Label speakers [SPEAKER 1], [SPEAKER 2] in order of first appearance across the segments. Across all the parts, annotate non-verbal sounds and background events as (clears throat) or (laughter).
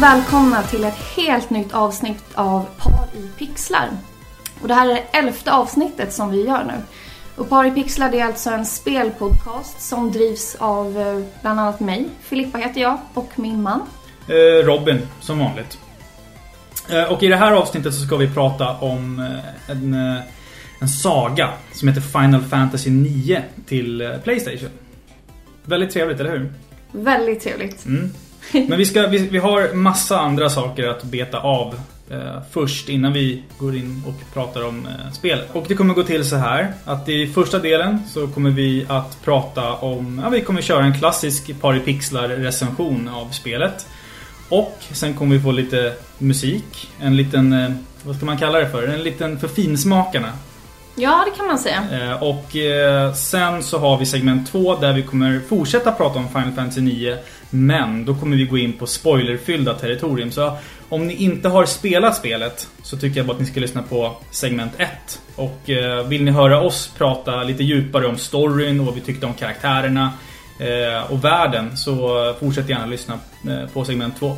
[SPEAKER 1] Välkomna till ett helt nytt avsnitt av Par i pixlar. Och det här är det elfte avsnittet som vi gör nu. Och Par i pixlar är alltså en spelpodcast som drivs av eh, bland annat mig, Filippa heter jag, och min man.
[SPEAKER 2] Eh, Robin, som vanligt. Eh, och i det här avsnittet så ska vi prata om en, en saga som heter Final Fantasy 9 till Playstation. Väldigt trevligt, eller hur?
[SPEAKER 1] Väldigt trevligt.
[SPEAKER 2] Mm. (laughs) Men vi, ska, vi, vi har massa andra saker att beta av eh, först innan vi går in och pratar om eh, spelet. Och det kommer gå till så här att i första delen så kommer vi att prata om, ja vi kommer köra en klassisk par i pixlar recension av spelet. Och sen kommer vi få lite musik, en liten, eh, vad ska man kalla det för? En liten för finsmakarna.
[SPEAKER 1] Ja, det kan man säga.
[SPEAKER 2] Eh, Och eh, sen så har vi segment 2 där vi kommer fortsätta prata om Final Fantasy 9 Men då kommer vi gå in på spoilerfyllda territorium Så om ni inte har spelat spelet så tycker jag bara att ni ska lyssna på segment 1 Och eh, vill ni höra oss prata lite djupare om storyn och vad vi tyckte om karaktärerna eh, och världen så fortsätt gärna lyssna eh, på segment 2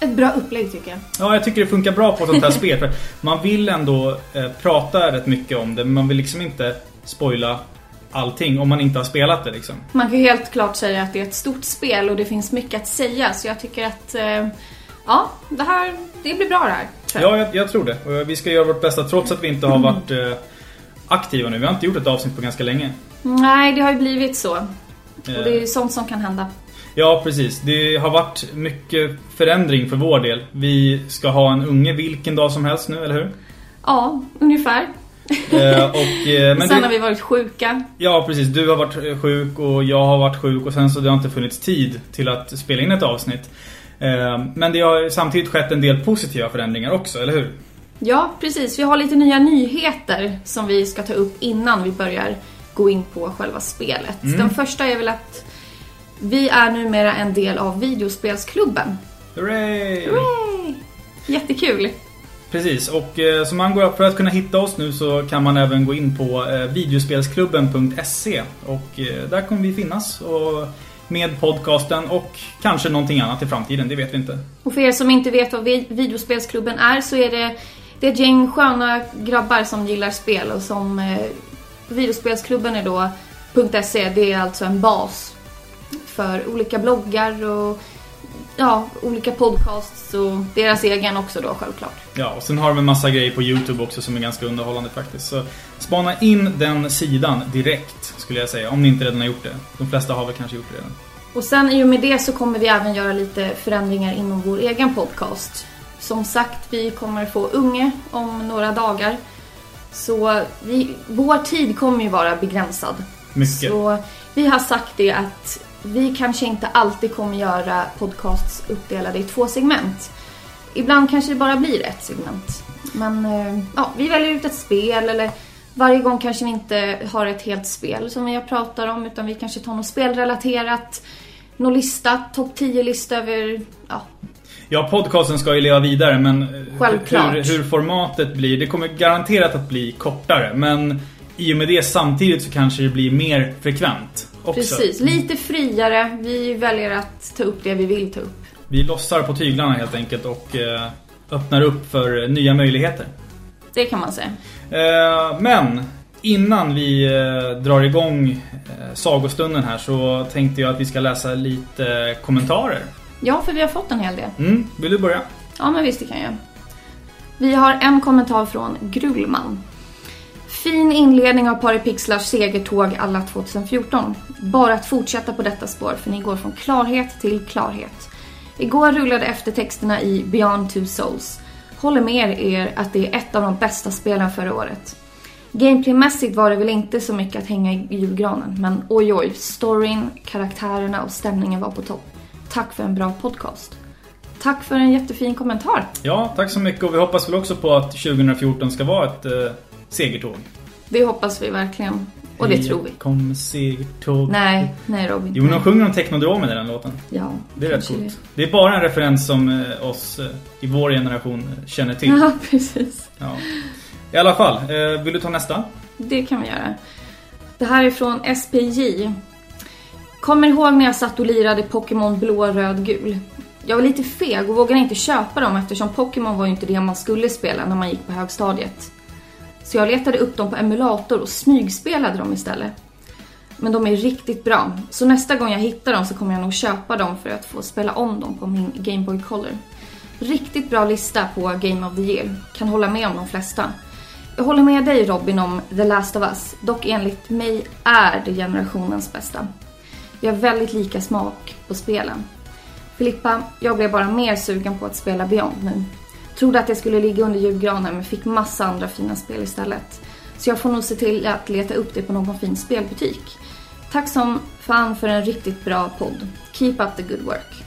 [SPEAKER 1] Ett bra upplägg tycker jag.
[SPEAKER 2] Ja, jag tycker det funkar bra på ett sånt här spel. För man vill ändå eh, prata rätt mycket om det, men man vill liksom inte spoila allting om man inte har spelat det liksom.
[SPEAKER 1] Man kan ju helt klart säga att det är ett stort spel och det finns mycket att säga. Så jag tycker att, eh, ja, det här, det blir bra det här. jag.
[SPEAKER 2] Ja, jag, jag tror det. Vi ska göra vårt bästa trots att vi inte har varit eh, aktiva nu. Vi har inte gjort ett avsnitt på ganska länge.
[SPEAKER 1] Nej, det har ju blivit så. Och
[SPEAKER 2] Eh,
[SPEAKER 1] det är ju sånt som kan hända.
[SPEAKER 2] Ja, precis. Det har varit mycket förändring för vår del. Vi ska ha en unge vilken dag som helst nu, eller hur?
[SPEAKER 1] Ja, ungefär.
[SPEAKER 2] Eh, och, eh, men
[SPEAKER 1] Sen
[SPEAKER 2] det-
[SPEAKER 1] har vi varit sjuka.
[SPEAKER 2] Ja, precis. Du har varit eh, sjuk och jag har varit sjuk och sen så det har inte funnits tid till att spela in ett avsnitt. Men det har samtidigt skett en del positiva förändringar också, eller hur?
[SPEAKER 1] Ja, precis. Vi har lite nya nyheter som vi ska ta upp innan vi börjar gå in på själva spelet.
[SPEAKER 2] Mm.
[SPEAKER 1] Den första är väl att vi är numera en del av videospelsklubben.
[SPEAKER 2] Hurray!
[SPEAKER 1] Hurray! Jättekul!
[SPEAKER 2] Precis, och eh, som man går, för att kunna hitta oss nu så kan man även gå in på eh, videospelsklubben.se och eh, där kommer vi finnas och med podcasten och kanske någonting annat i framtiden, det vet vi inte.
[SPEAKER 1] Och för er som inte vet vad videospelsklubben är så är det, det är ett gäng sköna grabbar som gillar spel och som eh, videospelsklubben är då .se, det är alltså en bas för olika bloggar och ja, olika podcasts och deras egen också då självklart.
[SPEAKER 2] Ja, och sen har vi en massa grejer på Youtube också som är ganska underhållande faktiskt. Så spana in den sidan direkt skulle jag säga, om ni inte redan har gjort det. De flesta har väl kanske gjort det redan.
[SPEAKER 1] Och sen i och med det så kommer vi även göra lite förändringar inom vår egen podcast. Som sagt, vi kommer få unge om några dagar. Så vi, vår tid kommer ju vara begränsad.
[SPEAKER 2] Mycket.
[SPEAKER 1] Så vi har sagt det att vi kanske inte alltid kommer göra podcasts uppdelade i två segment. Ibland kanske det bara blir ett segment. Men eh, ja, vi väljer ut ett spel eller varje gång kanske vi inte har ett helt spel som vi pratar om utan vi kanske tar något spelrelaterat. Någon lista, topp 10-lista över, ja,
[SPEAKER 2] Ja, podcasten ska ju leva vidare men eh,
[SPEAKER 1] Självklart.
[SPEAKER 2] hur, hur formatet blir, det kommer garanterat att bli kortare. Men i och med det samtidigt så kanske det blir mer frekvent också.
[SPEAKER 1] precis. Lite friare. Vi väljer att ta upp det vi vill ta upp.
[SPEAKER 2] Vi lossar på tyglarna helt enkelt och eh, öppnar upp för nya möjligheter.
[SPEAKER 1] Det kan man säga.
[SPEAKER 2] Eh, men innan vi eh, drar igång sagostunden här så tänkte jag att vi ska läsa lite kommentarer.
[SPEAKER 1] Ja, för vi har fått en hel del.
[SPEAKER 2] Mm, vill du börja?
[SPEAKER 1] Ja, men visst det kan jag. Vi har en kommentar från Grullman. Fin inledning av Paripixlars segertåg alla 2014. Bara att fortsätta på detta spår för ni går från klarhet till klarhet. Igår rullade eftertexterna i Beyond Two Souls. Håller med er att det är ett av de bästa spelen förra året. Gameplaymässigt var det väl inte så mycket att hänga i julgranen, men oj oj, storyn, karaktärerna och stämningen var på topp. Tack för en bra podcast. Tack för en jättefin kommentar.
[SPEAKER 2] Ja, tack så mycket och vi hoppas väl också på att 2014 ska vara ett eh, segertåg.
[SPEAKER 1] Det hoppas vi verkligen. Och det tror vi.
[SPEAKER 2] Kom segertåg.
[SPEAKER 1] Nej, nej Robin.
[SPEAKER 2] Jo, men de sjunger om teknodromen i den låten.
[SPEAKER 1] Ja,
[SPEAKER 2] Det är rätt coolt. Det är bara en referens som eh, oss eh, i vår generation eh, känner till. (laughs)
[SPEAKER 1] Ja, precis.
[SPEAKER 2] Ja. I alla fall, vill du ta nästa?
[SPEAKER 1] Det kan vi göra. Det här är från SPJ. Kommer ihåg när jag satt och lirade Pokémon blå, röd, gul? Jag var lite feg och vågade inte köpa dem eftersom Pokémon var ju inte det man skulle spela när man gick på högstadiet. Så jag letade upp dem på emulator och smygspelade dem istället. Men de är riktigt bra, så nästa gång jag hittar dem så kommer jag nog köpa dem för att få spela om dem på min Game Boy Color. Riktigt bra lista på Game of the Year, kan hålla med om de flesta. Jag håller med dig Robin om The Last of Us, dock enligt mig är det generationens bästa. Vi har väldigt lika smak på spelen. Filippa, jag blev bara mer sugen på att spela Beyond nu. Trodde att jag skulle ligga under julgranen men fick massa andra fina spel istället. Så jag får nog se till att leta upp det på någon fin spelbutik. Tack som fan för en riktigt bra podd. Keep up the good work.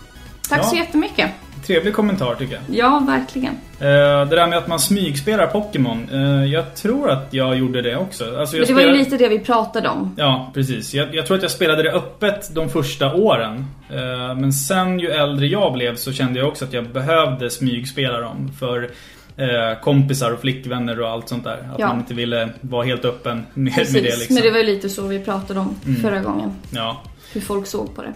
[SPEAKER 1] Tack
[SPEAKER 2] Ja.
[SPEAKER 1] så jättemycket.
[SPEAKER 2] Trevlig kommentar tycker jag.
[SPEAKER 1] Ja, verkligen.
[SPEAKER 2] Eh, det där med att man smygspelar Pokémon. eh, jag tror att jag gjorde det också. Alltså,
[SPEAKER 1] Men det var ju lite det vi pratade om.
[SPEAKER 2] Ja, precis. Jag, jag tror att jag spelade det öppet de första åren. Eh, men sen ju äldre jag blev så kände jag också att jag behövde smygspela dem. För kompisar och flickvänner och allt sånt där. Att
[SPEAKER 1] Ja.
[SPEAKER 2] man inte ville vara helt öppen med,
[SPEAKER 1] Precis,
[SPEAKER 2] med det liksom.
[SPEAKER 1] men det var ju lite så vi pratade om
[SPEAKER 2] Mm.
[SPEAKER 1] förra gången.
[SPEAKER 2] Ja.
[SPEAKER 1] Hur folk såg på det.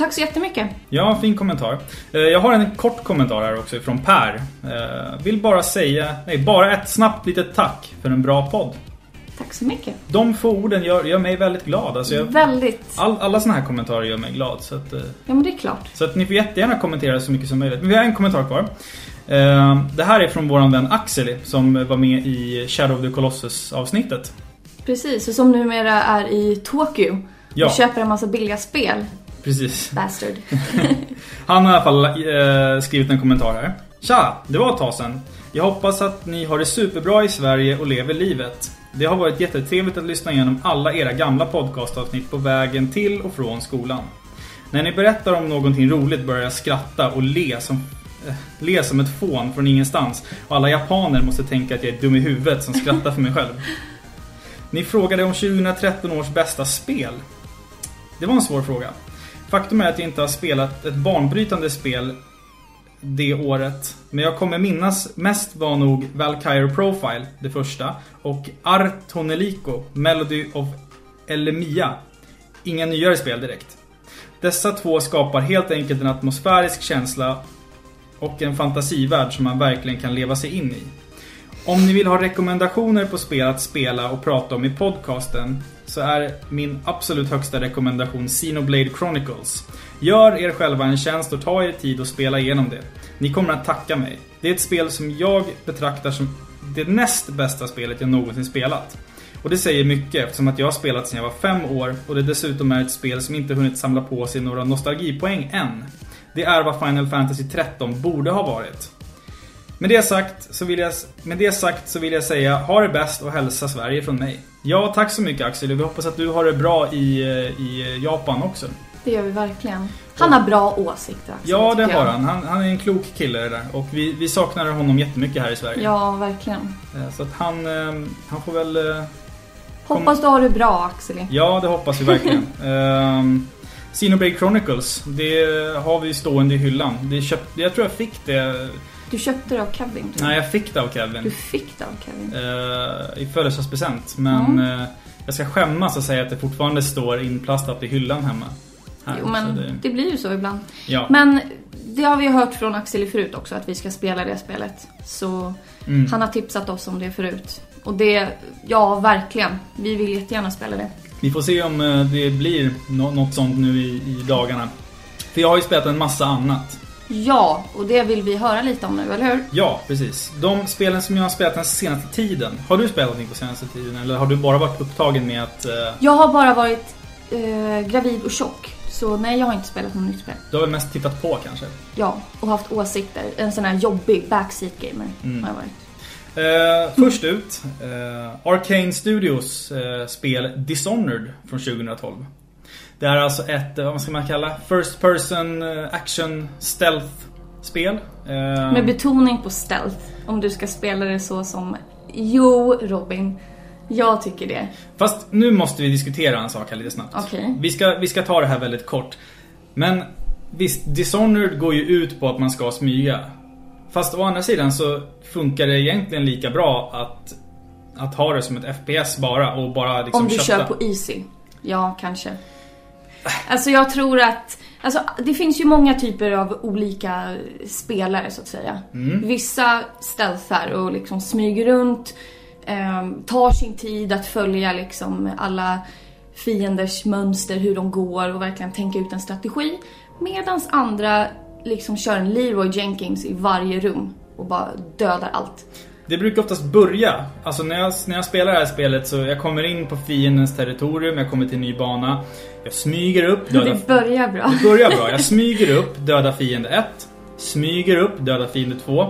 [SPEAKER 1] Tack så jättemycket.
[SPEAKER 2] Ja, fin kommentar. Eh, Jag har en kort kommentar här också från Per. Eh, Vill bara säga, nej, bara ett snabbt litet tack för en bra podd.
[SPEAKER 1] Tack så mycket.
[SPEAKER 2] De få orden gör, gör mig väldigt glad. Alltså jag,
[SPEAKER 1] Väldigt.
[SPEAKER 2] all, alla såna här kommentarer gör mig glad. Så att, eh,
[SPEAKER 1] Ja, men det är klart.
[SPEAKER 2] så att ni får jättegärna kommentera så mycket som möjligt. Men vi har en kommentar kvar. Det här är från våran vän Axeli som var med i Shadow of the Colossus avsnittet.
[SPEAKER 1] Precis, och som numera är i Tokyo.
[SPEAKER 2] Ja.
[SPEAKER 1] Och köper en massa billiga spel.
[SPEAKER 2] Precis.
[SPEAKER 1] Bastard. (laughs)
[SPEAKER 2] Han har i alla fall eh, skrivit en kommentar här. Tja! Det var ett tag sedan. Jag hoppas att ni har det superbra i Sverige och lever livet. Det har varit jättetrevligt att lyssna igenom alla era gamla podcastavsnitt på vägen till och från skolan. När ni berättar om någonting roligt börjar jag skratta och le som, eh, le som ett fån från ingenstans. Och alla japaner måste tänka att jag är dum i huvudet som skrattar för mig själv. Ni frågade om 2013 års bästa spel. Det var en svår fråga. Faktum är att jag inte har spelat ett banbrytande spel det året. Men jag kommer minnas mest var nog Valkyrie Profile, det första. Och Artonelico, Melody of Elemia. Inga nyare spel direkt. Dessa två skapar helt enkelt en atmosfärisk känsla och en fantasivärld som man verkligen kan leva sig in i. Om ni vill ha rekommendationer på spel att spela och prata om i podcasten så är min absolut högsta rekommendation Xenoblade Chronicles. Gör er själva en tjänst och ta er tid att spela igenom det. Ni kommer att tacka mig. Det är ett spel som jag betraktar som det näst bästa spelet jag någonsin spelat. Och det säger mycket eftersom att jag har spelat sedan jag var fem år och det dessutom är ett spel som inte hunnit samla på sig några nostalgipoäng än. Det är vad Final Fantasy 13 borde ha varit. Med det sagt så vill jag, med det sagt så vill jag säga ha det bäst och hälsa Sverige från mig. Ja, tack så mycket Axel. Vi hoppas att du har det bra i, eh, i Japan också.
[SPEAKER 1] Det gör vi verkligen. Han har bra åsikter Axel,
[SPEAKER 2] Ja, det har han. han. Han är en klok kille där. Och vi, vi saknar honom jättemycket här i Sverige.
[SPEAKER 1] Ja, verkligen.
[SPEAKER 2] Eh, Så att han, eh, han får väl...
[SPEAKER 1] Hoppas du har det bra Axel.
[SPEAKER 2] Ja, det hoppas vi verkligen. (laughs) um, Xenoblade Chronicles, det har vi stående i hyllan. Det köpt, jag tror jag fick det...
[SPEAKER 1] Du köpte det av Kevin. jag.
[SPEAKER 2] Nej, jag fick det av
[SPEAKER 1] Du
[SPEAKER 2] Kevin.
[SPEAKER 1] fick det av Kevin.
[SPEAKER 2] eh, I födelsedagspresent. Men eh, jag ska skämmas och säga att det fortfarande står inplastat i hyllan hemma. Här,
[SPEAKER 1] Jo, men
[SPEAKER 2] det,
[SPEAKER 1] det blir ju så ibland.
[SPEAKER 2] ja.
[SPEAKER 1] Men det har vi ju hört från Axel förut också, att vi ska spela det spelet. Så
[SPEAKER 2] Mm.
[SPEAKER 1] han har tipsat oss om det förut. Och det, ja verkligen. Vi vill jättegärna spela det.
[SPEAKER 2] Vi får se om eh, det blir nå- något sånt nu i, i dagarna. För jag har ju spelat en massa annat.
[SPEAKER 1] Ja, och det vill vi höra lite om nu, eller hur?
[SPEAKER 2] Ja, precis. De spelen som jag har spelat den senaste tiden. Har du spelat någonting på senaste tiden? Eller har du bara varit upptagen med att... eh,
[SPEAKER 1] Jag har bara varit eh, gravid och tjock. Så nej, jag har inte spelat något nytt spel.
[SPEAKER 2] du har väl mest tittat på kanske?
[SPEAKER 1] Ja, och haft åsikter. En sån här jobbig backseat gamer
[SPEAKER 2] Mm.
[SPEAKER 1] har jag varit.
[SPEAKER 2] Eh, först ut, eh, Arcane Studios eh, spel Dishonored från 2012. Det är alltså ett, eh, vad ska man kalla, First person eh, action stealth spel. Eh,
[SPEAKER 1] Med betoning på stealth. Om du ska spela det så som... Jo, Robin. Jag tycker det.
[SPEAKER 2] Fast nu måste vi diskutera en sak här lite snabbt.
[SPEAKER 1] Okej.
[SPEAKER 2] Vi, ska, vi ska ta det här väldigt kort. Men visst, Dishonored går ju ut på att man ska smyga. Fast å andra sidan så funkar det egentligen lika bra att, att ha det som ett FPS bara och bara liksom
[SPEAKER 1] Om du
[SPEAKER 2] kötta.
[SPEAKER 1] kör på easy. Ja, kanske. Alltså jag tror att Alltså, det finns ju många typer av olika spelare så att säga.
[SPEAKER 2] Mm.
[SPEAKER 1] Vissa stealthar och liksom smyger runt, eh, tar sin tid att följa liksom alla fienders mönster, hur de går och verkligen tänka ut en strategi. Medan andra liksom kör en Leroy Jenkins i varje rum och bara dödar allt.
[SPEAKER 2] Det brukar oftast börja, alltså när jag, när jag spelar det här spelet så jag kommer in på fiendens territorium, jag kommer till en ny bana. Jag smyger upp, dödar...
[SPEAKER 1] Det börjar bra.
[SPEAKER 2] Det börjar bra. Jag smyger upp, dödar fiende 1. Smyger upp, dödar fiende 2.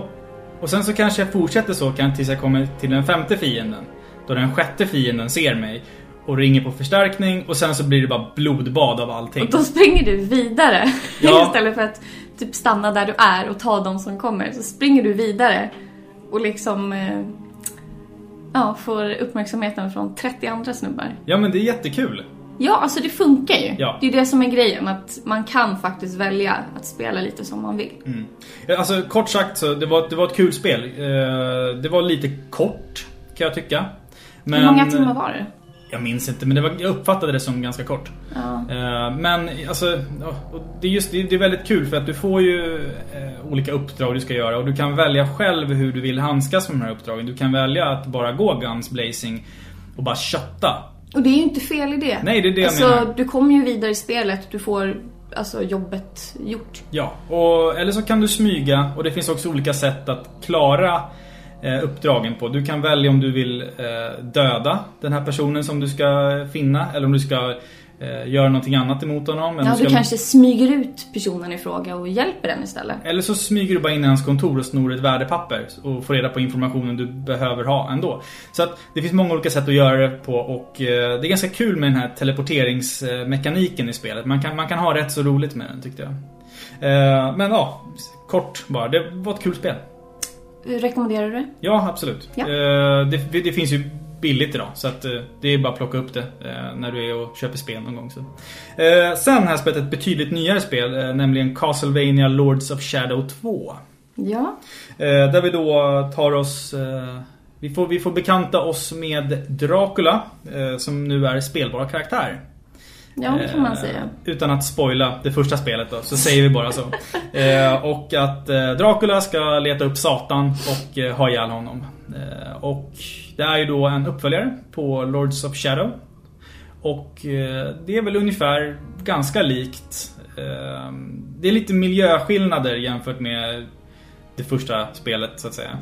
[SPEAKER 2] Och sen så kanske jag fortsätter så kan tills jag kommer till den femte fienden. Då den sjätte fienden ser mig och ringer på förstärkning och sen så blir det bara blodbad av allting.
[SPEAKER 1] Och då springer du vidare.
[SPEAKER 2] Ja. (laughs)
[SPEAKER 1] Istället för att typ stanna där du är och ta de som kommer. Så springer du vidare och liksom eh, ja, får uppmärksamheten från 30 andra snubbar.
[SPEAKER 2] Ja men det är jättekul.
[SPEAKER 1] Ja, alltså det funkar ju.
[SPEAKER 2] Ja.
[SPEAKER 1] Det är det som är grejen, att man kan faktiskt välja att spela lite som man vill.
[SPEAKER 2] Mm. Ja, Alltså kort sagt så det var, det var ett kul spel. Eh, Det var lite kort kan jag tycka. Men,
[SPEAKER 1] Hur många timmar var det?
[SPEAKER 2] Jag minns inte men det var, jag uppfattade det som ganska kort.
[SPEAKER 1] Ja.
[SPEAKER 2] Eh, Men alltså, det är just det, är väldigt kul för att du får ju eh, olika uppdrag du ska göra och du kan välja själv hur du vill handskas med de här uppdragen. Du kan välja att bara gå guns blazing och bara kötta.
[SPEAKER 1] Och det är ju inte fel idé.
[SPEAKER 2] Nej, det är det jag
[SPEAKER 1] alltså,
[SPEAKER 2] menar.
[SPEAKER 1] du kommer ju vidare i spelet, du får alltså, jobbet gjort.
[SPEAKER 2] Ja, och, eller så kan du smyga och det finns också olika sätt att klara uppdragen på. Du kan välja om du vill eh, döda den här personen som du ska finna eller om du ska eh, göra någonting annat emot honom.
[SPEAKER 1] Ja, du
[SPEAKER 2] ska...
[SPEAKER 1] kanske smyger ut personen i fråga och hjälper den istället.
[SPEAKER 2] Eller så smyger du bara in i hans kontor och snor ett värdepapper och får reda på informationen du behöver ha ändå. Så att det finns många olika sätt att göra det på och eh, det är ganska kul med den här teleporteringsmekaniken i spelet. Man kan, man kan ha rätt så roligt med den tyckte jag. Eh, Men ja, kort bara. Det var ett kul spel.
[SPEAKER 1] Rekommenderar du det?
[SPEAKER 2] Ja, absolut.
[SPEAKER 1] Ja.
[SPEAKER 2] Eh, Det, det, finns ju billigt idag så att eh, det är bara att plocka upp det eh, när du är och köper spel någon gång. Så. Sen har jag spelat ett betydligt nyare spel, nämligen Castlevania Lords of Shadow 2.
[SPEAKER 1] Ja.
[SPEAKER 2] Där vi då tar oss... Vi får, vi får bekanta oss med Dracula, som nu är spelbar karaktär.
[SPEAKER 1] Ja, kan man
[SPEAKER 2] Eh,
[SPEAKER 1] säga.
[SPEAKER 2] Utan att spoila det första spelet då, så säger vi bara så. Eh, och att eh, Dracula ska leta upp Satan och eh, ha ihjäl honom. Eh, och det är ju då en uppföljare på Lords of Shadow. Och eh, det är väl ungefär ganska likt. Eh, det är lite miljöskillnader jämfört med det första spelet så att säga.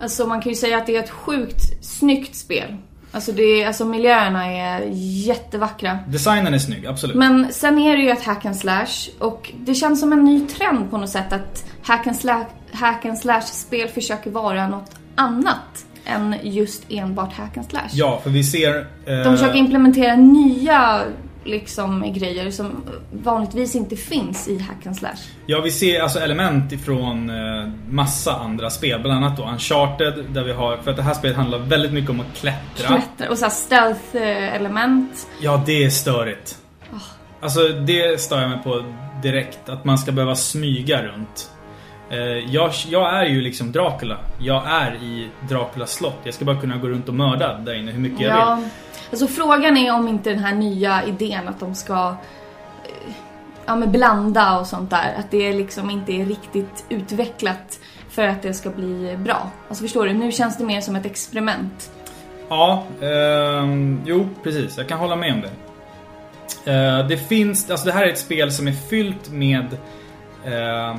[SPEAKER 1] Alltså man kan ju säga att det är ett sjukt snyggt spel. Alltså, det är, alltså miljöerna är jättevackra.
[SPEAKER 2] Designen är snygg, absolut.
[SPEAKER 1] Men sen är det ju ett hack and slash och det känns som en ny trend på något sätt att hack and slash, hack and slash spel försöker vara något annat än just enbart hack and slash.
[SPEAKER 2] Ja, för vi ser... eh,
[SPEAKER 1] De försöker implementera nya liksom grejer som vanligtvis inte finns i hack and slash.
[SPEAKER 2] Ja, vi ser alltså element ifrån eh, massa andra spel. Bland annat då Uncharted, där vi har... För att det här spelet handlar väldigt mycket om att klättra.
[SPEAKER 1] Klättra och så stealth-element.
[SPEAKER 2] Ja, det är störigt. Alltså, det stör jag mig på direkt. Att man ska behöva smyga runt. Eh, jag, jag är ju liksom Dracula. Jag är i Draculas slott. Jag ska bara kunna gå runt och mörda där inne hur mycket jag
[SPEAKER 1] Ja,
[SPEAKER 2] vill
[SPEAKER 1] alltså frågan är om inte den här nya idén att de ska eh, ja, men blanda och sånt där, att det liksom inte är riktigt utvecklat för att det ska bli bra. Alltså förstår du? Nu känns det mer som ett experiment.
[SPEAKER 2] Ja, eh, jo precis. Jag kan hålla med om det. Eh, det finns, alltså det här är ett spel som är fyllt med eh,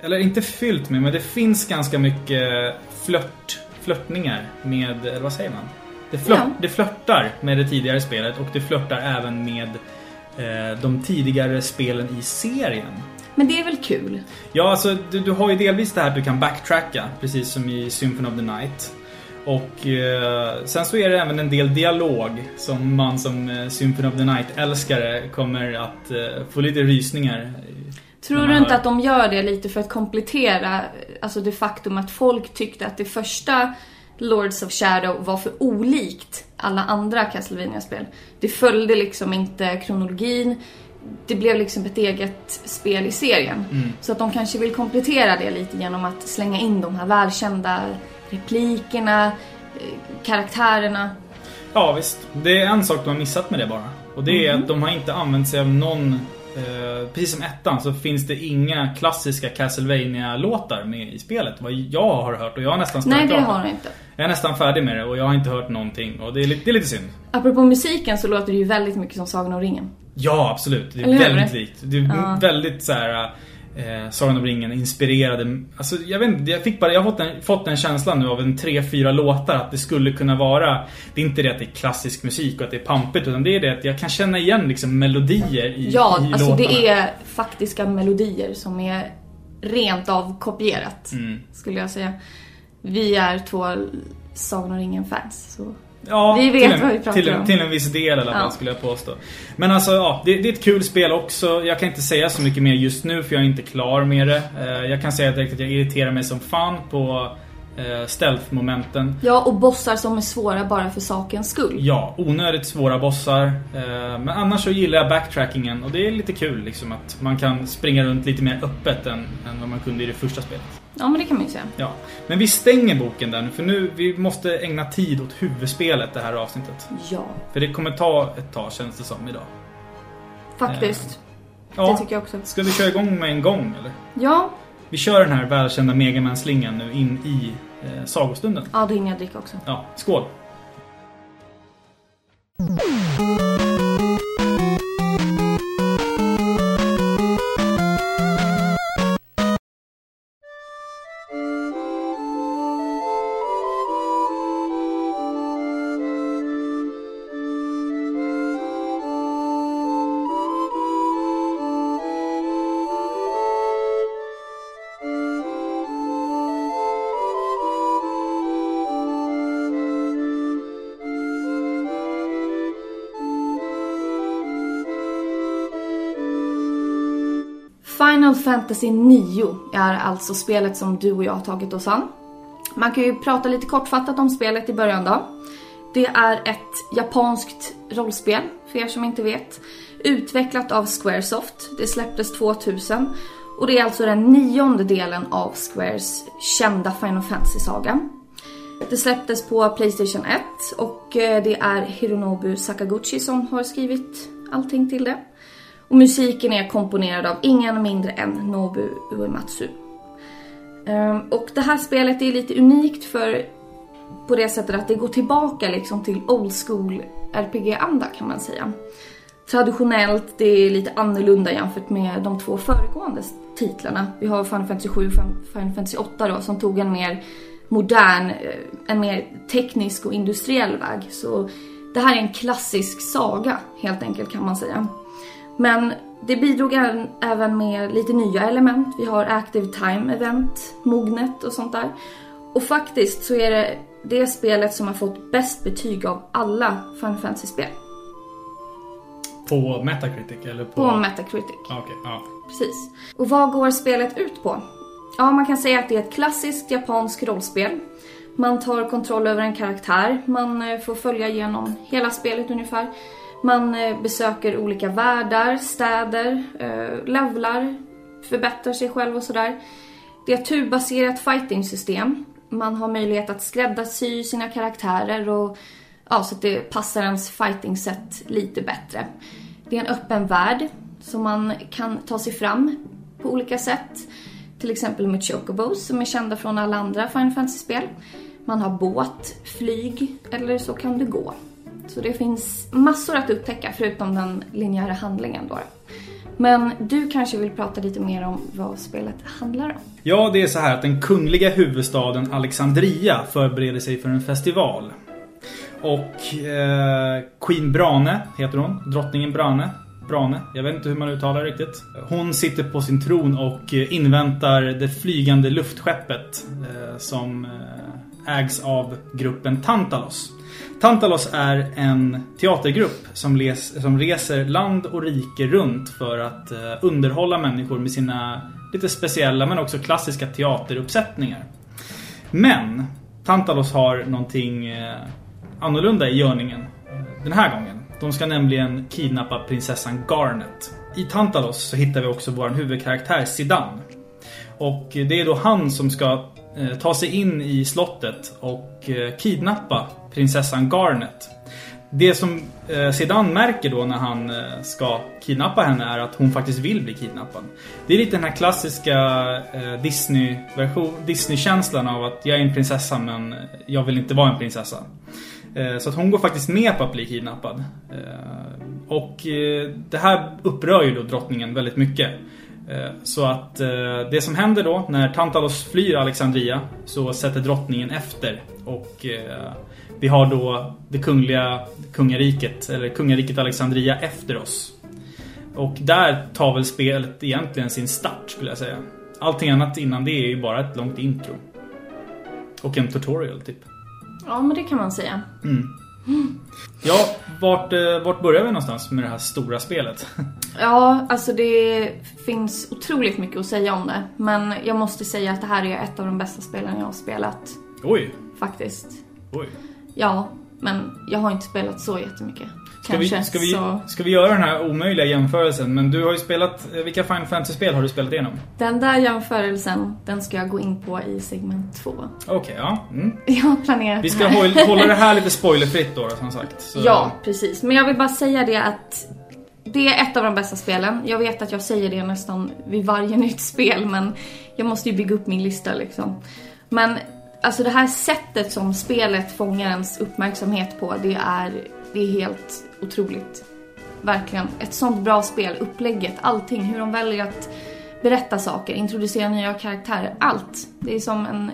[SPEAKER 2] eller inte fyllt med, men det finns ganska mycket flört, flörtningar med, eller vad säger man? Det, flört,
[SPEAKER 1] Ja.
[SPEAKER 2] det flörtar med det tidigare spelet och det flörtar även med eh, de tidigare spelen i serien.
[SPEAKER 1] Men det är väl kul?
[SPEAKER 2] Ja, alltså du, du har ju delvis det här att du kan backtracka, precis som i Symphony of the Night. Och eh, sen så är det även en del dialog som man som eh, Symphony of the Night-älskare kommer att eh, få lite rysningar.
[SPEAKER 1] Tror du inte
[SPEAKER 2] hör.
[SPEAKER 1] att de gör det lite för att komplettera alltså det faktum att folk tyckte att det första Lords of Shadow var för olikt alla andra Castlevania-spel. Det följde liksom inte kronologin. Det blev liksom ett eget spel i serien.
[SPEAKER 2] Mm.
[SPEAKER 1] Så att de kanske vill komplettera det lite genom att slänga in de här välkända replikerna, eh, karaktärerna.
[SPEAKER 2] Ja, visst. Det är en sak de har missat med det bara. Och det är
[SPEAKER 1] Mhm.
[SPEAKER 2] att de har inte använt sig av någon eh, Precis som ettan så finns det inga klassiska castlevania låtar med i spelet. Vad jag har hört och jag har nästan
[SPEAKER 1] Nej, det har han inte.
[SPEAKER 2] Jag är nästan färdig med det och jag har inte hört någonting. Och det är lite, det är lite synd.
[SPEAKER 1] Apropå musiken så låter det ju väldigt mycket som Sagan om ringen.
[SPEAKER 2] Ja, absolut. Det är
[SPEAKER 1] Eller
[SPEAKER 2] väldigt likt. Det är
[SPEAKER 1] Ja.
[SPEAKER 2] väldigt så här. Eh, Sagan om ringen inspirerade. Alltså jag vet inte, jag fick bara, jag har fått en, fått en känsla nu av en tre fyra låtar att det skulle kunna vara Det är inte det att det är klassisk musik och att det är pampigt utan det är det att jag kan känna igen liksom melodier i,
[SPEAKER 1] Ja,
[SPEAKER 2] i
[SPEAKER 1] alltså
[SPEAKER 2] låtarna.
[SPEAKER 1] det är faktiska melodier som är rent av kopierat.
[SPEAKER 2] Mm.
[SPEAKER 1] Skulle jag säga. Vi är två Sagan om ringen-fans. Så.
[SPEAKER 2] Ja,
[SPEAKER 1] Vi vet
[SPEAKER 2] en,
[SPEAKER 1] vad vi pratar
[SPEAKER 2] till
[SPEAKER 1] om.
[SPEAKER 2] Till en viss del i alla fall
[SPEAKER 1] Ja.
[SPEAKER 2] skulle jag påstå. Men alltså ja, det, det är ett kul spel också. Jag kan inte säga så mycket mer just nu för jag är inte klar med det. Eh, Jag kan säga direkt att jag irriterar mig som fan på eh, stealth-momenten.
[SPEAKER 1] Ja, och bossar som är svåra bara för sakens skull.
[SPEAKER 2] Ja, onödigt svåra bossar. Eh, Men annars så gillar jag backtrackingen och det är lite kul liksom att man kan springa runt lite mer öppet än, än vad man kunde i det första spelet.
[SPEAKER 1] Ja, men det kan man ju säga.
[SPEAKER 2] Ja. Men vi stänger boken där nu för nu vi måste ägna tid åt huvudspelet det här avsnittet.
[SPEAKER 1] Ja,
[SPEAKER 2] För det kommer ta ett tag känns det som idag.
[SPEAKER 1] faktiskt. Det
[SPEAKER 2] Ja,
[SPEAKER 1] tycker jag också.
[SPEAKER 2] ska vi köra igång med en gång eller?
[SPEAKER 1] Ja,
[SPEAKER 2] Vi kör den här välkända Megaman-slingan nu in i eh, sagostunden.
[SPEAKER 1] ja då hinner jag dricka också.
[SPEAKER 2] Ja, skål!
[SPEAKER 1] Final Fantasy 9 är alltså spelet som du och jag har tagit oss an. Man kan ju prata lite kortfattat om spelet i början då. Det är ett japanskt rollspel, för er som inte vet. Utvecklat av Squaresoft. Det släpptes 2000. Och det är alltså den nionde delen av Squares kända Final Fantasy-saga. Det släpptes på Playstation 1 och eh, det är Hironobu Sakaguchi som har skrivit allting till det. Och musiken är komponerad av ingen mindre än Nobu Uematsu. Ehm, och det här spelet är lite unikt för på det sättet att det går tillbaka liksom till old school RPG-anda kan man säga. Traditionellt, det är lite annorlunda jämfört med de två föregående titlarna. Vi har Final Fantasy 7 och Final Fantasy 8 då som tog en mer modern, eh, en mer teknisk och industriell väg. Så det här är en klassisk saga helt enkelt kan man säga. Men det bidrog även- med lite nya element. Vi har Active Time Event, Mognet och sånt där. Och faktiskt så är det det spelet som har fått bäst betyg av alla Final Fantasy-spel.
[SPEAKER 2] På Metacritic eller på...
[SPEAKER 1] På Metacritic.
[SPEAKER 2] Ja, Okej, ja.
[SPEAKER 1] Precis. Och vad går spelet ut på? Ja, man kan säga att det är ett klassiskt japanskt rollspel. Man tar kontroll över en karaktär, man eh, får följa igenom hela spelet ungefär. Man eh, besöker olika världar, städer, eh, levlar, förbättrar sig själv och sådär. Det är ett turbaserat fighting-system. Man har möjlighet att skräddarsy sina karaktärer och ja, så att det passar ens fighting-sätt lite bättre. Det är en öppen värld som man kan ta sig fram på olika sätt. Till exempel med chocobos som är kända från alla andra Final Fantasy-spel. Man har båt, flyg eller så kan du gå. Så det finns massor att upptäcka förutom den linjära handlingen då. Men du kanske vill prata lite mer om vad spelet handlar om?
[SPEAKER 2] Ja, det är så här att den kungliga huvudstaden Alexandria förbereder sig för en festival. Och eh, Queen Brane heter hon. Drottningen Brane. Brane. Jag vet inte hur man uttalar det riktigt. Hon sitter på sin tron och eh, inväntar det flygande luftskeppet eh, som eh, ägs av gruppen Tantalos. Tantalos är en teatergrupp som, les, som reser land och rike runt för att eh, underhålla människor med sina lite speciella men också klassiska teateruppsättningar. Men Tantalos har någonting eh, annorlunda i görningen eh, den här gången. De ska nämligen kidnappa prinsessan Garnet. I Tantalos så hittar vi också vår huvudkaraktär Sidan. Och det är då han som ska Eh, ta sig in i slottet och eh, kidnappa prinsessan Garnet. det som eh, Sedan märker då när han ska kidnappa henne är att hon faktiskt vill bli kidnappad. Det är lite den här klassiska Disney-känslan Disney av att jag är en prinsessa men jag vill inte vara en prinsessa. Så att hon går faktiskt med på att bli kidnappad. Och det här upprör ju då drottningen väldigt mycket. Eh, så att eh, det som händer då när Tantalos flyr Alexandria så sätter drottningen efter och eh, vi har då det kungliga kungariket, eller kungariket Alexandria efter oss. Och där tar väl spelet egentligen sin start skulle jag säga. Allting annat innan det är ju bara ett långt intro. Och en tutorial typ.
[SPEAKER 1] Ja, men det kan man säga.
[SPEAKER 2] Mm. Ja, vart, vart börjar vi någonstans med det här stora spelet?
[SPEAKER 1] Ja, alltså det finns otroligt mycket att säga om det. Men jag måste säga att det här är ett av de bästa spelen jag har spelat.
[SPEAKER 2] Oj!
[SPEAKER 1] Faktiskt.
[SPEAKER 2] Oj.
[SPEAKER 1] Ja, men jag har inte spelat så jättemycket.
[SPEAKER 2] Ska vi, ska, vi,
[SPEAKER 1] så...
[SPEAKER 2] ska vi göra den här omöjliga jämförelsen? Men du har ju spelat, vilka Final Fantasy-spel har du spelat igenom?
[SPEAKER 1] Den där jämförelsen, den ska jag gå in på i segment 2.
[SPEAKER 2] Okej, ja. Mm. (laughs)
[SPEAKER 1] Jag har planerat
[SPEAKER 2] Vi ska
[SPEAKER 1] här.
[SPEAKER 2] hålla, hålla det här lite (laughs) spoilerfritt då, som sagt. Så,
[SPEAKER 1] Ja, precis. Men jag vill bara säga det att det är ett av de bästa spelen. Jag vet att jag säger det nästan vid varje (laughs) nytt spel, men jag måste ju bygga upp min lista liksom. Men alltså det här sättet som spelet fångar ens uppmärksamhet på, det är, det är helt otroligt. Verkligen. Ett sånt bra spel. Upplägget, allting, hur de väljer att berätta saker, introducera nya karaktärer, allt. Det är som en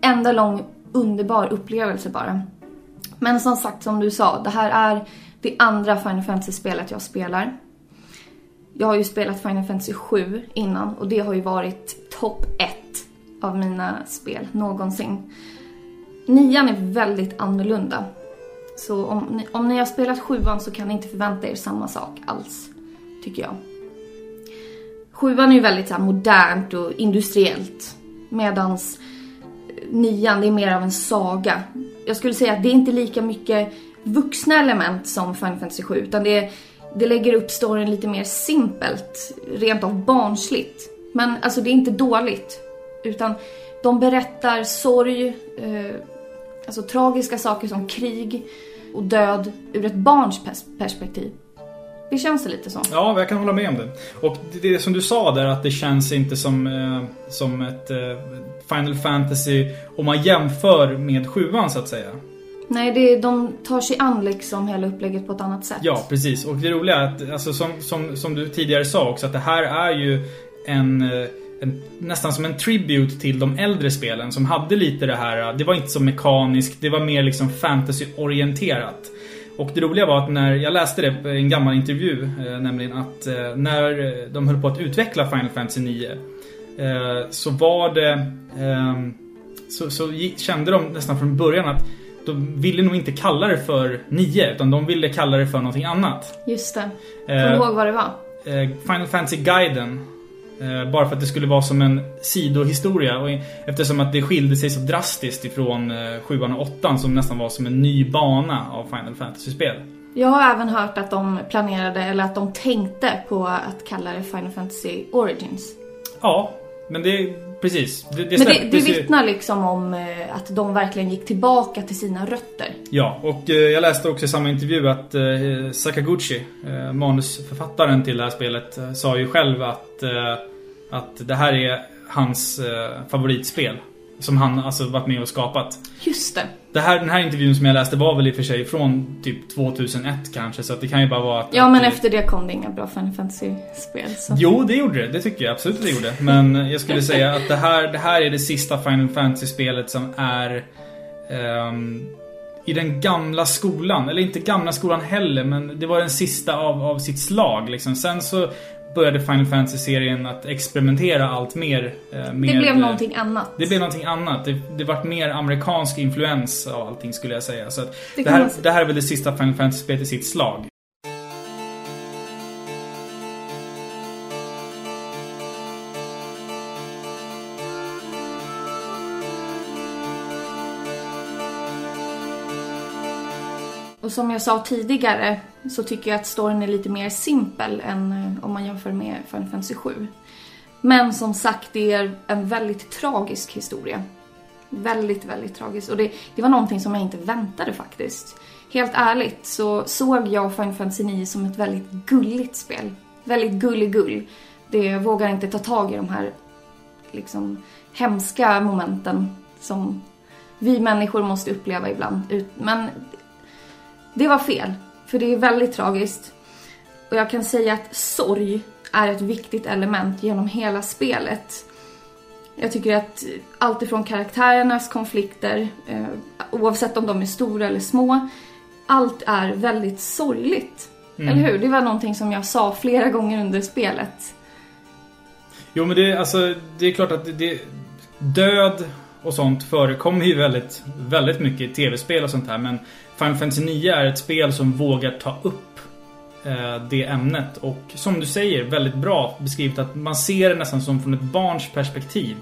[SPEAKER 1] enda lång underbar upplevelse bara. Men som sagt, som du sa, det här är det andra Final Fantasy-spelet jag spelar. Jag har ju spelat Final Fantasy 7 innan och det har ju varit topp 1 av mina spel någonsin. Nian är väldigt annorlunda. Så om ni, om ni har spelat sjuan så kan ni inte förvänta er samma sak alls, tycker jag. Sjuan är ju väldigt så här modernt och industriellt. Medans eh, nian, det är mer av en saga. Jag skulle säga att det är inte lika mycket vuxna element som Final Fantasy 7 utan det, det lägger upp storyn lite mer simpelt, rent av barnsligt. Men alltså det är inte dåligt. Utan de berättar sorg, eh, alltså tragiska saker som krig och död ur ett barns pers- perspektiv. Det känns det lite som.
[SPEAKER 2] Ja, jag kan hålla med om det. Och det, det som du sa där att det känns inte som, eh, som ett eh, Final Fantasy om man jämför med sjuan så att säga.
[SPEAKER 1] Nej, det, de tar sig an liksom hela upplägget på ett annat sätt.
[SPEAKER 2] Ja, precis. Och det roliga är att, alltså, som, som, som du tidigare sa också, att det här är ju en, eh, en nästan som en tribute till de äldre spelen som hade lite det här, det var inte så mekaniskt, det var mer liksom fantasy-orienterat. Och det roliga var att när jag läste det i en gammal intervju, eh, nämligen att eh, när de höll på att utveckla Final Fantasy 9 eh, så var det... ehm, så, så kände de nästan från början att de ville nog inte kalla det för 9 utan de ville kalla det för någonting annat.
[SPEAKER 1] Just det. Kommer
[SPEAKER 2] Eh,
[SPEAKER 1] du ihåg vad det var?
[SPEAKER 2] eh, Final Fantasy-guiden. Eh, bara för att det skulle vara som en sidohistoria. Och eftersom att det skilde sig så drastiskt ifrån eh, 7 och 8 som nästan var som en ny bana av Final Fantasy-spel.
[SPEAKER 1] Jag har även hört att de planerade, eller att de tänkte på att kalla det Final Fantasy Origins.
[SPEAKER 2] Ja, men det... Precis. Det, det,
[SPEAKER 1] Men det, det vittnar liksom om eh, att de verkligen gick tillbaka till sina rötter.
[SPEAKER 2] Ja, och eh, jag läste också i samma intervju att eh, Sakaguchi, eh, manusförfattaren till det här spelet, eh, sa ju själv att, eh, att det här är hans eh, favoritspel. Som han alltså varit med och skapat.
[SPEAKER 1] Just det.
[SPEAKER 2] Det här, den här intervjun som jag läste var väl i och för sig från typ 2001 kanske, så att det kan ju bara vara att...
[SPEAKER 1] Ja,
[SPEAKER 2] att
[SPEAKER 1] men
[SPEAKER 2] det-
[SPEAKER 1] efter det kom det inga bra Final Fantasy-spel. Så.
[SPEAKER 2] Jo, det gjorde det. Det tycker jag absolut det gjorde. Men jag skulle säga att det här, det här är det sista Final Fantasy-spelet som är ehm, i den gamla skolan. Eller inte gamla skolan heller, men det var den sista av, av sitt slag. Liksom. Sen så började Final Fantasy-serien att experimentera allt mer. Eh, med,
[SPEAKER 1] Det blev någonting annat.
[SPEAKER 2] Det blev någonting annat. Det, det vart mer amerikansk influens av allting skulle jag säga. Så
[SPEAKER 1] Det
[SPEAKER 2] det, här, det här är väl det sista Final Fantasy-spelet i sitt slag.
[SPEAKER 1] Och som jag sa tidigare så tycker jag att storyn är lite mer simpel än eh, om man jämför med Final Fantasy 7. Men som sagt, det är en väldigt tragisk historia. Väldigt, väldigt tragiskt. Och det, det var någonting som jag inte väntade faktiskt. Helt ärligt så såg jag Final Fantasy 9 som ett väldigt gulligt spel. Väldigt gulligull. Det vågar inte ta tag i de här liksom hemska momenten som vi människor måste uppleva ibland. Men det var fel, för det är väldigt tragiskt. Och jag kan säga att sorg är ett viktigt element genom hela spelet. Jag tycker att allt ifrån karaktärernas konflikter, eh, oavsett om de är stora eller små, allt är väldigt sorgligt. Mm. Eller hur? Det var någonting som jag sa flera gånger under spelet.
[SPEAKER 2] Jo men det, alltså, det är klart att det, det, död och sånt förekommer ju väldigt, väldigt mycket i tv-spel och sånt här. Men Final Fantasy 9 är ett spel som vågar ta upp eh, det ämnet. Och som du säger, väldigt bra beskrivet att man ser det nästan som från ett barns perspektiv.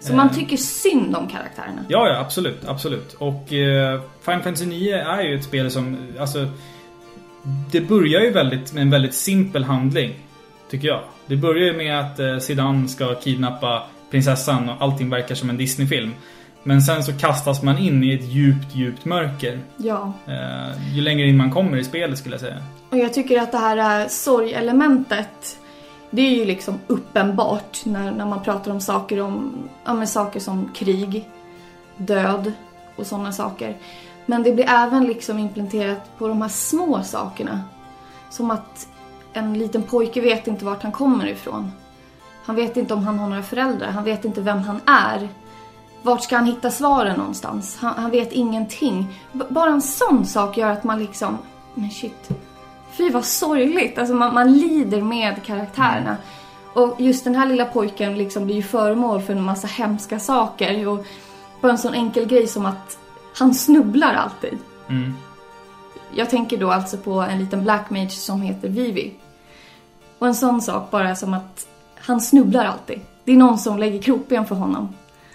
[SPEAKER 1] Så man eh. tycker synd om karaktärerna?
[SPEAKER 2] Ja, ja absolut, absolut. Och eh, Final Fantasy 9 är ju ett spel som, alltså Det börjar ju väldigt, med en väldigt simpel handling. Tycker jag. Det börjar ju med att eh, Zidane ska kidnappa prinsessan och allting verkar som en Disney-film. Men sen så kastas man in i ett djupt, djupt mörker.
[SPEAKER 1] Ja.
[SPEAKER 2] Eh, ju längre in man kommer i spelet skulle jag säga.
[SPEAKER 1] Och jag tycker att det här äh, sorgelementet det är ju liksom uppenbart när, när man pratar om saker, om, ja, saker som krig, död och sådana saker. Men det blir även liksom implementerat på de här små sakerna. Som att en liten pojke vet inte vart han kommer ifrån. Han vet inte om han har några föräldrar, han vet inte vem han är. Vart ska han hitta svaren någonstans? Han, han vet ingenting. B bara en sån sak gör att man liksom, men shit. Fy vad sorgligt, alltså man, man lider med karaktärerna. Och just den här lilla pojken liksom blir ju föremål för en massa hemska saker. Och bara en sån enkel grej som att han snubblar alltid.
[SPEAKER 2] Mm.
[SPEAKER 1] Jag tänker då alltså på en liten black mage som heter Vivi. Och en sån sak bara som att han snubblar alltid. Det är någon som lägger krokben för honom.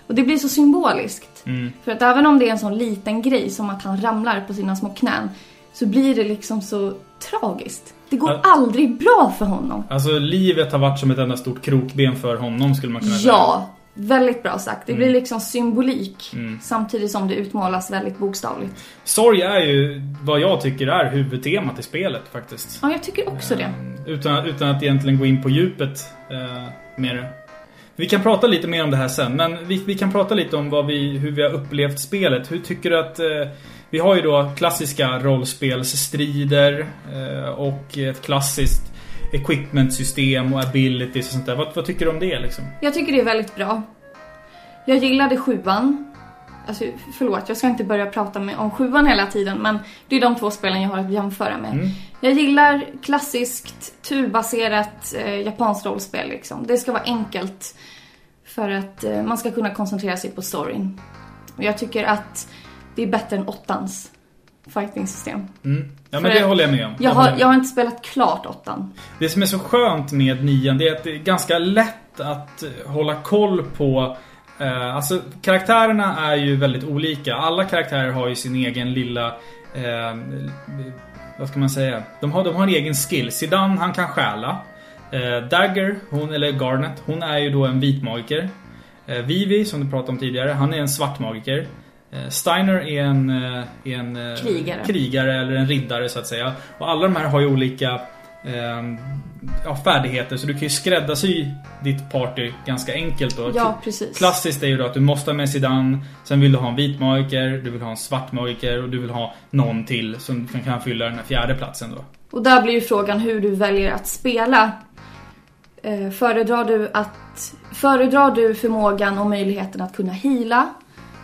[SPEAKER 1] Och det blir så symboliskt.
[SPEAKER 2] Mm.
[SPEAKER 1] För att även om det är en sån liten grej som att han ramlar på sina små knän så blir det liksom så tragiskt. Det går All... aldrig bra för honom.
[SPEAKER 2] Alltså livet har varit som ett enda stort krokben för honom skulle man kunna
[SPEAKER 1] säga. Ja, väldigt bra sagt. Det mm. blir liksom symbolik mm. samtidigt som det utmålas väldigt bokstavligt.
[SPEAKER 2] Sorg är ju vad jag tycker är huvudtemat i spelet faktiskt.
[SPEAKER 1] Ja, jag tycker också det.
[SPEAKER 2] Ehm, utan, utan att egentligen gå in på djupet uh, med det. Vi kan prata lite mer om det här sen, men vi, vi kan prata lite om vad vi, hur vi har upplevt spelet. Hur tycker du att... Eh, vi har ju då klassiska rollspelsstrider eh, och ett klassiskt equipment-system och abilities och sånt där. Vad, vad, tycker du om det liksom?
[SPEAKER 1] Jag tycker det är väldigt bra. Jag gillade sjuan. Alltså, förlåt, jag ska inte börja prata med, om sjuan hela tiden men det är de två spelen jag har att jämföra med. Mm. Jag gillar klassiskt, turbaserat eh, japanskt rollspel liksom. Det ska vara enkelt för att eh, man ska kunna koncentrera sig på storyn. Och jag tycker att det är bättre än åttans fighting-system.
[SPEAKER 2] Mm. Ja, men det håller jag med om.
[SPEAKER 1] Jag, jag har, jag har inte spelat klart åttan.
[SPEAKER 2] Det som är så skönt med nian, det är att det är ganska lätt att hålla koll på eh, Alltså karaktärerna är ju väldigt olika. Alla karaktärer har ju sin egen lilla eh, Vad ska man säga? De har, de har en egen skill. Zidane, han kan stjäla. Eh, Dagger, hon, eller Garnet, hon är ju då en vit magiker. Eh, Vivi, som du pratade om tidigare, han är en svart magiker. Eh, Steiner är en, eh, en
[SPEAKER 1] krigare.
[SPEAKER 2] krigare eller en riddare så att säga. Och alla de här har ju olika eh, ja, färdigheter så du kan ju skräddarsy ditt party ganska enkelt då.
[SPEAKER 1] Ja, precis.
[SPEAKER 2] Klassiskt är ju då att du måste ha med Zidane, sen vill du ha en vit magiker, du vill ha en svart magiker och du vill ha någon till som kan fylla den här fjärde platsen då.
[SPEAKER 1] Och där blir ju frågan hur du väljer att spela. föredrar du att Föredrar du förmågan och möjligheten att kunna hila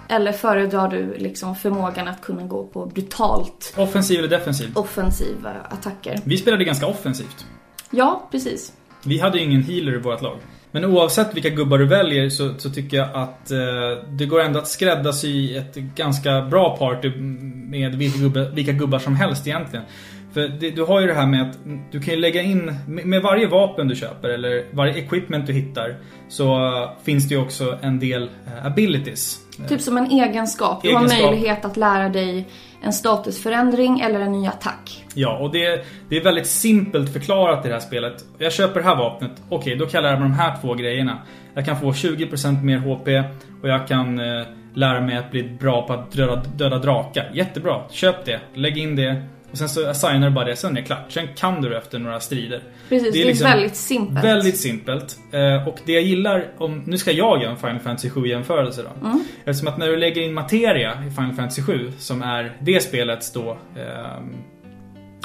[SPEAKER 1] eller föredrar du liksom förmågan att kunna gå på brutalt
[SPEAKER 2] Offensiv eller defensiv?
[SPEAKER 1] Offensiva attacker.
[SPEAKER 2] Vi spelade ganska offensivt.
[SPEAKER 1] Ja, precis.
[SPEAKER 2] Vi hade ju ingen healer i vårt lag. Men oavsett vilka gubbar du väljer så, så tycker jag att eh, det går ändå att skräddarsy ett ganska bra party med vilka gubbar, vilka gubbar som helst egentligen. För det, du har ju det här med att du kan ju lägga in, med varje vapen du köper eller varje equipment du hittar så finns det ju också en del uh, abilities.
[SPEAKER 1] Typ som en egenskap. Du egenskap. har möjlighet att lära dig en statusförändring eller en ny attack.
[SPEAKER 2] Ja, och det, det är väldigt simpelt förklarat i det här spelet. Jag köper det här vapnet, okej okay, då kan jag lära mig de här två grejerna. Jag kan få 20% mer HP och jag kan eh, lära mig att bli bra på att döda, döda drakar. Jättebra, köp det. Lägg in det. Och sen så assignar du bara det, sen är det klart. Sen kan du det efter några strider.
[SPEAKER 1] Precis, det är, liksom väldigt simpelt.
[SPEAKER 2] Väldigt simpelt. Eh, och det jag gillar, om, nu ska jag göra en Final Fantasy 7 jämförelse då. Mm. Eftersom att när du lägger in materia i Final Fantasy 7, som är det spelets då... Eh,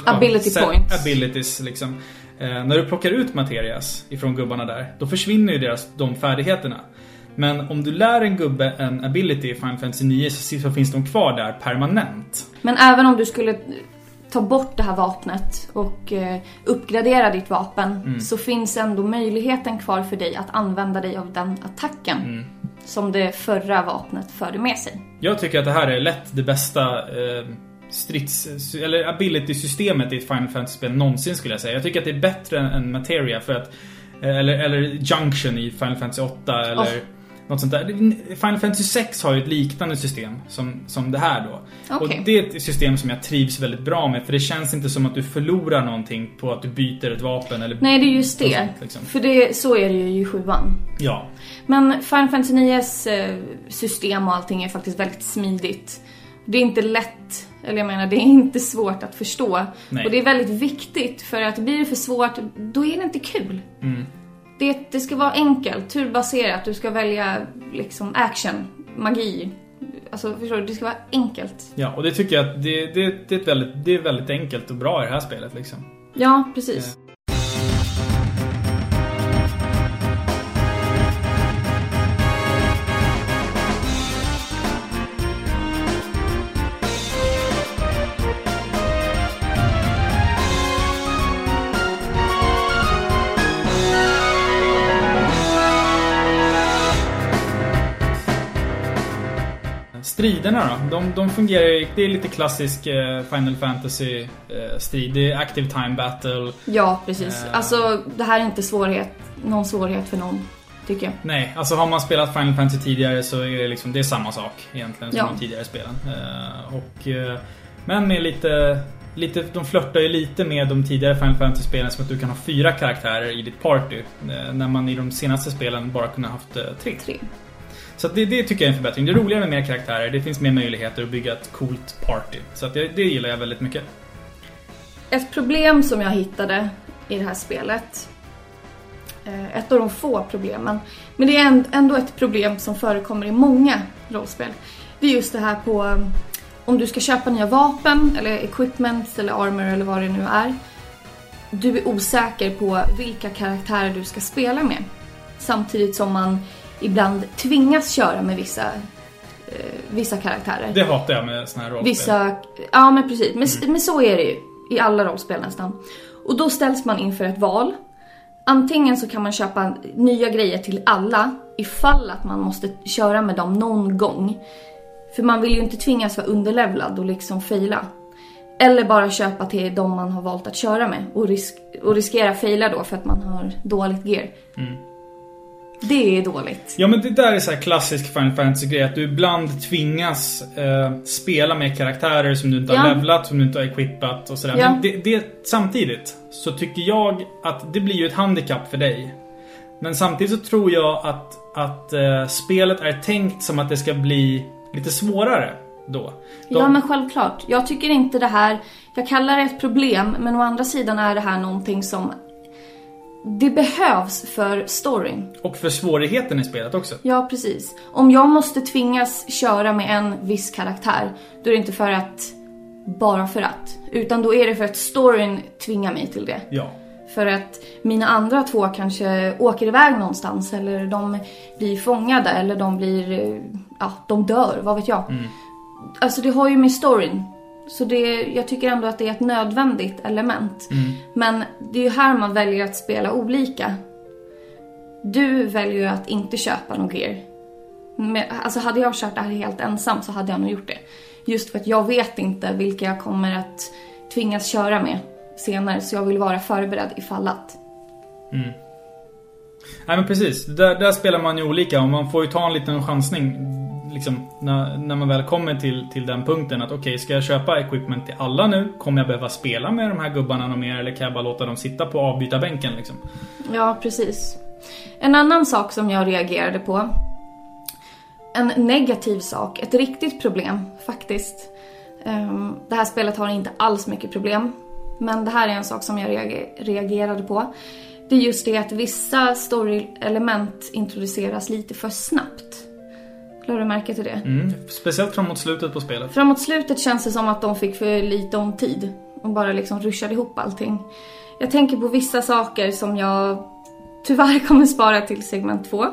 [SPEAKER 1] Ability ja, points.
[SPEAKER 2] Abilities liksom. Eh, när du plockar ut materias ifrån gubbarna där, då försvinner ju deras, de färdigheterna. Men om du lär en gubbe en ability i Final Fantasy 9 så, så finns de kvar där permanent.
[SPEAKER 1] Men även om du skulle ta bort det här vapnet och eh, uppgradera ditt vapen mm. så finns ändå möjligheten kvar för dig att använda dig av den attacken. Mm. Som det förra vapnet förde med sig.
[SPEAKER 2] Jag tycker att det här är lätt det bästa eh, strids... Eller ability-systemet i ett Final Fantasy-spel någonsin skulle jag säga. Jag tycker att det är bättre än Materia för att... Eh, eller, eller Junction i Final Fantasy 8 eller... Oh. Något sånt där. Final Fantasy 6 har ju ett liknande system som, som det här då. Okay. Och det är ett system som jag trivs väldigt bra med för det känns inte som att du förlorar någonting på att du byter ett vapen eller...
[SPEAKER 1] Nej, det är just det. Sånt, liksom. För det, så är det ju i sjuan.
[SPEAKER 2] Ja.
[SPEAKER 1] Men Final Fantasy 9s eh, system och allting är faktiskt väldigt smidigt. Det är inte lätt, eller jag menar det är inte svårt att förstå. Nej. Och det är väldigt viktigt för att blir det för svårt, då är det inte kul. Mm. Det, det ska vara enkelt, turbaserat, du ska välja liksom action, magi. Alltså förstår du, det ska vara enkelt.
[SPEAKER 2] Ja, och det tycker jag att det, det, det, är, väldigt, det är väldigt enkelt och bra i det här spelet liksom.
[SPEAKER 1] Ja, precis. Eh.
[SPEAKER 2] Striderna då? De, de fungerar Det är lite klassisk eh, Final Fantasy eh. Det är active time battle.
[SPEAKER 1] Ja, precis. Eh. Alltså, det här är inte svårighet, någon svårighet för någon. Tycker jag.
[SPEAKER 2] Nej, alltså har man spelat Final Fantasy tidigare så är det liksom, det är samma sak egentligen som ja. de tidigare spelen. Eh, och, men med lite Lite, de flörtar ju lite med de tidigare Final Fantasy-spelen som att du kan ha fyra karaktärer i ditt party. När man i de senaste spelen bara kunde haft tre.
[SPEAKER 1] tre.
[SPEAKER 2] Så det, det, tycker jag är en förbättring. Det är roligare med mer karaktärer. Det finns mer möjligheter att bygga ett coolt party. Så det, det gillar jag väldigt mycket.
[SPEAKER 1] Ett problem som jag hittade i det här spelet eh, ett av de få problemen. Men det är ändå ett problem som förekommer i många rollspel. Det är just det här på eh, om du ska köpa nya vapen eller equipment eller armor eller vad det nu är. Du är osäker på vilka karaktärer du ska spela med. Samtidigt som man ibland tvingas köra med vissa, eh, vissa karaktärer.
[SPEAKER 2] Det hatar jag med såna här rollspel.
[SPEAKER 1] Vissa, ja men precis. Men, mm. men så är det ju i alla rollspel nästan. Och då ställs man inför ett val. Antingen så kan man köpa nya grejer till alla ifall att man måste köra med dem någon gång. För man vill ju inte tvingas vara underlevlad och liksom fejla. Eller bara köpa till de man har valt att köra med och, risk och riskera fejla då för att man har dåligt gear. Mm. Det är dåligt.
[SPEAKER 2] Ja men det där är så klassisk Final Fantasy-grej. Att du ibland tvingas eh, spela med karaktärer som du inte har levlat, som du inte har equippat och sådär. Ja. Men det, det, samtidigt så tycker jag att det blir ju ett handikapp för dig. Men samtidigt så tror jag att, att eh, spelet är tänkt som att det ska bli lite svårare då.
[SPEAKER 1] De... Ja men självklart. Jag tycker inte det här, jag kallar det ett problem men å andra sidan är det här någonting som det behövs för storyn.
[SPEAKER 2] Och för svårigheten i spelet också.
[SPEAKER 1] Ja, precis. Om jag måste tvingas köra med en viss karaktär, då är det inte för att bara för att. Utan då är det för att storyn tvingar mig till det.
[SPEAKER 2] Ja.
[SPEAKER 1] För att mina andra två kanske åker iväg någonstans eller de blir fångade eller de blir, ja, de dör, vad vet jag. Mm. Alltså det har ju med storyn så det, jag tycker ändå att det är ett nödvändigt element. Mm. Men det är ju här man väljer att spela olika. Du väljer ju att inte köpa någon gear. Men, alltså hade jag kört det här helt ensam så hade jag nog gjort det. Just för att jag vet inte vilka jag kommer att tvingas köra med senare. Så jag vill vara förberedd ifall att.
[SPEAKER 2] Mm. Nej men precis. Där, där spelar man ju olika och man får ju ta en liten chansning liksom, när, när man väl kommer till, till den punkten att okej, okay, ska jag köpa equipment till alla nu? Kommer jag behöva spela med de här gubbarna något mer eller kan jag bara låta dem sitta på avbytarbänken liksom?
[SPEAKER 1] Ja, precis. En annan sak som jag reagerade på en negativ sak, ett riktigt problem faktiskt. Ehm, det här spelet har inte alls mycket problem. Men det här är en sak som jag reagerade på. Det är just det att vissa story-element introduceras lite för snabbt. Lade du märke till det?
[SPEAKER 2] Mm. Speciellt framåt slutet på spelet.
[SPEAKER 1] Framåt slutet känns det som att de fick för lite om tid och bara liksom ruschade ihop allting. Jag tänker på vissa saker som jag tyvärr (laughs) kommer spara till segment 2.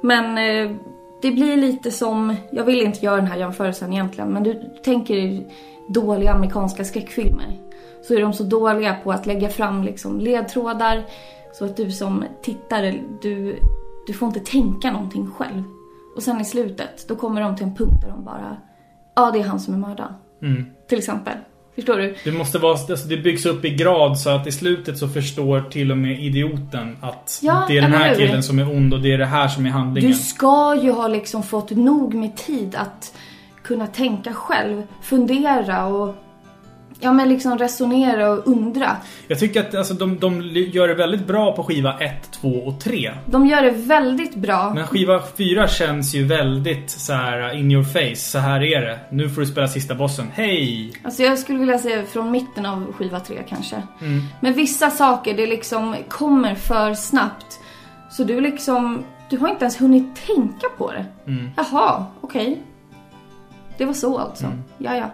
[SPEAKER 1] Men eh, det blir lite som, jag vill inte göra den här jämförelsen egentligen, men du tänker dåliga amerikanska skräckfilmer. Så är de så dåliga på att lägga fram liksom ledtrådar så att du som tittare, du, du får inte tänka någonting själv. Och sen i slutet, då kommer de till en punkt där de bara, ja det är han som är mördaren.
[SPEAKER 2] Mm.
[SPEAKER 1] Till exempel. Förstår du?
[SPEAKER 2] Det måste vara, alltså det byggs upp i grad så att i slutet så förstår till och med idioten att
[SPEAKER 1] Ja,
[SPEAKER 2] det är den här killen som är ond och det är det här som är handlingen.
[SPEAKER 1] Du ska ju ha liksom fått nog med tid att kunna tänka själv, fundera och ja men liksom resonera och undra.
[SPEAKER 2] Jag tycker att alltså, de, de gör det väldigt bra på skiva 1, 2 och 3.
[SPEAKER 1] De gör det väldigt bra.
[SPEAKER 2] Men skiva 4 känns ju väldigt så här in your face. Så här är det. Nu får du spela sista bossen. Hej!
[SPEAKER 1] Alltså jag skulle vilja säga från mitten av skiva tre kanske.
[SPEAKER 2] Mm.
[SPEAKER 1] Men vissa saker, det liksom kommer för snabbt. Så du liksom, du har inte ens hunnit tänka på det.
[SPEAKER 2] Mm.
[SPEAKER 1] Jaha, okej. Det var så alltså. Ja, ja.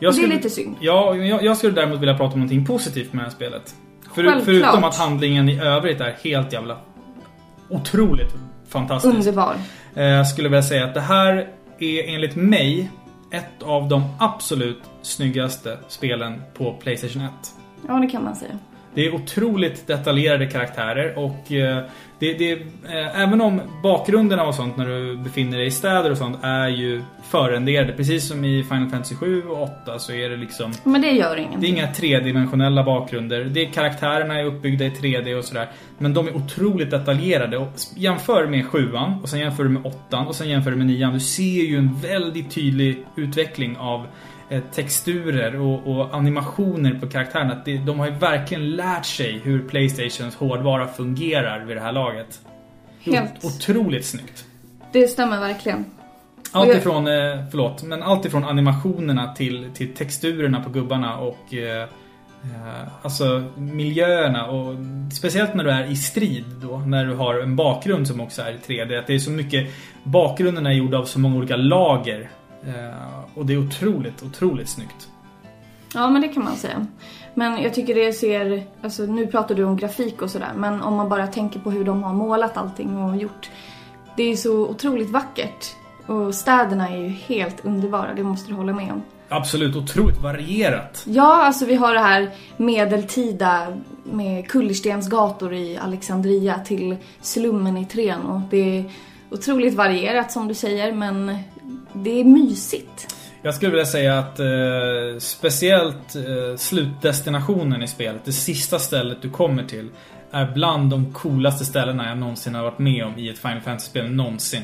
[SPEAKER 2] Jag
[SPEAKER 1] Det är lite synd.
[SPEAKER 2] Ja, jag, jag skulle däremot vilja prata om någonting positivt med det här spelet. För, förutom att handlingen i övrigt är helt jävla otroligt fantastisk.
[SPEAKER 1] Underbar.
[SPEAKER 2] Eh, skulle vilja säga att det här är enligt mig ett av de absolut snyggaste spelen på Playstation 1.
[SPEAKER 1] Ja, det kan man säga.
[SPEAKER 2] Det är otroligt detaljerade karaktärer och eh, det, det, eh, även om bakgrunderna och sånt när du befinner dig i städer och sånt är ju förrenderade. Precis som i Final Fantasy 7 och 8 så är det liksom
[SPEAKER 1] Men det gör
[SPEAKER 2] det är
[SPEAKER 1] ingenting.
[SPEAKER 2] inga tredimensionella bakgrunder. Det är karaktärerna är uppbyggda i 3D och sådär. Men de är otroligt detaljerade. Och jämför med 7 och sen jämför du med 8 och sen jämför du med 9 Du ser ju en väldigt tydlig utveckling av texturer och, och animationer på karaktärerna. Att det, de har ju verkligen lärt sig hur Playstations hårdvara fungerar vid det här laget.
[SPEAKER 1] Helt.
[SPEAKER 2] Otroligt snyggt.
[SPEAKER 1] Det stämmer verkligen.
[SPEAKER 2] Allt ifrån, eh, förlåt, men allt ifrån animationerna till, till texturerna på gubbarna och eh, eh, alltså miljöerna och speciellt när du är i strid då, när du har en bakgrund som också är i 3D. Att det är så mycket, bakgrunden är gjord av så många olika lager. Eh, och det är otroligt, otroligt snyggt.
[SPEAKER 1] Ja, men det kan man säga. Men jag tycker det ser, alltså nu pratar du om grafik och sådär, men om man bara tänker på hur de har målat allting och gjort. Det är så otroligt vackert. Och städerna är ju helt underbara, det måste du hålla med om.
[SPEAKER 2] Absolut, otroligt varierat.
[SPEAKER 1] Ja, alltså vi har det här medeltida med kullerstensgator i Alexandria till slummen i Treno. Det är otroligt varierat som du säger, men det är mysigt.
[SPEAKER 2] Jag skulle vilja säga att eh, speciellt eh, slutdestinationen i spelet, det sista stället du kommer till, är bland de coolaste ställena jag någonsin har varit med om i ett Final Fantasy-spel någonsin.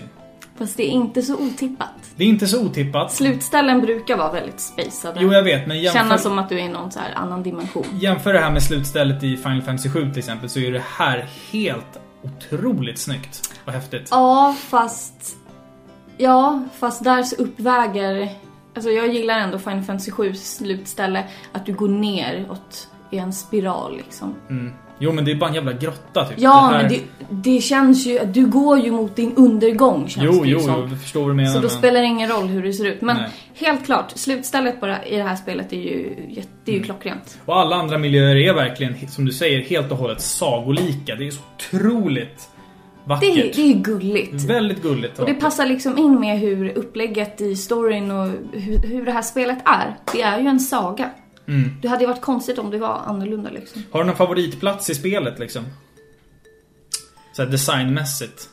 [SPEAKER 1] Fast det är inte så otippat.
[SPEAKER 2] Det är inte så otippat.
[SPEAKER 1] Slutställen brukar vara väldigt spacade.
[SPEAKER 2] Jo, jag vet, men jämför,
[SPEAKER 1] Kännas som att du är i någon så här annan dimension.
[SPEAKER 2] jämför det här med slutstället i Final Fantasy 7 till exempel, så är det här helt otroligt snyggt och häftigt.
[SPEAKER 1] Ja, fast... Ja, fast där så uppväger... Alltså jag gillar ändå Final Fantasy 7 slutställe, att du går neråt i en spiral liksom.
[SPEAKER 2] Mm. Jo, men det är bara en jävla grotta typ.
[SPEAKER 1] Ja,
[SPEAKER 2] det här...
[SPEAKER 1] men det, det känns ju... Du går ju mot din undergång känns
[SPEAKER 2] Jo,
[SPEAKER 1] det
[SPEAKER 2] jo,
[SPEAKER 1] som.
[SPEAKER 2] jo, jag förstår vad du menar.
[SPEAKER 1] Så då
[SPEAKER 2] men...
[SPEAKER 1] spelar det ingen roll hur det ser ut. Men
[SPEAKER 2] Nej.
[SPEAKER 1] helt klart, slutstället bara i det här spelet är ju, det är
[SPEAKER 2] Mm.
[SPEAKER 1] ju klockrent.
[SPEAKER 2] Och alla andra miljöer är verkligen, som du säger, helt och hållet sagolika. Det är så otroligt
[SPEAKER 1] Det
[SPEAKER 2] vackert.
[SPEAKER 1] är, det är gulligt.
[SPEAKER 2] Väldigt gulligt.
[SPEAKER 1] Och det passar liksom in med hur upplägget i storyn och hur, hur det här spelet är. Det är ju en saga.
[SPEAKER 2] Mm.
[SPEAKER 1] Det hade ju varit konstigt om det var annorlunda liksom.
[SPEAKER 2] Har du någon favoritplats i spelet liksom? Så designmässigt.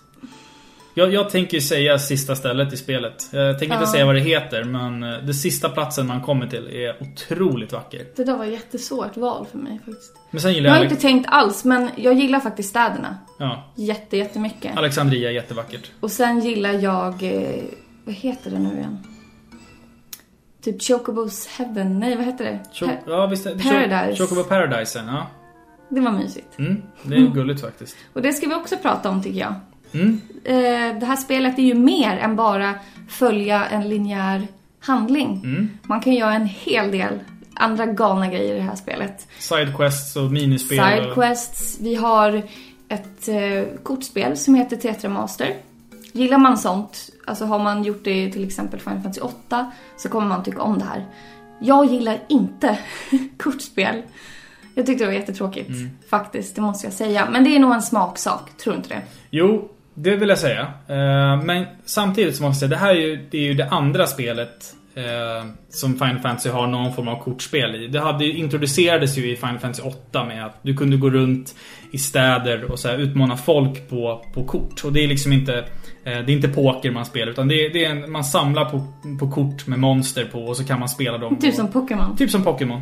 [SPEAKER 2] Jag, jag tänker ju säga sista stället i spelet. Jag tänker inte
[SPEAKER 1] Ja.
[SPEAKER 2] säga vad det heter, men eh, det sista platsen man kommer till är otroligt vacker.
[SPEAKER 1] Det där var ett jättesvårt val för mig faktiskt.
[SPEAKER 2] Men sen gillar
[SPEAKER 1] Jag
[SPEAKER 2] jag...
[SPEAKER 1] har inte tänkt alls, men jag gillar faktiskt städerna.
[SPEAKER 2] Ja,
[SPEAKER 1] Jätte, jättemycket.
[SPEAKER 2] Alexandria är jättevackert.
[SPEAKER 1] Och sen gillar jag, eh, vad heter det nu igen? Typ Chocobos Heaven, nej vad heter det?
[SPEAKER 2] Cho-
[SPEAKER 1] Pa-
[SPEAKER 2] ja, visst
[SPEAKER 1] Paradise.
[SPEAKER 2] Chocobo Paradise, ja.
[SPEAKER 1] det var mysigt.
[SPEAKER 2] Mm, det är gulligt faktiskt.
[SPEAKER 1] Och det ska vi också prata om tycker jag.
[SPEAKER 2] Mm.
[SPEAKER 1] Eh, det här spelet är ju mer än bara följa en linjär handling.
[SPEAKER 2] Mm.
[SPEAKER 1] Man kan göra en hel del andra galna grejer i det här spelet.
[SPEAKER 2] Sidequests och minispel.
[SPEAKER 1] Sidequests, vi har ett eh, kortspel som heter Tetra Master. Gillar man sånt, alltså har man gjort det till exempel Final Fantasy 8 så kommer man tycka om det här. Jag gillar inte (laughs) kortspel. Jag tyckte det var jättetråkigt
[SPEAKER 2] Mm.
[SPEAKER 1] faktiskt, det måste jag säga. Men det är nog en smaksak, tror du inte det?
[SPEAKER 2] Jo, det vill jag säga. Eh, Men samtidigt så måste jag säga, det här är ju det, är ju det andra spelet eh, som Final Fantasy har någon form av kortspel i. Det hade introducerades ju i Final Fantasy 8 med att du kunde gå runt i städer och så här utmana folk på, på kort. Och det är liksom inte eh, det är inte poker man spelar utan det är, det är en, man samlar på, på kort med monster på och så kan man spela dem.
[SPEAKER 1] Typ
[SPEAKER 2] och-
[SPEAKER 1] som Pokémon.
[SPEAKER 2] Typ som Pokémon,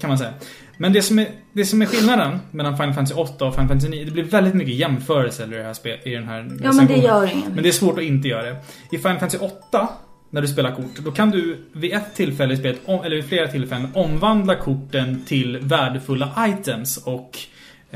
[SPEAKER 2] kan man säga. Men det som, är, det som är skillnaden mellan Final Fantasy 8 och Final Fantasy 9, det blir väldigt mycket jämförelser i, det här spel, i den här
[SPEAKER 1] Ja men det gör ingen.
[SPEAKER 2] Men det är svårt att inte göra det. I Final Fantasy 8, när du spelar kort, då kan du vid ett tillfälle i spelet, eller vid flera tillfällen, omvandla korten till värdefulla items och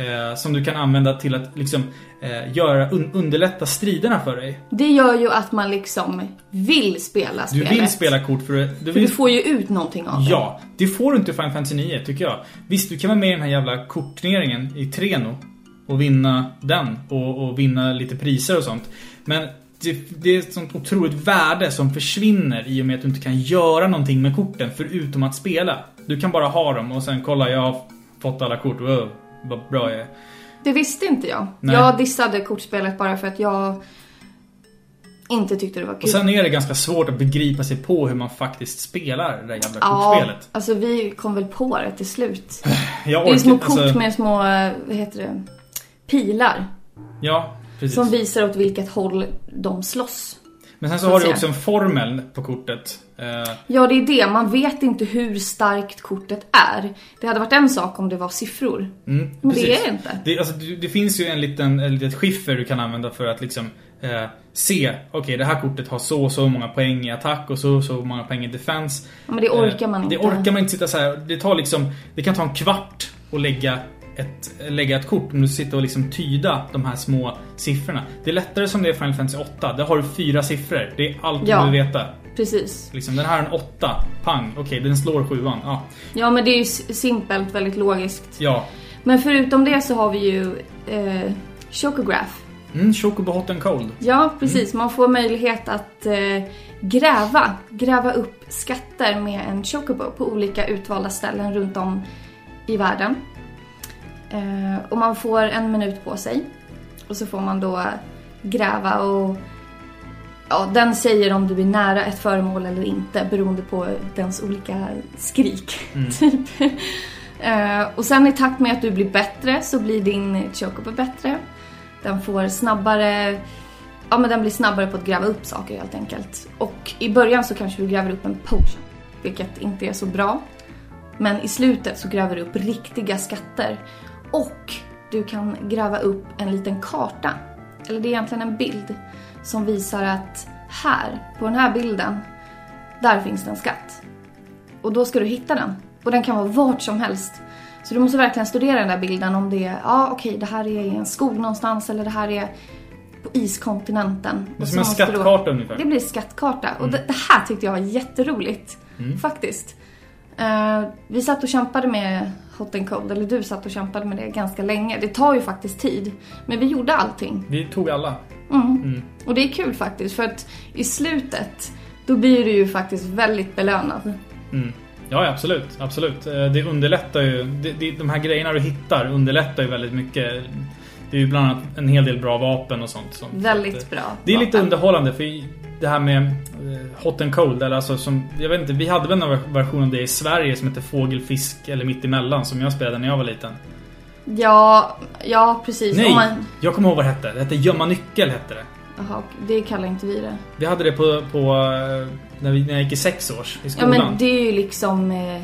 [SPEAKER 2] eh, som du kan använda till att liksom eh, göra, un, underlätta striderna för dig.
[SPEAKER 1] Det gör ju att man liksom vill spela
[SPEAKER 2] Du
[SPEAKER 1] spelet.
[SPEAKER 2] vill spela kort för, du
[SPEAKER 1] För
[SPEAKER 2] vill
[SPEAKER 1] du får ju ut någonting av det.
[SPEAKER 2] Ja, det får du inte i Final Fantasy 9 tycker jag. Visst, du kan vara med i den här jävla kortturneringen i Treno och vinna den och, och vinna lite priser och sånt. Men det, det är ett sånt otroligt värde som försvinner i och med att du inte kan göra någonting med korten förutom att spela. Du kan bara ha dem och sen kolla, jag har fått alla kort. Wow, vad bra jag är.
[SPEAKER 1] Det visste inte jag.
[SPEAKER 2] Nej.
[SPEAKER 1] Jag dissade kortspelet bara för att jag inte tyckte det var kul.
[SPEAKER 2] Och sen är det ganska svårt att begripa sig på hur man faktiskt spelar det där jävla
[SPEAKER 1] ja,
[SPEAKER 2] kortspelet.
[SPEAKER 1] alltså vi kom väl på det till slut.
[SPEAKER 2] Jag
[SPEAKER 1] Det är små kort
[SPEAKER 2] alltså-
[SPEAKER 1] med små, vad heter det, pilar.
[SPEAKER 2] Ja, precis.
[SPEAKER 1] Som visar åt vilket håll de slåss.
[SPEAKER 2] Men sen så
[SPEAKER 1] Så
[SPEAKER 2] har du också en formel på kortet. Eh,
[SPEAKER 1] Ja, det är det. Man vet inte hur starkt kortet är. Det hade varit en sak om det var siffror.
[SPEAKER 2] Mm,
[SPEAKER 1] Men det
[SPEAKER 2] precis.
[SPEAKER 1] är det inte.
[SPEAKER 2] Det, alltså, det, det finns ju en liten, ett litet skiffer du kan använda för att liksom eh, se, okej det här kortet har så och så många poäng i attack och så och så många poäng i defense.
[SPEAKER 1] Ja, men det orkar man
[SPEAKER 2] Eh,
[SPEAKER 1] inte.
[SPEAKER 2] Det orkar man inte sitta så här. Det tar liksom, det kan ta en kvart att lägga ett, lägga ett kort om du sitter och liksom tyda de här små siffrorna. Det är lättare som det är Final Fantasy 8. Där har du fyra siffror. Det är allt
[SPEAKER 1] Ja.
[SPEAKER 2] du behöver veta.
[SPEAKER 1] Precis.
[SPEAKER 2] Liksom, den här är en 8. Pang. Okej, den slår sjuan. Ja.
[SPEAKER 1] Ja, men det är ju simpelt, väldigt logiskt.
[SPEAKER 2] ja.
[SPEAKER 1] Men förutom det så har vi ju eh, Chocograph.
[SPEAKER 2] Mm, Chocobo Hot and Cold.
[SPEAKER 1] Ja, precis. Man får möjlighet att eh, gräva, gräva upp skatter med en chocobo på olika utvalda ställen runt om i världen. Eh, och man får en minut på sig. Och så får man då gräva och ja, den säger om du är nära ett föremål eller inte beroende på dens olika skrik. (laughs) Typ. Eh, och sen i takt med att du blir bättre så blir din chocobo bättre. Den får snabbare Ja men den blir snabbare på att gräva upp saker helt enkelt. Och i början så kanske du gräver upp en potion. Vilket inte är så bra. Men i slutet så gräver du upp riktiga skatter. Och du kan gräva upp en liten karta. Eller det är egentligen en bild. Som visar att här, på den här bilden, där finns det en skatt. Och då ska du hitta den. Och den kan vara vart som helst. Så du måste verkligen studera den där bilden om det är, ja okej det här är i en skog någonstans eller det här är på iskontinenten.
[SPEAKER 2] Det är som en skattkarta ungefär.
[SPEAKER 1] Det blir skattkarta. Och det, det här tyckte jag var jätteroligt.
[SPEAKER 2] Mm.
[SPEAKER 1] Faktiskt. Eh, vi satt och kämpade med Hot and Cold, eller du satt och kämpade med det ganska länge. Det tar ju faktiskt tid. Men vi gjorde allting.
[SPEAKER 2] Vi tog alla.
[SPEAKER 1] Mm.
[SPEAKER 2] Mm.
[SPEAKER 1] Och det är kul faktiskt, för att i slutet, då blir du ju faktiskt väldigt belönad.
[SPEAKER 2] Mm. Ja, absolut. Absolut. Eh, Det underlättar ju. De här grejerna du hittar underlättar ju väldigt mycket. Det är ju bland annat en hel del bra vapen och sånt. sånt.
[SPEAKER 1] Väldigt
[SPEAKER 2] eh,
[SPEAKER 1] bra.
[SPEAKER 2] Det är lite
[SPEAKER 1] vapen.
[SPEAKER 2] underhållande för det här med eh, Hot and Cold, eller alltså som, jag vet inte, vi hade väl en version av det i Sverige som heter Fågel, Fisk eller Mittemellan som jag spelade när jag var liten.
[SPEAKER 1] Ja, ja precis.
[SPEAKER 2] Nej!
[SPEAKER 1] Man...
[SPEAKER 2] Jag kommer ihåg vad det hette. Det hette Gömma Nyckel hette det.
[SPEAKER 1] Jaha, det kallar inte vi det.
[SPEAKER 2] Vi hade det på, på eh, när, vi, när jag gick i sex års i
[SPEAKER 1] Ja
[SPEAKER 2] skolan.
[SPEAKER 1] men det är ju liksom eh,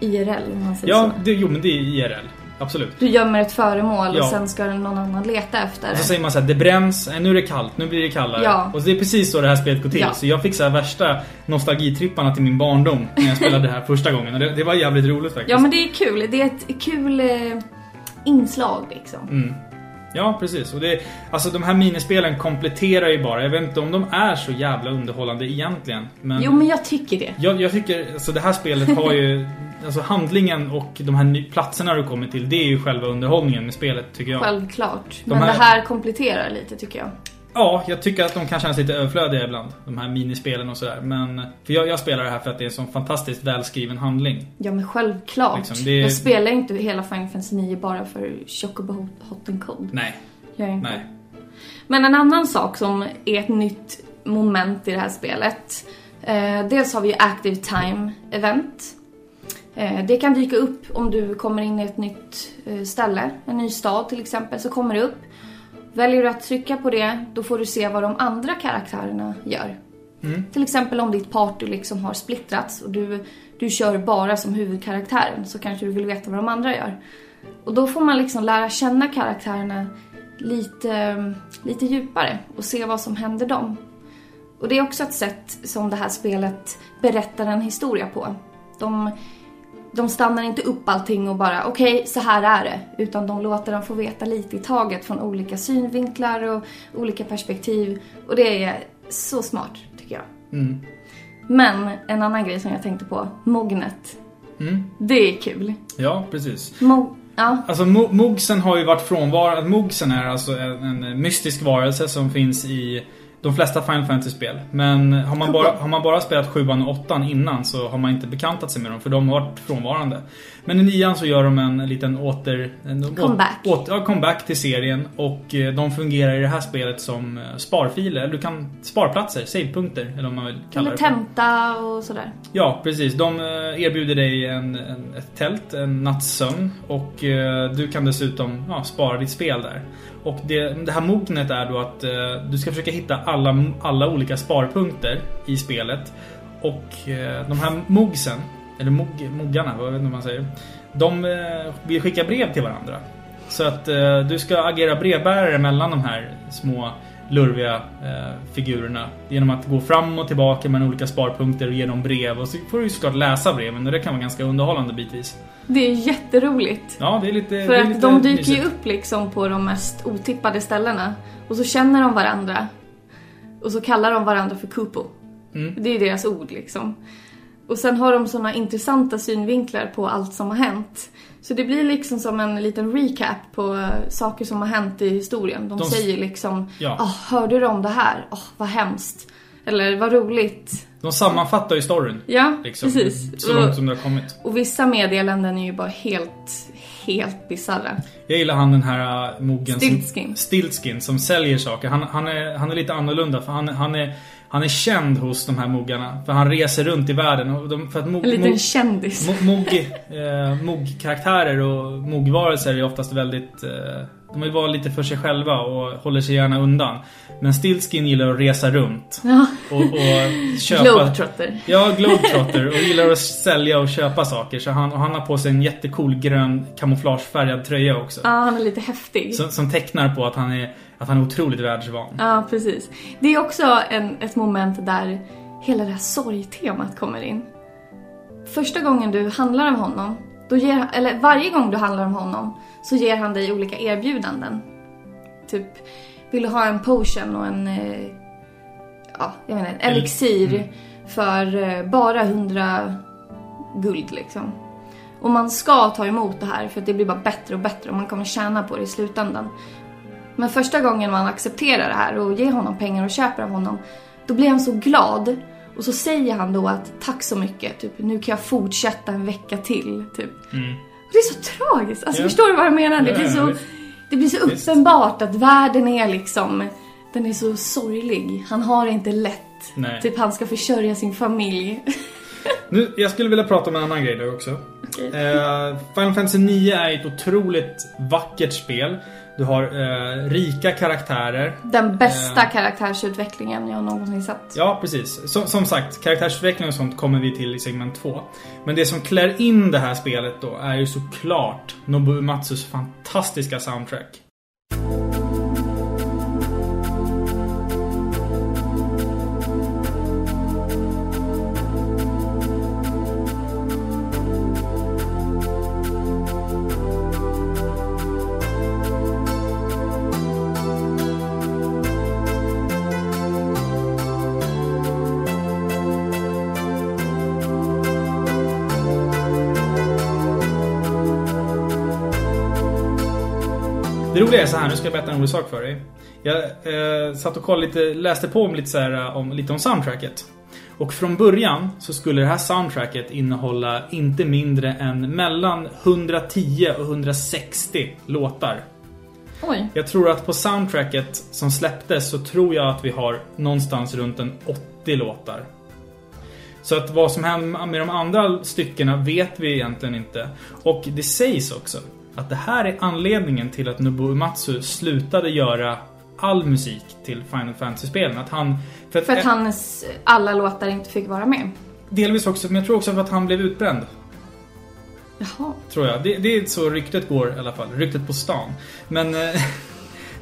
[SPEAKER 1] IRL om man säger
[SPEAKER 2] Ja,
[SPEAKER 1] så.
[SPEAKER 2] det, jo men det är IRL. Absolut.
[SPEAKER 1] Du gömmer ett föremål
[SPEAKER 2] Ja.
[SPEAKER 1] och sen ska någon annan leta efter
[SPEAKER 2] Och så
[SPEAKER 1] det.
[SPEAKER 2] säger man så här, det bränns, eh, nu är det kallt, nu blir det kallare.
[SPEAKER 1] Ja.
[SPEAKER 2] Och det är precis så det här spelet går till.
[SPEAKER 1] Ja.
[SPEAKER 2] Så jag fick så här värsta nostalgitripparna till min barndom när jag spelade det här första gången. Och det, det var jävligt roligt faktiskt.
[SPEAKER 1] Ja men det är kul. Det är ett kul eh, inslag liksom.
[SPEAKER 2] Mm. Ja, precis. Och det, alltså de här minispelen kompletterar ju bara. Jag vet inte om de är så jävla underhållande egentligen. Men
[SPEAKER 1] Jo, men jag tycker det.
[SPEAKER 2] jag, jag tycker, alltså det här spelet har ju... (laughs) Alltså handlingen och de här platserna du kommer till, det är ju själva underhållningen med spelet tycker jag.
[SPEAKER 1] Självklart.
[SPEAKER 2] De
[SPEAKER 1] Men
[SPEAKER 2] här-
[SPEAKER 1] det här kompletterar lite tycker jag.
[SPEAKER 2] Ja, jag tycker att de kan kännas lite överflödiga ibland. De här minispelen och sådär. Men... För jag, jag spelar det här för att det är en sån fantastiskt välskriven handling.
[SPEAKER 1] Ja, men självklart.
[SPEAKER 2] Liksom, är-
[SPEAKER 1] Jag spelar inte hela Final Fantasy 9 bara för Chocobo Hot and Cold.
[SPEAKER 2] Nej,
[SPEAKER 1] Jag inte.
[SPEAKER 2] nej.
[SPEAKER 1] Men en annan sak som är ett nytt moment i det här spelet. Eh, dels har vi ju Active Time Event. Eh, det kan dyka upp om du kommer in i ett nytt eh, ställe, en ny stad till exempel, så kommer det upp. Väljer du att trycka på det, då får du se vad de andra karaktärerna gör.
[SPEAKER 2] Mm.
[SPEAKER 1] Till exempel om ditt party liksom har splittrats och du, du kör bara som huvudkaraktären så kanske du vill veta vad de andra gör. Och då får man liksom lära känna karaktärerna lite, lite djupare och se vad som händer dem. Och det är också ett sätt som det här spelet berättar en historia på. De, de stannar inte upp allting och bara okej, så här är det. Utan de låter dem få veta lite i taget från olika synvinklar och olika perspektiv. Och det är så smart, tycker jag.
[SPEAKER 2] Mm.
[SPEAKER 1] Men en annan grej som jag tänkte på, Mognet.
[SPEAKER 2] Mm.
[SPEAKER 1] Det är kul.
[SPEAKER 2] Ja, precis.
[SPEAKER 1] Mo- ja,
[SPEAKER 2] Alltså Mo- Mogsen har ju varit frånvarande. Mogsen är alltså en, en mystisk varelse som finns i de flesta Final Fantasy-spel. Men har man, bara, har man bara spelat 7 och 8 innan så har man inte bekantat sig med dem för de har varit frånvarande. Men i nian så gör de en liten åter... En,
[SPEAKER 1] Comeback.
[SPEAKER 2] Åter, ja, comeback till serien och eh, de fungerar i det här spelet som eh, sparfiler. Eller du kan... Sparplatser, savepunkter eller vad man vill kalla
[SPEAKER 1] eller
[SPEAKER 2] det
[SPEAKER 1] tenta och sådär.
[SPEAKER 2] Ja, precis. De eh, erbjuder dig en, en, ett tält, en nattsömn och du kan dessutom ja, spara ditt spel där. Och det, det här mognet är då att du ska försöka hitta alla, alla olika sparpunkter i spelet. Och de här mogsen, eller mog, moggarna, vad vet inte vad man säger. De eh, vill skicka brev till varandra. Så att eh, du ska agera brevbärare mellan de här små lurviga eh, figurerna. Genom att gå fram och tillbaka mellan olika sparpunkter och ge dem brev. Och så får du ju såklart läsa breven och det kan vara ganska underhållande bitvis.
[SPEAKER 1] Det är jätteroligt.
[SPEAKER 2] Ja, det är lite
[SPEAKER 1] För
[SPEAKER 2] det är
[SPEAKER 1] att
[SPEAKER 2] lite
[SPEAKER 1] de dyker ju upp liksom på de mest otippade ställena. Och så känner de varandra. Och så kallar de varandra för Kupo.
[SPEAKER 2] Mm.
[SPEAKER 1] Det är deras ord liksom. Och sen har de såna intressanta synvinklar på allt som har hänt. Så det blir liksom som en liten recap på saker som har hänt i historien. De,
[SPEAKER 2] De-
[SPEAKER 1] säger liksom
[SPEAKER 2] Ja.
[SPEAKER 1] Åh, hörde du om det här? Åh, vad hemskt. Eller vad roligt.
[SPEAKER 2] De sammanfattar ju storyn.
[SPEAKER 1] Ja,
[SPEAKER 2] Liksom,
[SPEAKER 1] precis.
[SPEAKER 2] Så långt som det har kommit.
[SPEAKER 1] och vissa meddelanden är ju bara helt, helt bisarra.
[SPEAKER 2] Jag gillar han den här uh, mogen
[SPEAKER 1] Stiltskin.
[SPEAKER 2] som, Stiltskin som säljer saker. Han, han, är, han är lite annorlunda för han, han, är, han är känd hos de här moggarna. För han reser runt i världen. Och de, för att mog,
[SPEAKER 1] En liten
[SPEAKER 2] mog,
[SPEAKER 1] kändis.
[SPEAKER 2] Mo- Mog, eh, Mog-karaktärer och Mog-varelser är oftast väldigt... Eh, de vill vara lite för sig själva och håller sig gärna undan. Men Stiltskin gillar att resa runt.
[SPEAKER 1] Ja,
[SPEAKER 2] Och, och (laughs) köpa...
[SPEAKER 1] Globetrotter.
[SPEAKER 2] Ja, Globetrotter. Och gillar att sälja och köpa saker. Så han, och han har på sig en jättecool grön kamouflagefärgad tröja också.
[SPEAKER 1] Ja, han är lite häftig.
[SPEAKER 2] Som, som tecknar på att han är, att han är otroligt världsvan.
[SPEAKER 1] Ja, precis. Det är också en, ett moment där hela det här sorgtemat kommer in. Första gången du handlar om honom, då ger, eller varje gång du handlar om honom, så ger han dig olika erbjudanden. Typ, vill du ha en potion och en, eh, ja, jag vet inte, en elixir
[SPEAKER 2] Mm.
[SPEAKER 1] för eh, bara 100 guld liksom. Och man ska ta emot det här för att det blir bara bättre och bättre och man kommer tjäna på det i slutändan. Men första gången man accepterar det här och ger honom pengar och köper av honom, då blir han så glad. Och så säger han då att tack så mycket, typ nu kan jag fortsätta en vecka till. Typ.
[SPEAKER 2] Mm.
[SPEAKER 1] Och det är så tragiskt, alltså
[SPEAKER 2] Ja.
[SPEAKER 1] förstår du vad jag menar? Det blir så, det blir så uppenbart att världen är liksom, den är så sorglig. Han har det inte lätt.
[SPEAKER 2] Nej.
[SPEAKER 1] Typ han ska försörja sin familj. (laughs)
[SPEAKER 2] Nu, jag skulle vilja prata om en annan grej då också. Eh, Final Fantasy 9 är ett otroligt vackert spel. Du har eh, rika karaktärer.
[SPEAKER 1] Den bästa
[SPEAKER 2] Eh.
[SPEAKER 1] karaktärsutvecklingen jag någonsin sett.
[SPEAKER 2] Ja, precis. Som, som sagt, karaktärsutveckling och sånt kommer vi till i segment 2. Men det som klär in det här spelet då är ju såklart Nobuo Uematsus fantastiska soundtrack. Roliga är så här, nu ska jag berätta en rolig sak för dig. Jag eh, satt och kollade lite, läste på om lite, så här, eh, om, lite om soundtracket. Och från början så skulle det här soundtracket innehålla inte mindre än mellan 110 och 160 låtar.
[SPEAKER 1] Oj.
[SPEAKER 2] Jag tror att på soundtracket som släpptes så tror jag att vi har någonstans runt en 80 låtar. Så att vad som händer med de andra styckena vet vi egentligen inte. Och det sägs också att det här är anledningen till att Nobuo Uematsu slutade göra all musik till Final Fantasy-spelen. Att han...
[SPEAKER 1] För att, för att hans alla låtar inte fick vara med?
[SPEAKER 2] Delvis också, men jag tror också för att han blev utbränd.
[SPEAKER 1] Jaha.
[SPEAKER 2] Tror jag. Det, det är så ryktet går i alla fall. Ryktet på stan. Men... eh, (laughs)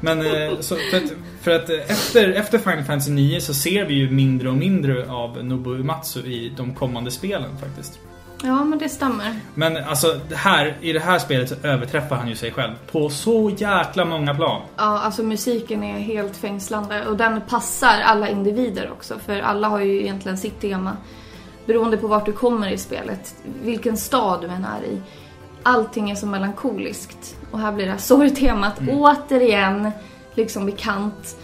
[SPEAKER 2] Men eh, så för, att, för att efter, efter Final Fantasy 9 så ser vi ju mindre och mindre av Nobuo Uematsu i de kommande spelen faktiskt.
[SPEAKER 1] Ja, men det stämmer.
[SPEAKER 2] Men alltså, här, i det här spelet så överträffar han ju sig själv på så jäkla många plan.
[SPEAKER 1] Ja, alltså musiken är helt fängslande och den passar alla individer också för alla har ju egentligen sitt tema. Beroende på vart du kommer i spelet, vilken stad du än är i. Allting är så melankoliskt. Och här blir det här sorgtemat mm. återigen liksom bekant.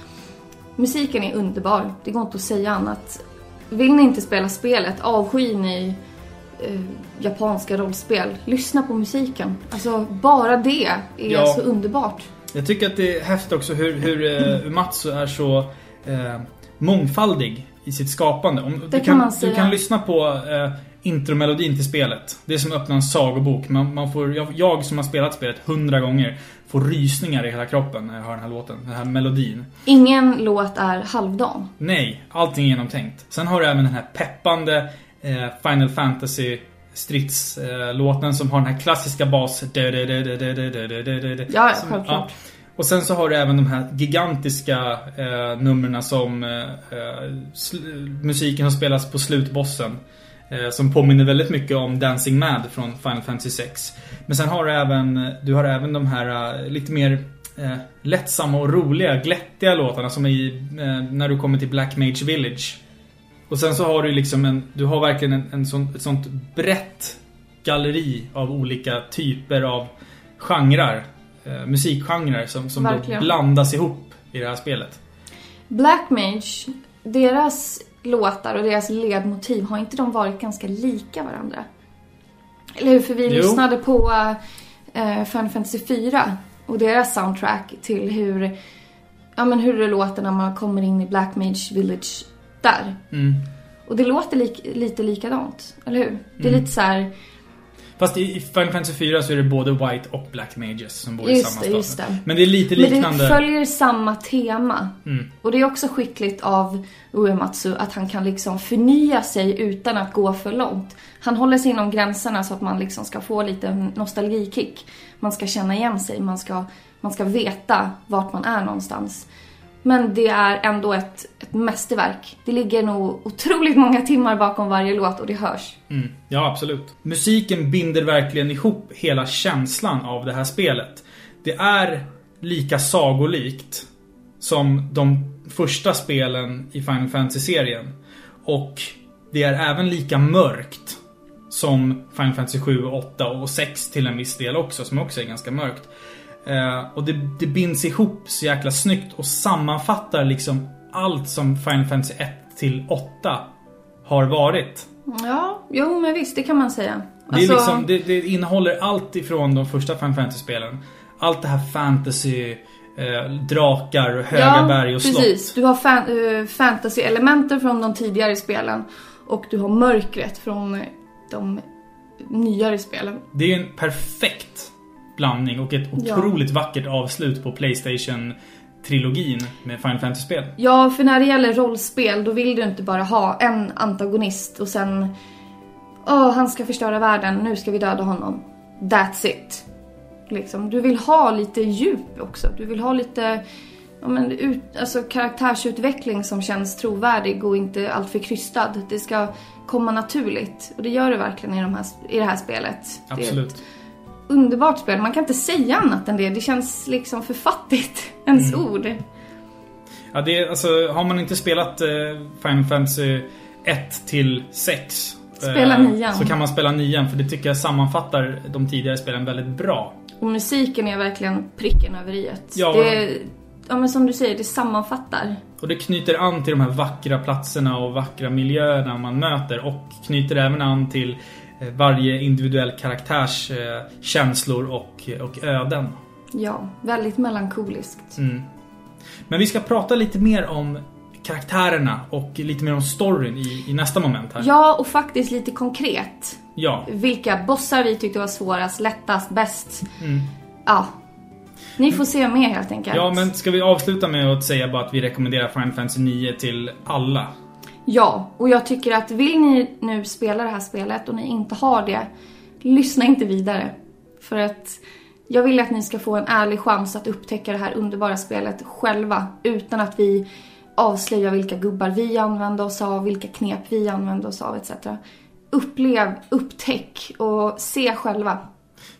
[SPEAKER 1] Musiken är underbar, det går inte att säga annat. Vill ni inte spela spelet, avskyr ni eh, japanska rollspel, lyssna på musiken. Alltså bara det är ja. så underbart.
[SPEAKER 2] Jag tycker att det är häftigt också hur, hur uh, Umatsu är så uh, mångfaldig i sitt skapande. Om, du,
[SPEAKER 1] kan, säga.
[SPEAKER 2] du kan lyssna på uh, intromelodin till spelet. Det är som att öppna en sagobok. Man, man får, jag, jag, som har spelat spelet hundra gånger får rysningar i hela kroppen när jag hör den här låten. Den här melodin.
[SPEAKER 1] Ingen låt är halvdan.
[SPEAKER 2] Nej, allting är genomtänkt. Sen har du även den här peppande eh, Final Fantasy stridslåten eh, som har den här klassiska bas...
[SPEAKER 1] Ja, självklart. Ja.
[SPEAKER 2] Och sen så har du även de här gigantiska eh, numren som eh, eh musiken som spelas på slutbossen. Eh, som påminner väldigt mycket om Dancing Mad från Final Fantasy 6. Men sen har du även, du har även de här uh, lite mer uh, lättsamma och roliga, glättiga låtarna som är i, uh, när du kommer till Black Mage Village. Och sen så har du liksom en, du har verkligen en, en sån, ett sånt brett galleri av olika typer av genrer. Uh, musikgenrer som, som då blandas ihop i det här spelet.
[SPEAKER 1] Black Mage, deras låtar och deras ledmotiv, har inte de varit ganska lika varandra? Eller hur? För vi jo. lyssnade på uh, Final Fantasy 4 och deras soundtrack till hur, ja, men hur det låter när man kommer in i Black Mage Village där.
[SPEAKER 2] Mm.
[SPEAKER 1] Och det låter li lite likadant, eller hur? Det är mm. lite så här,
[SPEAKER 2] Fast i Final Fantasy 4 så är det både White och Black Mages som bor just i samma
[SPEAKER 1] det, just det.
[SPEAKER 2] Men det är lite liknande. Men
[SPEAKER 1] det följer samma tema.
[SPEAKER 2] Mm.
[SPEAKER 1] Och det är också skickligt av Uematsu att han kan liksom förnya sig utan att gå för långt. Han håller sig inom gränserna så att man liksom ska få lite nostalgikick. Man ska känna igen sig, man ska, man ska veta vart man är någonstans. Men det är ändå ett, ett mästerverk. Det ligger nog otroligt många timmar bakom varje låt och det hörs.
[SPEAKER 2] Mm, ja, absolut. Musiken binder verkligen ihop hela känslan av det här spelet. Det är lika sagolikt som de första spelen i Final Fantasy-serien. Och det är även lika mörkt som Final Fantasy 7, 8 och 6 till en viss del också, som också är ganska mörkt. Eh, och det, det binds ihop så jäkla snyggt och sammanfattar liksom allt som Final Fantasy 1 till 8 har varit.
[SPEAKER 1] Ja, jo men visst, det kan man säga.
[SPEAKER 2] Det, alltså... liksom, det, det innehåller allt ifrån de första Final Fantasy-spelen. Allt det här fantasy, eh, drakar, höga ja, berg och slott. precis.
[SPEAKER 1] Du har fan, uh, fantasy-elementer från de tidigare spelen. Och du har mörkret från de nyare spelen.
[SPEAKER 2] Det är en perfekt blandning och ett otroligt ja. vackert avslut på Playstation trilogin med Final Fantasy-spel.
[SPEAKER 1] Ja, för när det gäller rollspel då vill du inte bara ha en antagonist och sen Åh, oh, han ska förstöra världen, nu ska vi döda honom. That's it. Liksom. Du vill ha lite djup också. Du vill ha lite ja, men, ut, alltså, karaktärsutveckling som känns trovärdig och inte alltför krystad. Det ska komma naturligt. Och det gör det verkligen i, de här, i det här spelet.
[SPEAKER 2] Absolut
[SPEAKER 1] underbart spel. Man kan inte säga annat än det. Det känns liksom för fattigt, (laughs) ens mm. ord.
[SPEAKER 2] Ja, det är, alltså, har man inte spelat eh, Final Fantasy 1 till 6
[SPEAKER 1] Spela
[SPEAKER 2] eh,
[SPEAKER 1] nian.
[SPEAKER 2] Så kan man spela nian för det tycker jag sammanfattar de tidigare spelen väldigt bra.
[SPEAKER 1] Och musiken är verkligen pricken över i
[SPEAKER 2] Ja.
[SPEAKER 1] Det, ja men som du säger, det sammanfattar.
[SPEAKER 2] Och det knyter an till de här vackra platserna och vackra miljöerna man möter och knyter även an till varje individuell karaktärs eh, känslor och, och öden.
[SPEAKER 1] Ja, väldigt melankoliskt.
[SPEAKER 2] Mm. Men vi ska prata lite mer om karaktärerna och lite mer om storyn i, i nästa moment här.
[SPEAKER 1] Ja, och faktiskt lite konkret.
[SPEAKER 2] Ja.
[SPEAKER 1] Vilka bossar vi tyckte var svårast, lättast, bäst.
[SPEAKER 2] Mm.
[SPEAKER 1] Ja. Ni får se mer helt enkelt.
[SPEAKER 2] Ja, men ska vi avsluta med att säga bara att vi rekommenderar Final Fantasy 9 till alla?
[SPEAKER 1] Ja, och jag tycker att vill ni nu spela det här spelet och ni inte har det, lyssna inte vidare. För att jag vill att ni ska få en ärlig chans att upptäcka det här underbara spelet själva utan att vi avslöjar vilka gubbar vi använde oss av, vilka knep vi använde oss av etc. Upplev, upptäck och se själva.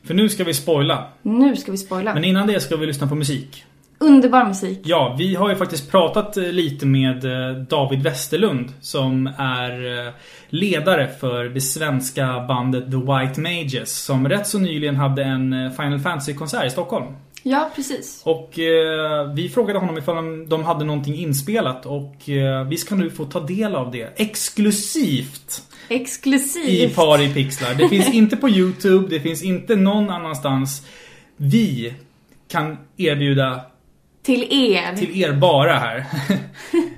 [SPEAKER 2] För nu ska vi spoila.
[SPEAKER 1] Nu ska vi spoila.
[SPEAKER 2] Men innan det ska vi lyssna på musik.
[SPEAKER 1] Underbar musik.
[SPEAKER 2] Ja, vi har ju faktiskt pratat eh, lite med eh, David Westerlund som är eh, ledare för det svenska bandet The White Mages som rätt så nyligen hade en Final Fantasy-konsert i Stockholm.
[SPEAKER 1] Ja, precis.
[SPEAKER 2] Och eh, vi frågade honom ifall de- de hade någonting inspelat och eh, vi ska nu få ta del av det exklusivt i
[SPEAKER 1] Exklusivt.
[SPEAKER 2] Paripixlar. Det finns inte på Youtube, det finns inte någon annanstans. Vi kan erbjuda
[SPEAKER 1] Till er.
[SPEAKER 2] till er bara här. (laughs)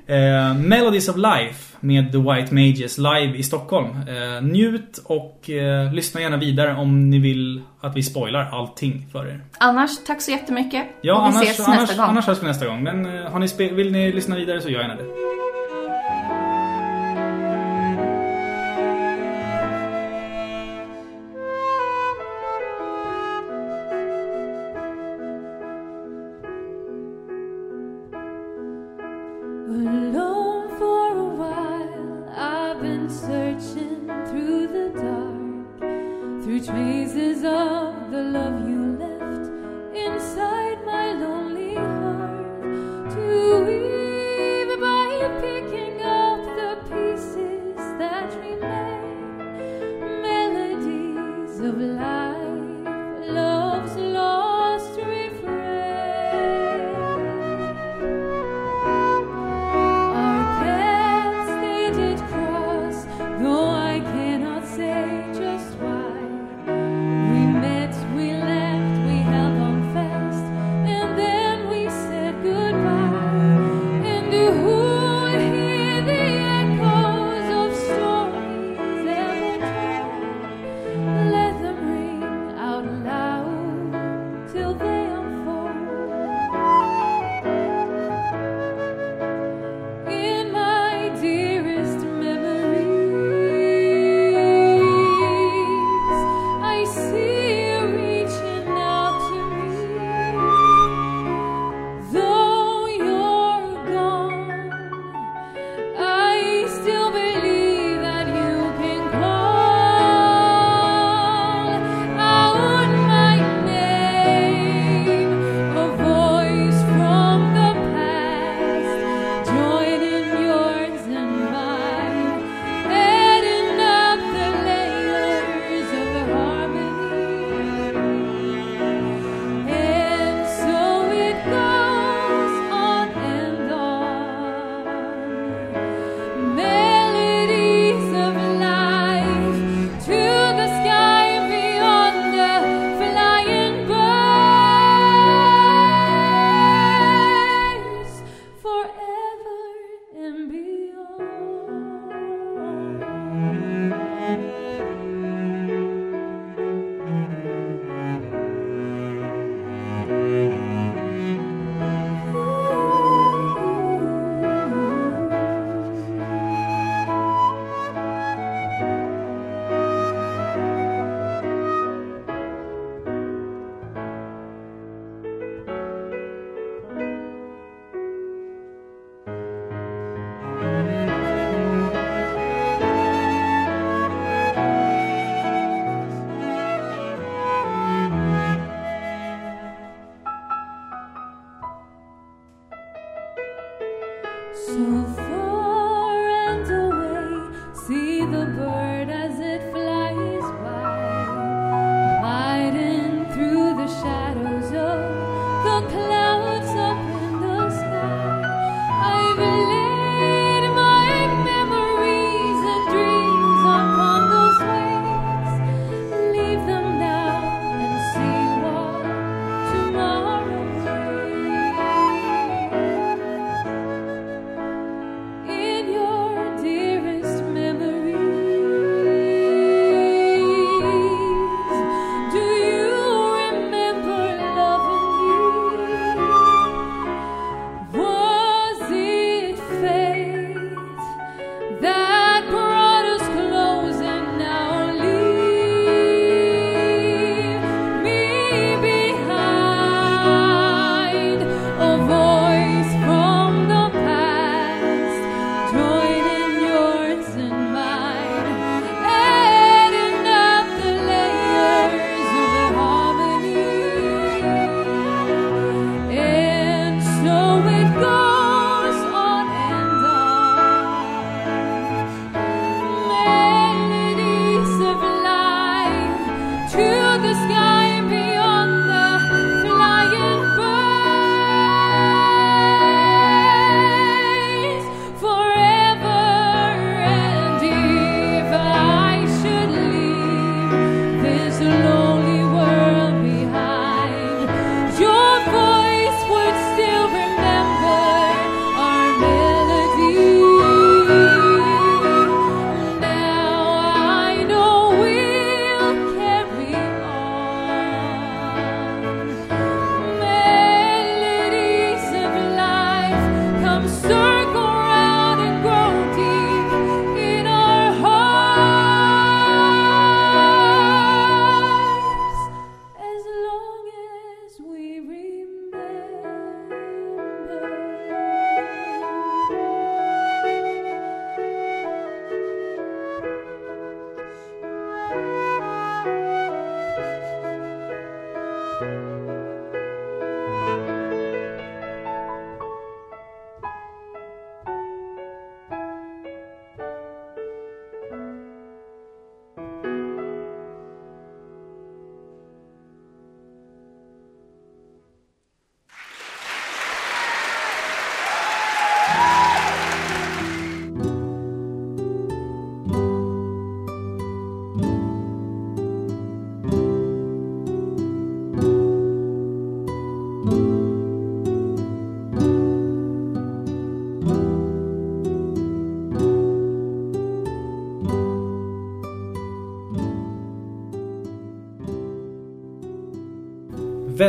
[SPEAKER 2] eh, Melodies of Life med The White Mages live i Stockholm. Eh, njut och eh, lyssna gärna vidare om ni vill att vi spoilar allting för er.
[SPEAKER 1] Annars, tack så jättemycket.
[SPEAKER 2] Ja,
[SPEAKER 1] och vi
[SPEAKER 2] annars,
[SPEAKER 1] ses
[SPEAKER 2] annars,
[SPEAKER 1] nästa gång.
[SPEAKER 2] annars hörs vi nästa gång. Men eh, har ni vill ni lyssna vidare så gör gärna det.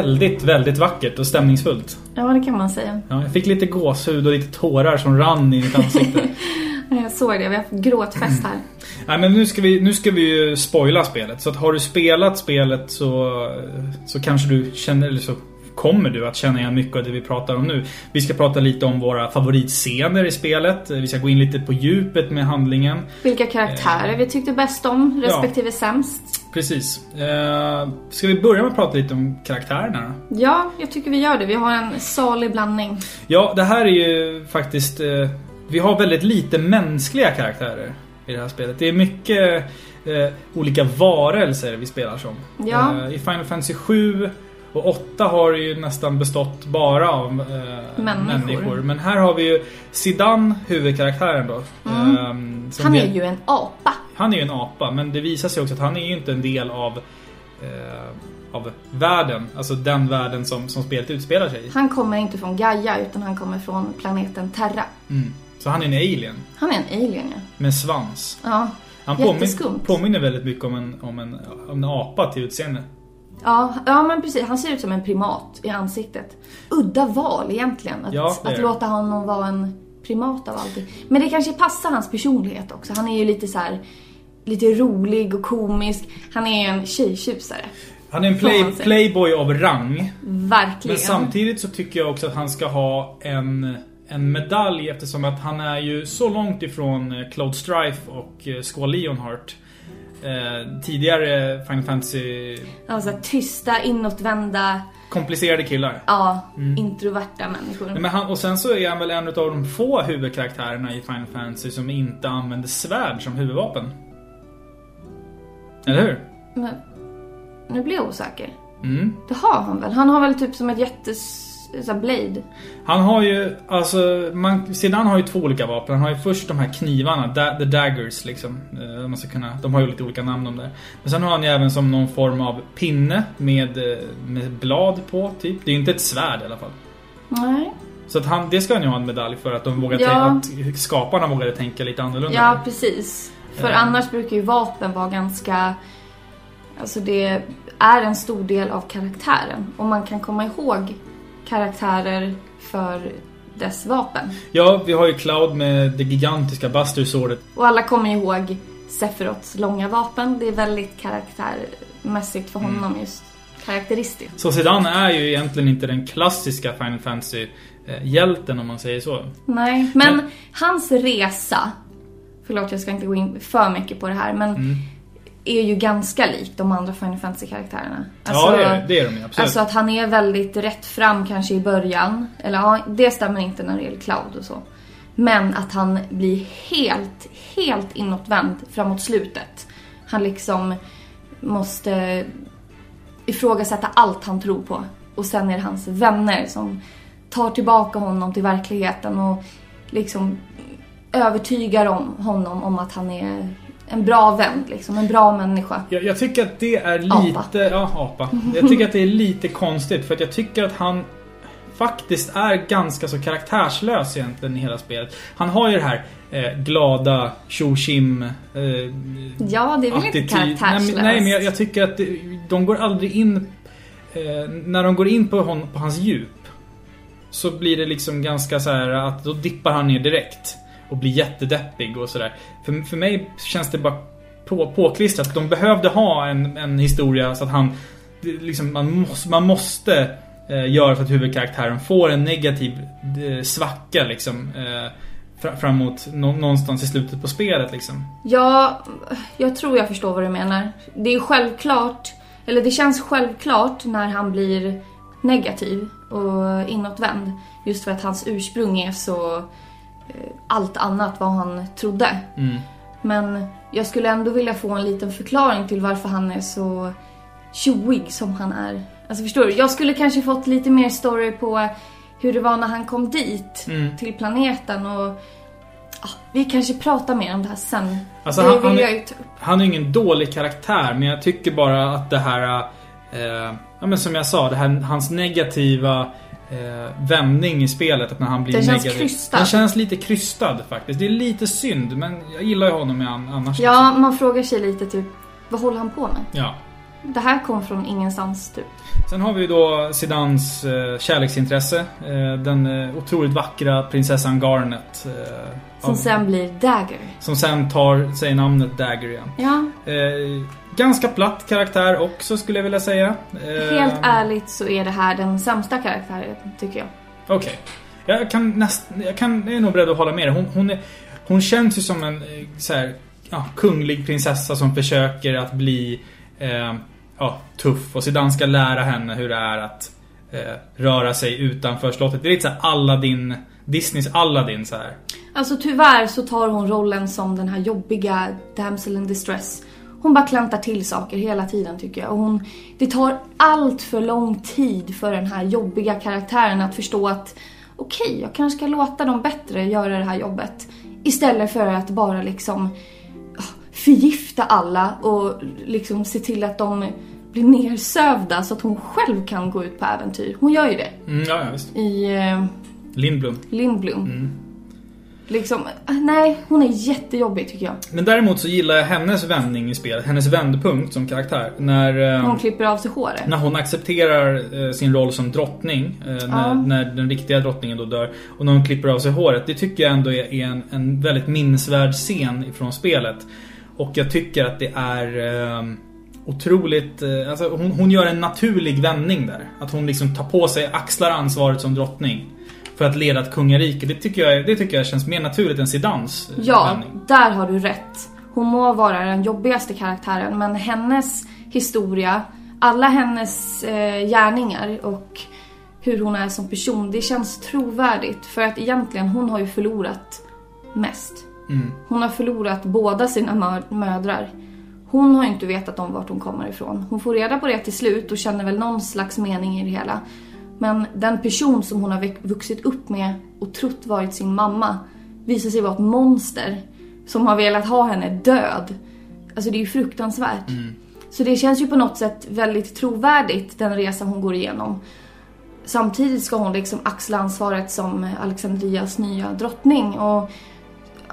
[SPEAKER 2] Väldigt, väldigt vackert och stämningsfullt.
[SPEAKER 1] Ja, det kan man säga.
[SPEAKER 2] Ja, jag fick lite gåshud och lite tårar som rann i mitt ansikte. (laughs)
[SPEAKER 1] Jag såg det, vi har haft gråtfest här. (clears throat)
[SPEAKER 2] Nej men nu ska, vi, nu ska vi ju spoila spelet. Så att har du spelat spelet så, så kanske du känner, eller så kommer du att känna igen mycket av det vi pratar om nu. Vi ska prata lite om våra favoritscener i spelet. Vi ska gå in lite på djupet med handlingen.
[SPEAKER 1] Vilka karaktärer vi tyckte bäst om, respektive sämst.
[SPEAKER 2] Precis. Eh, ska vi börja med att prata lite om karaktärerna då?
[SPEAKER 1] Ja, jag tycker vi gör det. Vi har en salig blandning.
[SPEAKER 2] Ja, det här är ju faktiskt... Eh, vi har väldigt lite mänskliga karaktärer i det här spelet. Det är mycket eh, olika varelser vi spelar som.
[SPEAKER 1] Ja.
[SPEAKER 2] Eh, I Final Fantasy 7 och 8 har ju nästan bestått bara av eh,
[SPEAKER 1] Människor.
[SPEAKER 2] Men här har vi ju Sidan, huvudkaraktären då. Eh, som
[SPEAKER 1] Han är ju en apa.
[SPEAKER 2] Han är ju en apa, men det visar sig också att han är ju inte en del av eh, av världen, alltså den världen som, som spelet utspelar sig i.
[SPEAKER 1] Han kommer inte från Gaia, utan han kommer från planeten Terra.
[SPEAKER 2] Mm. Så han är en alien
[SPEAKER 1] Han är en alien, ja.
[SPEAKER 2] med svans.
[SPEAKER 1] Ja,
[SPEAKER 2] Han påmin,
[SPEAKER 1] Jätteskumt.
[SPEAKER 2] påminner väldigt mycket om en, om, en, om en apa till utseende.
[SPEAKER 1] ja, ja men precis. Han ser ut som en primat i ansiktet. Udda val egentligen, att,
[SPEAKER 2] Ja,
[SPEAKER 1] att låta honom vara en primat av allting. Men det kanske passar hans personlighet också. Han är ju lite så här lite rolig och komisk. Han är en tjejtjusare.
[SPEAKER 2] Han är en play, playboy av rang.
[SPEAKER 1] Verkligen.
[SPEAKER 2] Men samtidigt så tycker jag också att han ska ha en, en medalj eftersom att han är ju så långt ifrån eh, Cloud Strife och eh, Squall Leonheart. Eh, tidigare Final Fantasy
[SPEAKER 1] Alltså tysta, inåtvända,
[SPEAKER 2] komplicerade killar.
[SPEAKER 1] ja, introverta människor.
[SPEAKER 2] Nej, Men han, och sen så är han väl en av de få huvudkaraktärerna i Final Fantasy som inte använder svärd som huvudvapen. Eller hur?
[SPEAKER 1] Men, nu blir jag osäker.
[SPEAKER 2] Mm.
[SPEAKER 1] Det har han väl? Han har väl typ som ett jättes... Blade.
[SPEAKER 2] Han har ju, alltså, man, Sedan har ju två olika vapen. Han har ju först de här knivarna, da, the daggers liksom. Eh, man ska kunna, de har ju lite olika namn de där. Men sen har han ju även som någon form av pinne med, eh, med blad på, typ. Det är ju inte ett svärd i alla fall.
[SPEAKER 1] Nej.
[SPEAKER 2] Så att han, det ska han ju ha en medalj för att de vågade
[SPEAKER 1] Ja.
[SPEAKER 2] att skaparna vågade tänka lite annorlunda.
[SPEAKER 1] Ja, precis. För
[SPEAKER 2] Eh.
[SPEAKER 1] annars brukar ju vapen vara ganska... Alltså det är en stor del av karaktären. Och man kan komma ihåg karaktärer för dess vapen.
[SPEAKER 2] Ja, vi har ju Cloud med det gigantiska Buster Swordet.
[SPEAKER 1] Och alla kommer ihåg Sephiroths långa vapen. Det är väldigt karaktärmässigt för
[SPEAKER 2] Mm.
[SPEAKER 1] honom just. Karaktäristiskt.
[SPEAKER 2] Så Sedan är ju egentligen inte den klassiska Final Fantasy-hjälten om man säger så.
[SPEAKER 1] Nej, men,
[SPEAKER 2] Men-
[SPEAKER 1] hans resa, förlåt jag ska inte gå in för mycket på det här, men
[SPEAKER 2] Mm.
[SPEAKER 1] är ju ganska lik de andra Final Fantasy-karaktärerna.
[SPEAKER 2] ja, det är, det är de absolut.
[SPEAKER 1] Alltså att han är väldigt rätt fram kanske i början. Eller ja, det stämmer inte när det gäller Cloud och så. Men att han blir helt, helt inåtvänd framåt slutet. Han liksom måste ifrågasätta allt han tror på. Och sen är det hans vänner som tar tillbaka honom till verkligheten och liksom övertygar om honom om att han är en bra vän, liksom, en bra människa.
[SPEAKER 2] Jag, jag tycker att det är lite...
[SPEAKER 1] Apa.
[SPEAKER 2] Ja, apa. Jag tycker att det är lite konstigt för att jag tycker att han faktiskt är ganska så karaktärslös egentligen i hela spelet. Han har ju det här eh, glada tjo eh,
[SPEAKER 1] Ja, det är väl inte
[SPEAKER 2] attityd.
[SPEAKER 1] karaktärslöst?
[SPEAKER 2] Nej, men- nej, men jag, jag tycker att det, de går aldrig in... Eh, när de går in på, hon, på hans djup så blir det liksom ganska så här att då dippar han ner direkt och blir jättedeppig och sådär. För, för mig känns det bara på, påklistrat. De behövde ha en, en historia så att han... Liksom, man måste, man måste eh, göra så att huvudkaraktären får en negativ eh, svacka liksom. Eh, framåt nå, någonstans i slutet på spelet liksom.
[SPEAKER 1] Ja, jag tror jag förstår vad du menar. Det är självklart, eller det känns självklart när han blir negativ och inåtvänd. Just för att hans ursprung är så allt annat vad han trodde.
[SPEAKER 2] Mm.
[SPEAKER 1] Men jag skulle ändå vilja få en liten förklaring till varför han är så tjoig som han är. Alltså förstår du? Jag skulle kanske fått lite mer story på hur det var när han kom dit
[SPEAKER 2] Mm.
[SPEAKER 1] till planeten och ja, vi kanske pratar mer om det här sen.
[SPEAKER 2] Alltså,
[SPEAKER 1] det
[SPEAKER 2] han-
[SPEAKER 1] vill
[SPEAKER 2] han är-
[SPEAKER 1] jag.
[SPEAKER 2] Han är ingen dålig karaktär, men jag tycker bara att det här... Eh, ja men som jag sa, det här, hans negativa eh, vändning i spelet. Att när han blir
[SPEAKER 1] Den känns
[SPEAKER 2] negativ.
[SPEAKER 1] krystad.
[SPEAKER 2] Den känns lite krystad faktiskt. Det är lite synd, men jag gillar ju honom an- annars.
[SPEAKER 1] Ja, man frågar sig lite typ, vad håller han på med?
[SPEAKER 2] liksom. ja.
[SPEAKER 1] Det här kom från ingenstans typ.
[SPEAKER 2] Sen har vi då Zidans eh, kärleksintresse. Eh, den eh, otroligt vackra prinsessan Garnet. Eh,
[SPEAKER 1] Som
[SPEAKER 2] av-
[SPEAKER 1] sen blir Dagger.
[SPEAKER 2] som sen tar sig namnet Dagger igen.
[SPEAKER 1] Ja,
[SPEAKER 2] Eh, ganska platt karaktär också skulle jag vilja säga. Eh,
[SPEAKER 1] helt ärligt så är det här den sämsta karaktären tycker jag.
[SPEAKER 2] Okej. Jag kan näst, jag kan, jag är nog beredd att hålla med dig. Hon, hon, är, hon känns ju som en eh, så här, ja, kunglig prinsessa som försöker att bli eh, ja, tuff. Och sedan ska lära henne hur det är att eh, röra sig utanför slottet. Det är lite såhär Aladdin, Disneys Aladdin så här.
[SPEAKER 1] Alltså tyvärr så tar hon rollen som den här jobbiga damsel in distress. Hon bara klantar till saker hela tiden tycker jag. Och hon, det tar allt för lång tid för den här jobbiga karaktären att förstå att okej, jag kanske ska låta dem bättre göra det här jobbet. Istället för att bara liksom ah, förgifta alla och liksom se till att de blir nersövda så att hon själv kan gå ut på äventyr. Hon gör ju det
[SPEAKER 2] Mm, ja, ja, visst.
[SPEAKER 1] i eh,
[SPEAKER 2] Lindblom.
[SPEAKER 1] Lindblom.
[SPEAKER 2] Mm.
[SPEAKER 1] Liksom, nej, hon är jättejobbig tycker jag.
[SPEAKER 2] Men däremot så gillar jag hennes vändning i spelet. Hennes vändpunkt som karaktär. När... eh,
[SPEAKER 1] Hon klipper av sig håret.
[SPEAKER 2] När hon accepterar eh, sin roll som drottning, eh, när,
[SPEAKER 1] Ja.
[SPEAKER 2] när den riktiga drottningen då dör, och när hon klipper av sig håret. Det tycker jag ändå är, en, en väldigt minnesvärd scen ifrån spelet. Och jag tycker att det är otroligt... Alltså hon, hon gör en naturlig vändning där. Att hon liksom tar på sig, axlar ansvaret som drottning. För att leda ett kungarike. Det tycker jag, det tycker jag känns mer naturligt än Zidans eh,
[SPEAKER 1] Ja,
[SPEAKER 2] vändning.
[SPEAKER 1] där har du rätt. Hon må vara den jobbigaste karaktären men hennes historia, alla hennes eh, gärningar och hur hon är som person, det känns trovärdigt. För att egentligen, hon har ju förlorat mest.
[SPEAKER 2] Mm.
[SPEAKER 1] Hon har förlorat båda sina mö- mödrar. Hon har ju inte vetat om vart hon kommer ifrån. Hon får reda på det till slut och känner väl någon slags mening i det hela. Men den person som hon har vuxit upp med och trott varit sin mamma visar sig vara ett monster som har velat ha henne död. Alltså det är ju fruktansvärt. Så det känns ju på något sätt väldigt trovärdigt, den resa hon går igenom. Samtidigt ska hon liksom axla ansvaret som Alexandrias nya drottning och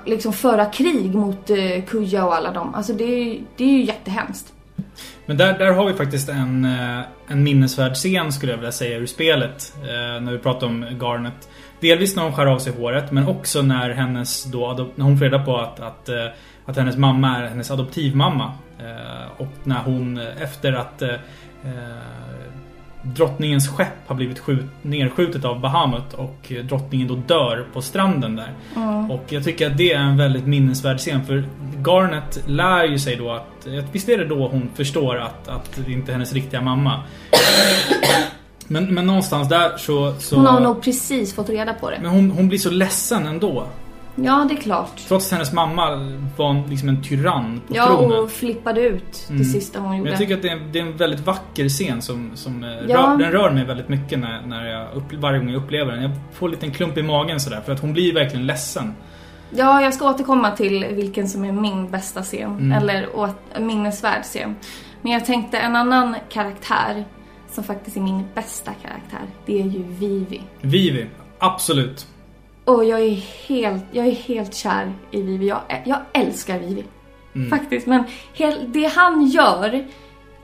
[SPEAKER 1] liksom föra krig mot eh, Kuja och alla dem. Alltså det, är- det är ju jättehemskt.
[SPEAKER 2] Men där, där har vi faktiskt en, eh, en minnesvärd scen skulle jag vilja säga ur spelet. Eh, när vi pratar om Garnet. Delvis när hon skär av sig håret men också när hennes då, när hon får reda på att, att, eh, att hennes mamma är hennes adoptivmamma. Och när hon efter att drottningens skepp har blivit skjut, nerskjutet av Bahamut och drottningen då dör på stranden där. Och jag tycker att det är en väldigt minnesvärd scen för Garnet lär ju sig då att, att visst är det då hon förstår att, att det inte är hennes riktiga mamma. Men, men någonstans där så... så
[SPEAKER 1] Hon har nog precis fått reda på det.
[SPEAKER 2] men hon, hon blir så ledsen ändå.
[SPEAKER 1] Ja, det är klart.
[SPEAKER 2] Trots att hennes mamma var liksom en tyrann på
[SPEAKER 1] Ja,
[SPEAKER 2] tronen.
[SPEAKER 1] och flippade ut det
[SPEAKER 2] Mm.
[SPEAKER 1] sista hon
[SPEAKER 2] Men
[SPEAKER 1] gjorde.
[SPEAKER 2] jag tycker att det är, en, det är en väldigt vacker scen som, som eh,
[SPEAKER 1] Ja.
[SPEAKER 2] rör, den rör mig väldigt mycket när, när jag upp, varje gång jag upplever den. Jag får en liten klump i magen sådär för att hon blir verkligen ledsen.
[SPEAKER 1] Ja, jag ska återkomma till vilken som är min bästa scen.
[SPEAKER 2] Mm.
[SPEAKER 1] Eller åt, minnesvärd scen. Men jag tänkte en annan karaktär som faktiskt är min bästa karaktär. Det är ju Vivi.
[SPEAKER 2] Vivi, absolut.
[SPEAKER 1] Och jag är helt, jag är helt kär i Vivi. Jag, jag älskar Vivi.
[SPEAKER 2] Mm.
[SPEAKER 1] Faktiskt. Men hel, det han gör,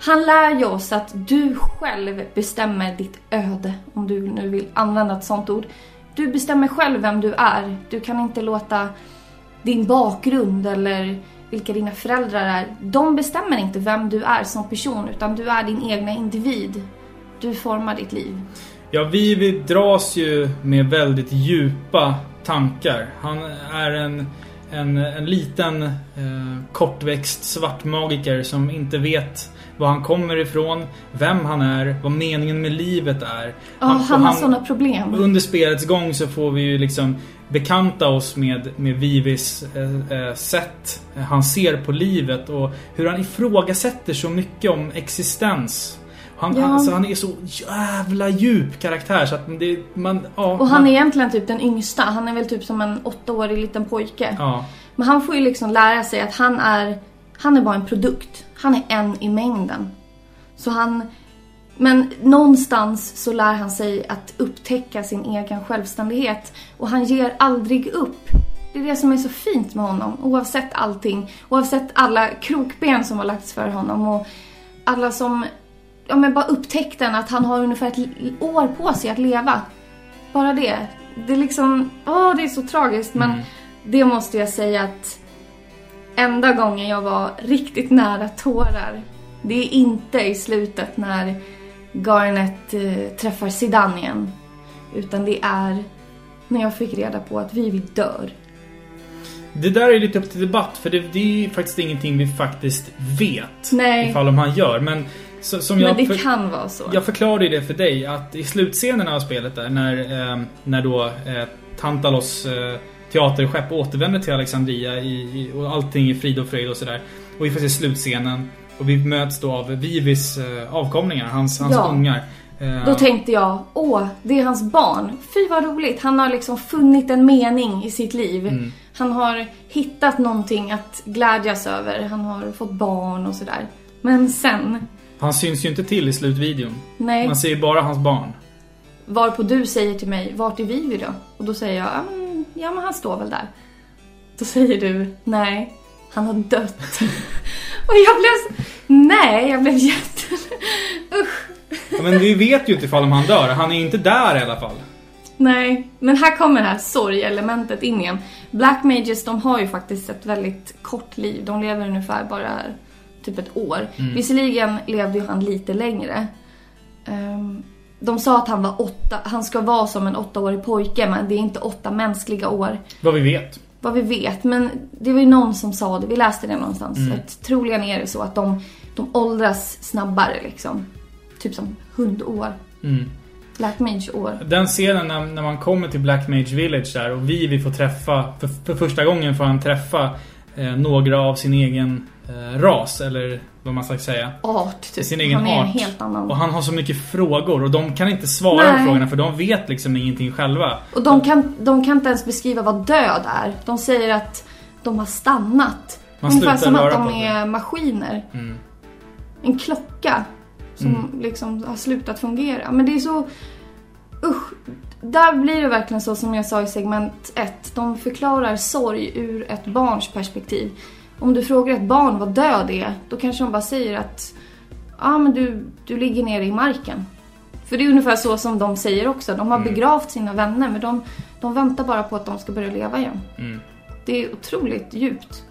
[SPEAKER 1] han lär ju oss att du själv bestämmer ditt öde. Om du nu vill använda ett sånt ord. Du bestämmer själv vem du är. Du kan inte låta din bakgrund eller vilka dina föräldrar är. De bestämmer inte vem du är som person utan du är din egna individ. Du formar ditt liv.
[SPEAKER 2] Ja, Vivi dras ju med väldigt djupa tankar. Han är en, en, en liten eh, kortväxt svartmagiker som inte vet var han kommer ifrån, vem han är, vad meningen med livet är.
[SPEAKER 1] Ja,
[SPEAKER 2] Han-
[SPEAKER 1] han,
[SPEAKER 2] och
[SPEAKER 1] har sådana problem.
[SPEAKER 2] Under spelets gång så får vi ju liksom bekanta oss med, med Vivis eh, eh, sätt han ser på livet och hur han ifrågasätter så mycket om existens. Han,
[SPEAKER 1] Ja.
[SPEAKER 2] han, alltså, han är så jävla djup karaktär så att det, man... Ja,
[SPEAKER 1] Och han
[SPEAKER 2] man,
[SPEAKER 1] är egentligen typ den yngsta. Han är väl typ som en åttaårig liten pojke.
[SPEAKER 2] Ja.
[SPEAKER 1] Men han får ju liksom lära sig att han är, han är bara en produkt. Han är en i mängden. Så han, men någonstans så lär han sig att upptäcka sin egen självständighet. Och han ger aldrig upp. Det är det som är så fint med honom. Oavsett allting. Oavsett alla krokben som har lagts för honom. Och alla som, ja men bara upptäckten att han har ungefär ett år på sig att leva. Bara det. Det är liksom, åh det är så tragiskt men
[SPEAKER 2] Mm.
[SPEAKER 1] det måste jag säga att enda gången jag var riktigt nära tårar, det är inte i slutet när Garnet eh, träffar Zidane igen. Utan det är när jag fick reda på att Vivi dör.
[SPEAKER 2] Det där är lite upp till debatt för det, det är ju faktiskt ingenting vi faktiskt vet.
[SPEAKER 1] Nej.
[SPEAKER 2] Ifall om han gör. Men så, som jag
[SPEAKER 1] Men det
[SPEAKER 2] för-
[SPEAKER 1] kan vara så.
[SPEAKER 2] Jag förklarade ju det för dig att i slutscenen av spelet där när, eh, när då eh, Tantalos eh, teaterskepp återvänder till Alexandria i, i, och allting är frid och fröjd och sådär. Och vi får se slutscenen och vi möts då av Vivis eh, avkomlingar, hans, hans
[SPEAKER 1] Ja.
[SPEAKER 2] ungar. Eh,
[SPEAKER 1] Då tänkte jag, åh, det är hans barn. Fy vad roligt. Han har liksom funnit en mening i sitt liv.
[SPEAKER 2] Mm.
[SPEAKER 1] Han har hittat någonting att glädjas över. Han har fått barn och sådär. Men sen,
[SPEAKER 2] Han syns ju inte till i slutvideon.
[SPEAKER 1] nej.
[SPEAKER 2] Man ser ju bara hans barn.
[SPEAKER 1] Varpå du säger till mig, vart är Vivi då? Och då säger jag, ja men, han står väl där. Då säger du, nej, han har dött. (laughs) och jag blev nej, jag blev jätte... (laughs) Usch.
[SPEAKER 2] Ja, men vi vet ju inte ifall om han dör. Han är inte där i alla fall.
[SPEAKER 1] Nej, men här kommer det här sorgelementet in igen. Black Mages, de har ju faktiskt ett väldigt kort liv. De lever ungefär bara typ ett år. Visserligen levde ju han lite längre. Ehm, de sa att han var åtta, han ska vara som en åttaårig pojke men det är inte åtta mänskliga år.
[SPEAKER 2] Vad vi vet.
[SPEAKER 1] Vad vi vet, men det var ju någon som sa det, vi läste det någonstans. Att troligen är det så att de, de åldras snabbare liksom. Typ som hundår.
[SPEAKER 2] Mm.
[SPEAKER 1] Black Mage-år.
[SPEAKER 2] Den scenen när, när man kommer till Black Mage Village där och Vivi får träffa, för, för första gången får han träffa eh, några av sin egen ras, eller vad man ska säga.
[SPEAKER 1] art typ.
[SPEAKER 2] Sin egen
[SPEAKER 1] han är en
[SPEAKER 2] art.
[SPEAKER 1] helt annan.
[SPEAKER 2] Och han har så mycket frågor och de kan inte svara på
[SPEAKER 1] Nej.
[SPEAKER 2] frågorna för de vet liksom ingenting själva.
[SPEAKER 1] Och de kan, de kan inte ens beskriva vad död är. De säger att de har stannat.
[SPEAKER 2] Man
[SPEAKER 1] Ungefär som att de
[SPEAKER 2] på
[SPEAKER 1] är maskiner.
[SPEAKER 2] Mm.
[SPEAKER 1] En klocka som
[SPEAKER 2] Mm.
[SPEAKER 1] liksom har slutat fungera. Men det är så... Usch. Där blir det verkligen så som jag sa i segment 1. De förklarar sorg ur ett barns perspektiv. Om du frågar ett barn vad död är, då kanske de bara säger att ja ah, men du, du ligger nere i marken. För det är ungefär så som de säger också. De har
[SPEAKER 2] Mm.
[SPEAKER 1] begravt sina vänner men de, de väntar bara på att de ska börja leva igen.
[SPEAKER 2] Mm.
[SPEAKER 1] Det är otroligt djupt.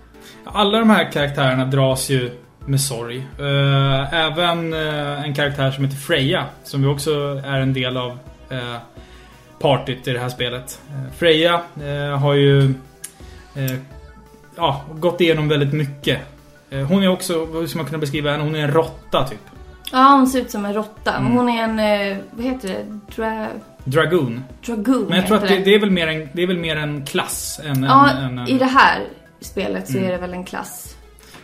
[SPEAKER 2] Alla de här karaktärerna dras ju med sorg. Eh, även eh, en karaktär som heter Freja, som ju också är en del av uh, partyt i det här spelet. Eh, Freja eh, har ju eh, ja, gått igenom väldigt mycket. Eh, hon är också, hur ska man kunna beskriva henne? Hon är en råtta typ.
[SPEAKER 1] Ja, hon ser ut som en råtta.
[SPEAKER 2] Mm.
[SPEAKER 1] Hon är en, eh, vad heter det? Dra...
[SPEAKER 2] Dragoon.
[SPEAKER 1] Dragoon
[SPEAKER 2] Men jag tror att det, det, är väl mer en, det är väl mer en klass än
[SPEAKER 1] Ja,
[SPEAKER 2] en, en,
[SPEAKER 1] i det här spelet så
[SPEAKER 2] Mm.
[SPEAKER 1] är det väl en klass.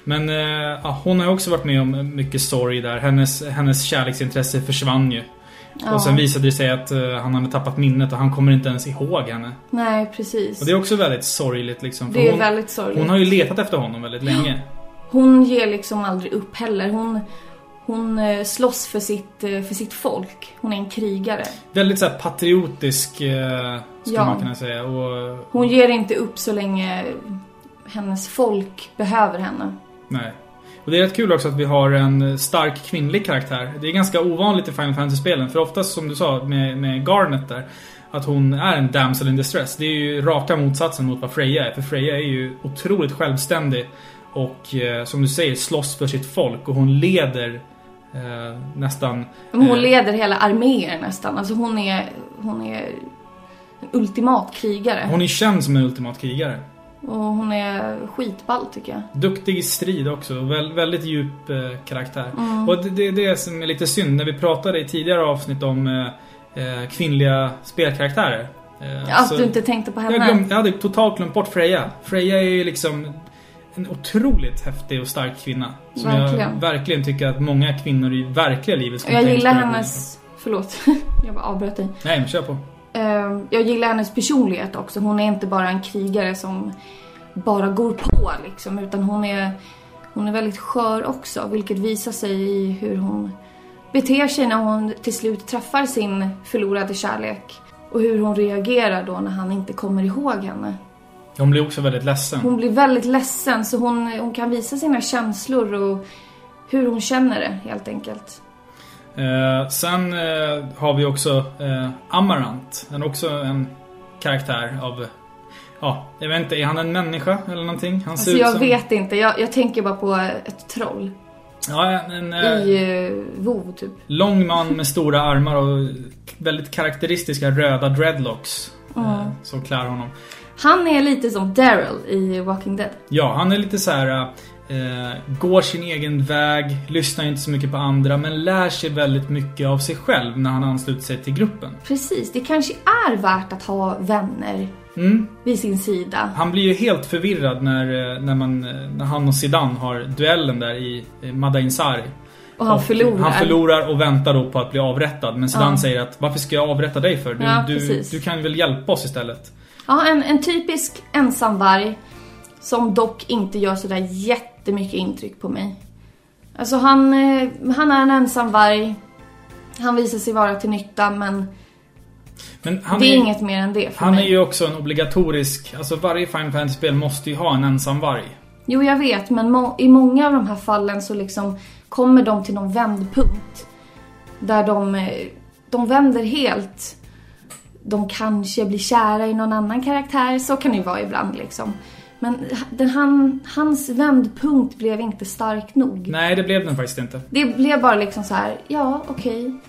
[SPEAKER 2] Men eh, ja, hon har också varit med om mycket sorg där. Hennes, hennes kärleksintresse försvann ju.
[SPEAKER 1] Ja.
[SPEAKER 2] Och sen visade det sig att eh, han hade tappat minnet och han kommer inte ens ihåg henne.
[SPEAKER 1] Nej, precis.
[SPEAKER 2] Och det är också väldigt sorgligt liksom. För
[SPEAKER 1] Det är
[SPEAKER 2] hon,
[SPEAKER 1] väldigt sorgligt.
[SPEAKER 2] hon har ju letat efter honom väldigt länge.
[SPEAKER 1] Hon ger liksom aldrig upp heller. Hon, hon eh, slåss för sitt, eh, för sitt folk. Hon är en krigare.
[SPEAKER 2] Väldigt så patriotisk, skulle
[SPEAKER 1] Ja.
[SPEAKER 2] man kunna säga. Och,
[SPEAKER 1] Hon ger inte upp så länge hennes folk behöver henne.
[SPEAKER 2] Nej. Och det är rätt kul också att vi har en stark kvinnlig karaktär. Det är ganska ovanligt i Final Fantasy-spelen. För oftast som du sa med, med Garnet där. Att hon är en damsel in distress. Det är ju raka motsatsen mot vad Freja är. För Freja är ju otroligt självständig. Och eh, som du säger slåss för sitt folk. Och hon leder eh, nästan...
[SPEAKER 1] Men hon
[SPEAKER 2] eh,
[SPEAKER 1] leder hela arméer nästan. Alltså hon är, hon är en ultimat krigare.
[SPEAKER 2] Hon är känd som en ultimat krigare.
[SPEAKER 1] Och hon är skitball tycker jag.
[SPEAKER 2] Duktig i strid också. Väl, väldigt djup eh, karaktär.
[SPEAKER 1] Mm.
[SPEAKER 2] Och det, det är det som är lite synd. När vi pratade i tidigare avsnitt om eh, eh, kvinnliga spelkaraktärer. Eh,
[SPEAKER 1] Att du inte tänkte på
[SPEAKER 2] jag,
[SPEAKER 1] henne.
[SPEAKER 2] glöm, jag hade totalt glömt bort Freja. Freja är ju liksom en otroligt häftig och stark kvinna. Som jag
[SPEAKER 1] Verkligen.
[SPEAKER 2] verkligen tycker att många kvinnor i verkliga livet skulle
[SPEAKER 1] jag gillar hennes... Förlåt. (laughs) jag bara avbröt dig.
[SPEAKER 2] Nej, men kör på.
[SPEAKER 1] Eh, Jag gillar hennes personlighet också. Hon är inte bara en krigare som bara går på liksom. Utan hon är, hon är väldigt skör också. Vilket visar sig i hur hon beter sig när hon till slut träffar sin förlorade kärlek. Och hur hon reagerar då när han inte kommer ihåg henne.
[SPEAKER 2] Hon blir också väldigt ledsen.
[SPEAKER 1] Hon blir väldigt ledsen så hon, hon kan visa sina känslor och hur hon känner det helt enkelt.
[SPEAKER 2] Eh, sen eh, har vi också eh, Amarant. Han är också en karaktär av... Ja, jag vet inte. Är han en människa eller någonting? Han
[SPEAKER 1] Alltså jag vet inte, jag, jag tänker bara på ett troll.
[SPEAKER 2] Ja, en eh,
[SPEAKER 1] I uh, WoW typ.
[SPEAKER 2] lång man med stora armar och väldigt karaktäristiska röda dreadlocks. Eh, som klär honom.
[SPEAKER 1] Han är lite som Daryl i Walking Dead.
[SPEAKER 2] Ja, han är lite så här. Eh, går sin egen väg, lyssnar inte så mycket på andra men lär sig väldigt mycket av sig själv när han ansluter sig till gruppen.
[SPEAKER 1] Precis, det kanske är värt att ha vänner
[SPEAKER 2] Mm.
[SPEAKER 1] vid sin sida.
[SPEAKER 2] Han blir ju helt förvirrad när, eh, när, man, eh, när han och Zidane har duellen där i Madainsari.
[SPEAKER 1] Och han förlorar.
[SPEAKER 2] Han förlorar och väntar då på att bli avrättad. Men Zidane
[SPEAKER 1] Ja.
[SPEAKER 2] säger att varför ska jag avrätta dig för? Du,
[SPEAKER 1] Ja,
[SPEAKER 2] du, du kan väl hjälpa oss istället?
[SPEAKER 1] Ja, en, en typisk ensamvarg. Som dock inte gör sådär jättemycket intryck på mig. Alltså han, eh, han är en ensamvarg. Han visar sig vara till nytta men
[SPEAKER 2] Men
[SPEAKER 1] det är
[SPEAKER 2] är,
[SPEAKER 1] inget mer än det för
[SPEAKER 2] han är
[SPEAKER 1] mig.
[SPEAKER 2] ju också en obligatorisk... Alltså varje Final Fantasy-spel måste ju ha en ensam varg.
[SPEAKER 1] Jo, jag vet, men må- i många av de här fallen så liksom kommer de till någon vändpunkt. Där de, eh, de vänder helt. De kanske blir kära i någon annan karaktär, så kan det ju vara ibland liksom. Men den, han, hans vändpunkt blev inte stark nog.
[SPEAKER 2] Nej, det blev den faktiskt inte.
[SPEAKER 1] Det blev bara liksom så här, ja okej.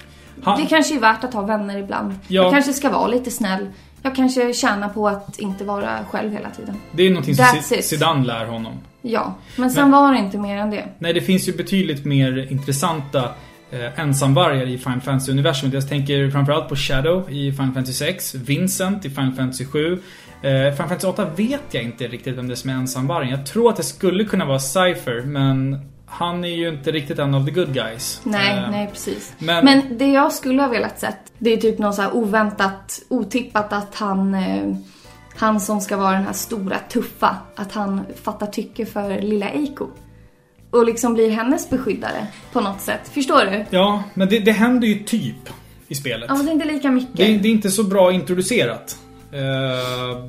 [SPEAKER 2] Han,
[SPEAKER 1] Det kanske är värt att ha vänner ibland.
[SPEAKER 2] Ja.
[SPEAKER 1] Jag kanske ska vara lite snäll. Jag kanske tjänar på att inte vara själv hela tiden.
[SPEAKER 2] det är någonting som. Zidane lär honom.
[SPEAKER 1] Ja, men sen var det inte mer än det.
[SPEAKER 2] Nej, det finns ju betydligt mer intressanta eh, ensamvargar i Final Fantasy-universumet. Jag tänker framförallt på Shadow i Final Fantasy 6, Vincent i Final Fantasy 7. Eh, Final Fantasy 8 vet jag inte riktigt vem det är som är ensamvargen. Jag tror att det skulle kunna vara Cypher, men han är ju inte riktigt en av the good guys.
[SPEAKER 1] Nej,
[SPEAKER 2] Eh,
[SPEAKER 1] nej precis.
[SPEAKER 2] Men,
[SPEAKER 1] Men det jag skulle ha velat sett, det är typ något så oväntat, otippat att han, eh, han som ska vara den här stora tuffa, att han fattar tycke för lilla Eiko. Och liksom blir hennes beskyddare på något sätt. Förstår du?
[SPEAKER 2] Ja, men det, det händer ju typ i spelet.
[SPEAKER 1] Ja, men det är inte lika mycket.
[SPEAKER 2] Det, det är inte så bra introducerat. Eh,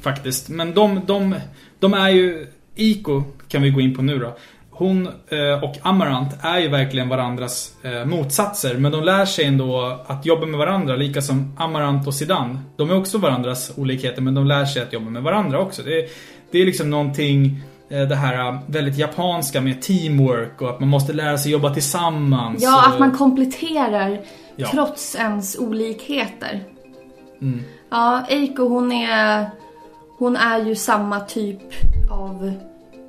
[SPEAKER 2] faktiskt. Men de, de, de är ju... Iko kan vi gå in på nu då. Hon eh, och Amarant är ju verkligen varandras eh, motsatser. Men de lär sig ändå att jobba med varandra. Lika som Amarant och Zidane. De är också varandras olikheter men de lär sig att jobba med varandra också. Det, det är liksom någonting... eh, Det här eh, väldigt japanska med teamwork och att man måste lära sig jobba tillsammans.
[SPEAKER 1] Ja, att man kompletterar
[SPEAKER 2] Ja.
[SPEAKER 1] trots ens olikheter.
[SPEAKER 2] Mm.
[SPEAKER 1] Ja, Eiko hon är, hon är ju samma typ av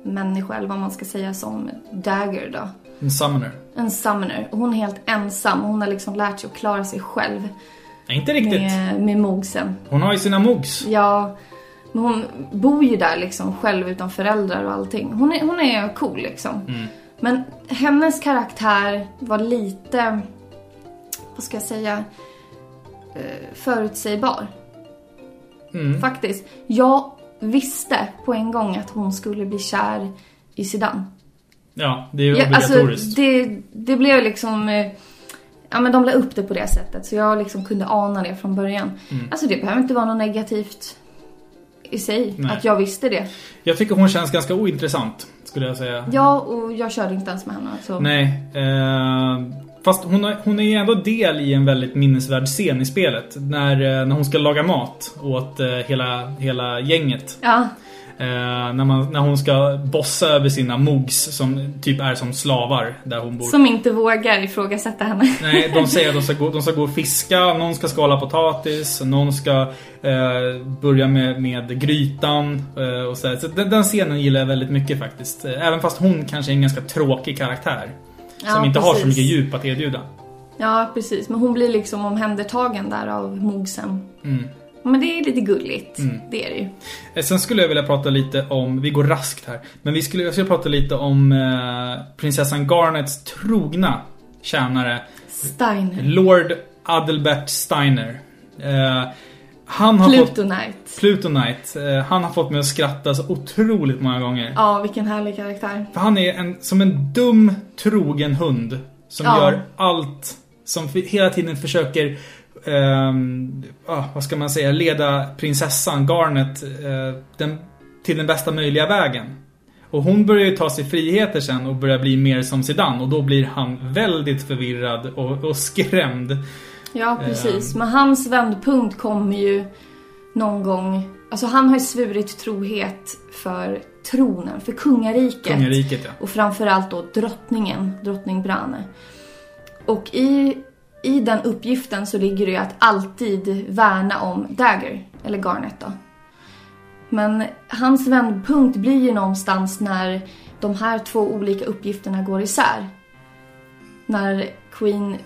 [SPEAKER 1] människa, eller vad man ska säga, som Dagger då.
[SPEAKER 2] En summoner.
[SPEAKER 1] En summoner. Och hon är helt ensam. Hon har liksom lärt sig att klara sig själv.
[SPEAKER 2] Nej, inte riktigt.
[SPEAKER 1] med, med mogsen.
[SPEAKER 2] Hon har ju sina mogs.
[SPEAKER 1] Ja, men hon bor ju där liksom själv utan föräldrar och allting. Hon är, hon är cool liksom.
[SPEAKER 2] Mm.
[SPEAKER 1] Men hennes karaktär var lite, vad ska jag säga, eh, förutsägbar.
[SPEAKER 2] Mm.
[SPEAKER 1] Faktiskt. Jag visste på en gång att hon skulle bli kär i Zidane.
[SPEAKER 2] Ja, det är ju
[SPEAKER 1] Ja, alltså,
[SPEAKER 2] obligatoriskt.
[SPEAKER 1] det, det blev liksom... eh, Ja men de la upp det på det sättet så jag liksom kunde ana det från början.
[SPEAKER 2] Mm.
[SPEAKER 1] Alltså det behöver inte vara något negativt i sig,
[SPEAKER 2] Nej.
[SPEAKER 1] att jag visste det.
[SPEAKER 2] Jag tycker hon känns ganska ointressant, skulle jag säga.
[SPEAKER 1] Ja, och jag körde inte ens med henne. Så.
[SPEAKER 2] Nej. Eh, fast hon, har, hon är ju ändå del i en väldigt minnesvärd scen i spelet. När, eh, när hon ska laga mat åt eh, hela, hela gänget.
[SPEAKER 1] Ja,
[SPEAKER 2] när, man, när hon ska bossa över sina mogs som typ är som slavar där hon bor.
[SPEAKER 1] som inte vågar ifrågasätta henne. (laughs)
[SPEAKER 2] Nej, de säger att de ska, gå, de ska gå och fiska, någon ska skala potatis, någon ska eh, börja med, med grytan eh, och så, så den, den scenen gillar jag väldigt mycket faktiskt. Eh, Även fast hon kanske är en ganska tråkig karaktär. som
[SPEAKER 1] Ja,
[SPEAKER 2] inte har så
[SPEAKER 1] precis.
[SPEAKER 2] mycket djup att erbjuda.
[SPEAKER 1] Ja, precis. Men hon blir liksom omhändertagen där av mogsen.
[SPEAKER 2] Mm.
[SPEAKER 1] Men det är lite gulligt.
[SPEAKER 2] Mm.
[SPEAKER 1] Det är det ju.
[SPEAKER 2] Eh, Sen skulle jag vilja prata lite om, vi går raskt här, men vi skulle, jag skulle prata lite om eh, prinsessan Garnets trogna tjänare
[SPEAKER 1] Steiner.
[SPEAKER 2] Lord Adelbert Steiner. Eh, han har fått...
[SPEAKER 1] Plutonite.
[SPEAKER 2] Plutonite. Eh, han har fått mig att skratta så otroligt många gånger.
[SPEAKER 1] Ja, vilken härlig karaktär.
[SPEAKER 2] För han är en, som en dum, trogen hund. Som
[SPEAKER 1] Ja.
[SPEAKER 2] gör allt. Som hela tiden försöker, ehm, ah, vad ska man säga, leda prinsessan Garnet eh, den, till den bästa möjliga vägen. Och hon börjar ju ta sig friheter sen och börjar bli mer som Zidane. Och då blir han väldigt förvirrad och, och skrämd.
[SPEAKER 1] Ja, precis.
[SPEAKER 2] Ehm.
[SPEAKER 1] Men hans vändpunkt kommer ju någon gång... Alltså han har ju svurit trohet för tronen, för kungariket.
[SPEAKER 2] Kungariket ja.
[SPEAKER 1] Och framförallt då drottningen, drottning Brane. Och i, i den uppgiften så ligger det ju att alltid värna om Dagger, eller Garnet då. Men hans vändpunkt blir ju någonstans när de här två olika uppgifterna går isär. När Queen,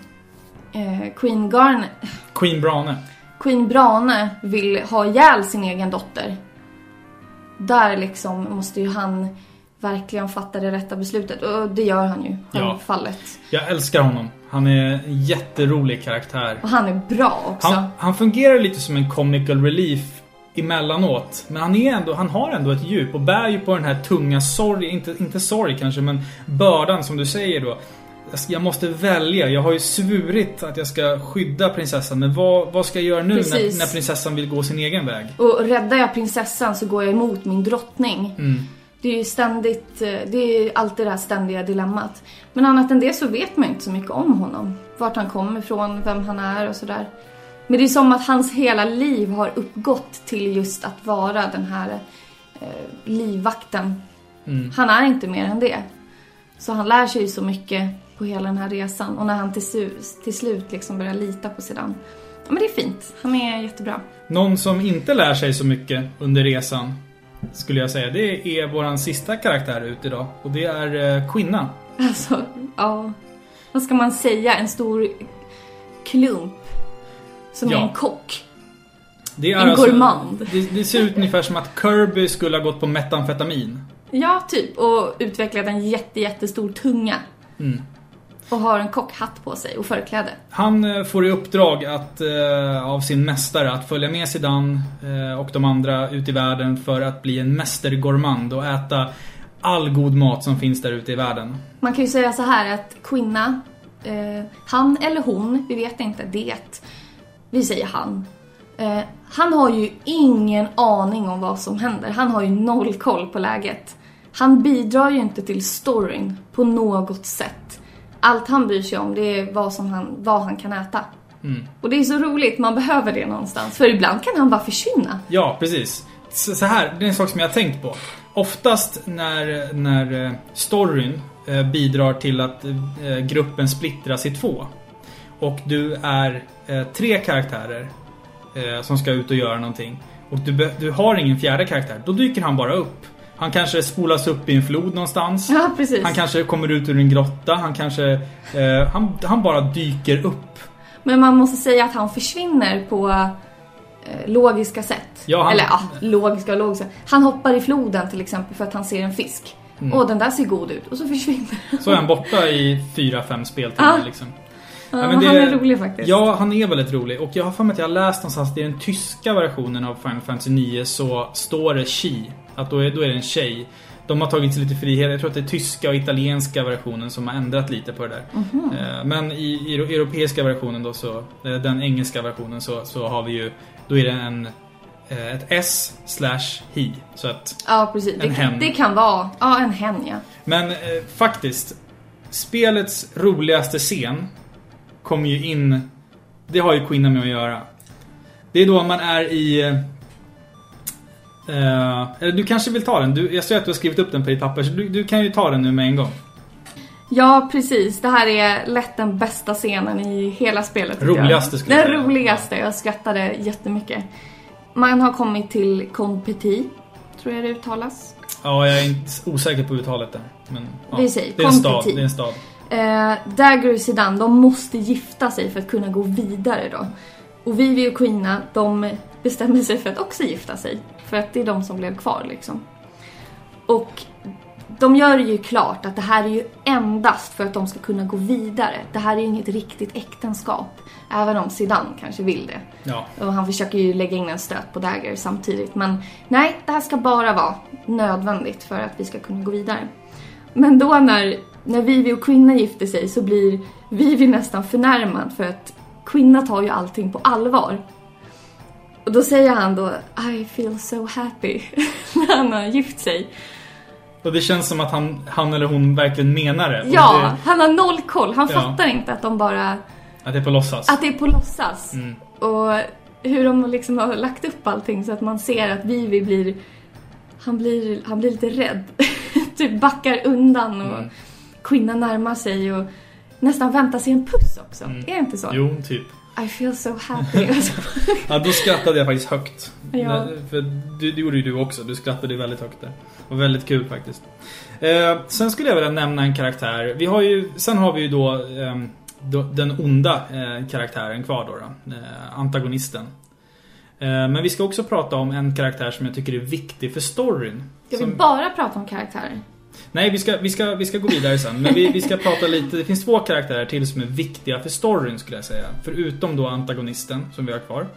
[SPEAKER 1] eh, Queen Garnet,
[SPEAKER 2] Queen Brane.
[SPEAKER 1] Queen Brane vill ha ihjäl sin egen dotter. Där liksom måste ju han verkligen fatta det rätta beslutet. Och det gör han ju,
[SPEAKER 2] Ja.
[SPEAKER 1] självfallet.
[SPEAKER 2] Jag älskar honom. Han är en jätterolig karaktär.
[SPEAKER 1] Och han är bra också.
[SPEAKER 2] Han, han fungerar lite som en comical relief emellanåt. Men han, är ändå, han har ändå ett djup och bär ju på den här tunga sorg, inte, inte sorg kanske, men bördan som du säger då. Jag måste välja. Jag har ju svurit att jag ska skydda prinsessan. Men vad, vad ska jag göra nu när, när prinsessan vill gå sin egen väg?
[SPEAKER 1] Och räddar jag prinsessan så går jag emot min drottning.
[SPEAKER 2] Mm.
[SPEAKER 1] Det är ju ständigt, eh, det är alltid det här ständiga dilemmat. Men annat än det så vet man inte så mycket om honom. Vart han kommer ifrån, vem han är och sådär. Men det är som att hans hela liv har uppgått till just att vara den här eh, livvakten.
[SPEAKER 2] Mm.
[SPEAKER 1] Han är inte mer än det. Så han lär sig ju så mycket på hela den här resan. Och när han till, till slut liksom börjar lita på sidan. Ja men det är fint. Han är jättebra.
[SPEAKER 2] Någon som inte lär sig så mycket under resan, skulle jag säga, det är våran sista karaktär ut idag. Och det är eh, Quinna.
[SPEAKER 1] Alltså, ja. Vad ska man säga? En stor klump. Som
[SPEAKER 2] Ja.
[SPEAKER 1] är en kock.
[SPEAKER 2] Det är
[SPEAKER 1] En gourmand.
[SPEAKER 2] Det, det ser ut ungefär som att Kirby skulle ha gått på metamfetamin.
[SPEAKER 1] Ja, typ. Och utvecklat en jätte, jättestor tunga.
[SPEAKER 2] Mm.
[SPEAKER 1] Och har en kockhatt på sig och förkläde.
[SPEAKER 2] Han eh, får i uppdrag att, eh, av sin mästare att följa med Zidane eh, och de andra ut i världen för att bli en mästergourmand och äta all god mat som finns där ute i världen.
[SPEAKER 1] Man kan ju säga så här att kvinna, eh, han eller hon, vi vet inte, det. Vi säger han. Eh, han har ju ingen aning om vad som händer. Han har ju noll koll på läget. Han bidrar ju inte till storyn på något sätt. Allt han bryr sig om det är vad, som han, vad han kan äta.
[SPEAKER 2] Mm.
[SPEAKER 1] Och det är så roligt, man behöver det någonstans. För ibland kan han bara försvinna.
[SPEAKER 2] Ja, precis. Så, så här, det är en sak som jag har tänkt på. Oftast när, när eh, storyn eh, bidrar till att eh, gruppen splittras i två. Och du är tre karaktärer som ska ut och göra någonting. Och du, du har ingen fjärde karaktär. Då dyker han bara upp. Han kanske spolas upp i en flod någonstans.
[SPEAKER 1] Ja, precis.
[SPEAKER 2] Han kanske kommer ut ur en grotta. Han kanske... Eh, han, han bara dyker upp.
[SPEAKER 1] Men man måste säga att han försvinner på eh, logiska sätt.
[SPEAKER 2] Ja, han-
[SPEAKER 1] Eller ja, logiska och logiska. Han hoppar i floden till exempel för att han ser en fisk.
[SPEAKER 2] Mm.
[SPEAKER 1] Åh, den där ser god ut. Och så försvinner han.
[SPEAKER 2] Så är han borta i 4-5 speltimmar
[SPEAKER 1] Ja.
[SPEAKER 2] liksom.
[SPEAKER 1] Ja,
[SPEAKER 2] men det-
[SPEAKER 1] han är rolig faktiskt.
[SPEAKER 2] Ja, han är väldigt rolig. Och jag har för mig att jag har läst någonstans att i den tyska versionen av Final Fantasy 9 så står det She. Att då är, då är det en tjej. De har tagit sig lite frihet. Jag tror att det är tyska och italienska versionen som har ändrat lite på det där.
[SPEAKER 1] Mhm.
[SPEAKER 2] Eh, Men i, i europeiska versionen då så, den engelska versionen så, så har vi ju, då är det en, eh, ett S slash he. Så att,
[SPEAKER 1] Ja, precis. Det,
[SPEAKER 2] En hen.
[SPEAKER 1] kan- det kan vara, ja en hen ja.
[SPEAKER 2] men eh, faktiskt, spelets roligaste scen kommer ju in, det har ju Queen med att göra. Det är då man är i... Eh, eller du kanske vill ta den? Du, jag ser att du har skrivit upp den på ditt papper, så du, du kan ju ta den nu med en gång.
[SPEAKER 1] Ja, precis. Det här är lätt den bästa scenen i hela spelet.
[SPEAKER 2] Roligaste skulle jag
[SPEAKER 1] Den
[SPEAKER 2] säga.
[SPEAKER 1] roligaste. Jag skrattade jättemycket. Man har kommit till Competit, tror jag det uttalas.
[SPEAKER 2] Ja, jag är inte osäker på uttalet där. Men, ja.
[SPEAKER 1] Vi säger
[SPEAKER 2] det är en stad. Det är en stad.
[SPEAKER 1] Eh, Dagger och Zidane, de måste gifta sig för att kunna gå vidare då. Och Vivi och Queena, de bestämmer sig för att också gifta sig. För att det är de som blev kvar liksom. Och de gör det ju klart att det här är ju endast för att de ska kunna gå vidare. Det här är ju inget riktigt äktenskap. Även om Zidane kanske vill det.
[SPEAKER 2] Ja.
[SPEAKER 1] Och han försöker ju lägga in en stöt på Dagger samtidigt. Men nej, det här ska bara vara nödvändigt för att vi ska kunna gå vidare. Men då när, när Vivi och Quinna gifter sig så blir Vivi nästan förnärmad för att Quinna tar ju allting på allvar. Och då säger han då I feel so happy (laughs) när han har gift sig.
[SPEAKER 2] Och det känns som att han, han eller hon verkligen menar det.
[SPEAKER 1] Ja,
[SPEAKER 2] Det,
[SPEAKER 1] han har noll koll. Han
[SPEAKER 2] Ja.
[SPEAKER 1] fattar inte att de bara
[SPEAKER 2] att det är på låtsas.
[SPEAKER 1] Att det är på låtsas.
[SPEAKER 2] Mm.
[SPEAKER 1] Och hur de liksom har lagt upp allting så att man ser att Vivi blir... Han blir, han blir lite rädd. (laughs) typ backar undan och
[SPEAKER 2] Mm.
[SPEAKER 1] kvinnan närmar sig och nästan väntar sig en puss också.
[SPEAKER 2] Mm.
[SPEAKER 1] Är det inte så?
[SPEAKER 2] Jo, typ.
[SPEAKER 1] I feel so happy. (laughs) (laughs)
[SPEAKER 2] Ja, då skrattade jag faktiskt högt.
[SPEAKER 1] Ja.
[SPEAKER 2] För det, det gjorde ju du också. Du skrattade ju väldigt högt där. Det var väldigt kul faktiskt. Eh, sen skulle jag vilja nämna en karaktär. Vi har ju, sen har vi ju då, då den onda eh, karaktären kvar då. då eh, antagonisten. Eh, men vi ska också prata om en karaktär som jag tycker är viktig för storyn.
[SPEAKER 1] Ska vi
[SPEAKER 2] Som-
[SPEAKER 1] bara prata om karaktärer?
[SPEAKER 2] Nej, vi ska, vi, ska, vi ska gå vidare sen. Men vi, vi ska prata lite. Det finns två karaktärer till som är viktiga för storyn skulle jag säga. Förutom då antagonisten som vi har kvar.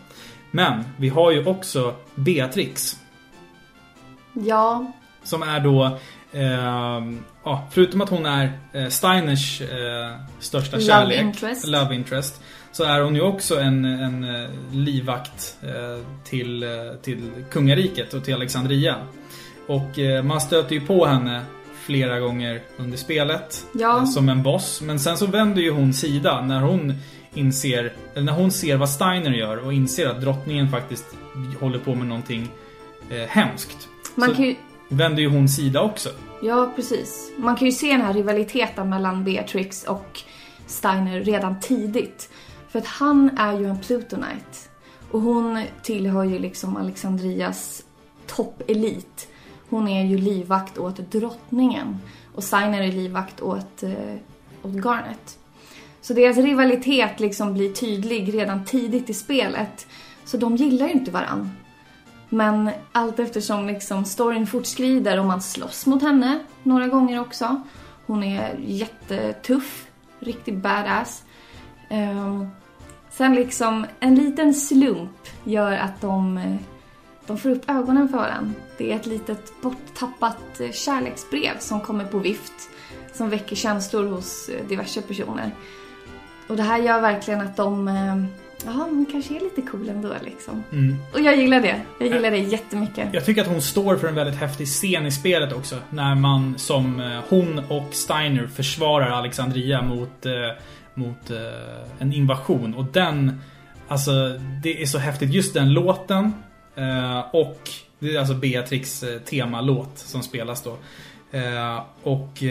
[SPEAKER 2] Men vi har ju också Beatrix.
[SPEAKER 1] Ja,
[SPEAKER 2] Som är då... ehm, ja, förutom att hon är eh, Steiners eh, största
[SPEAKER 1] Love
[SPEAKER 2] kärlek.
[SPEAKER 1] interest.
[SPEAKER 2] Love interest. Så är hon ju också en, en eh, livvakt eh, till, eh, till kungariket och till Alexandria. Och man stöter ju på henne flera gånger under spelet.
[SPEAKER 1] Ja.
[SPEAKER 2] Som en boss. Men sen så vänder ju hon sida när hon inser, när hon ser vad Steiner gör och inser att drottningen faktiskt håller på med någonting eh, hemskt.
[SPEAKER 1] man
[SPEAKER 2] Så-
[SPEAKER 1] kan ju...
[SPEAKER 2] Vänder ju hon sida också.
[SPEAKER 1] Ja, precis. Man kan ju se den här rivaliteten mellan Beatrix och Steiner redan tidigt. För att han är ju en Plutonite. Och hon tillhör ju liksom Alexandrias toppelit. Hon är ju livvakt åt drottningen. Och Signer är livvakt åt, eh, åt Garnet. Så deras rivalitet liksom blir tydlig redan tidigt i spelet. Så de gillar ju inte varann. Men allt eftersom liksom storyn fortskrider och man slåss mot henne några gånger också. Hon är jättetuff, riktigt badass. Ehm, sen liksom en liten slump gör att de, de får upp ögonen för varandra. Det är ett litet borttappat eh, kärleksbrev som kommer på vift. Som väcker känslor hos eh, diverse personer. Och det här gör verkligen att de, eh, ja, hon kanske är lite cool ändå liksom.
[SPEAKER 2] Mm.
[SPEAKER 1] Och jag gillar det. Jag gillar det jättemycket.
[SPEAKER 2] Jag tycker att hon står för en väldigt häftig scen i spelet också. När man som hon och Steiner försvarar Alexandria mot, mot eh, en invasion. Och den, alltså det är så häftigt. Just den låten eh, och det är alltså Beatrix eh, temalåt som spelas då. Och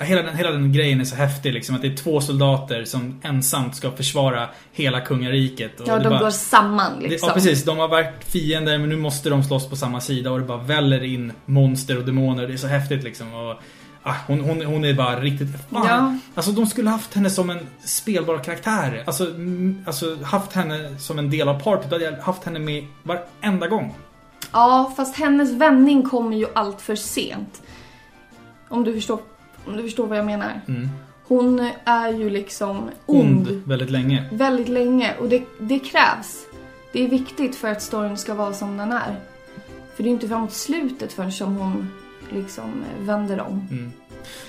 [SPEAKER 2] hela, den, hela den grejen är så häftig liksom. Att det är två soldater som ensamt ska försvara hela kungariket. Och
[SPEAKER 1] Ja,
[SPEAKER 2] det
[SPEAKER 1] de
[SPEAKER 2] bara-
[SPEAKER 1] går samman
[SPEAKER 2] det,
[SPEAKER 1] liksom.
[SPEAKER 2] ja precis, de har varit fiender men nu måste de slåss på samma sida och det bara väller in monster och demoner. Det är så häftigt liksom. Och, Ah, hon, hon, hon är bara riktigt... Fan.
[SPEAKER 1] Ja.
[SPEAKER 2] Alltså de skulle haft henne som en spelbar karaktär. Alltså, mm, alltså haft henne som en del av partyt. Då hade jag haft henne med varenda gång.
[SPEAKER 1] Ja, fast hennes vändning kommer ju allt för sent. Om du förstår, om du förstår vad jag menar.
[SPEAKER 2] Mm.
[SPEAKER 1] Hon är ju liksom ond,
[SPEAKER 2] Ond väldigt länge.
[SPEAKER 1] väldigt länge och det, det krävs. Det är viktigt för att storyn ska vara som den är. För det är ju inte framåt slutet förrän som hon liksom eh, vänder om.
[SPEAKER 2] Mm.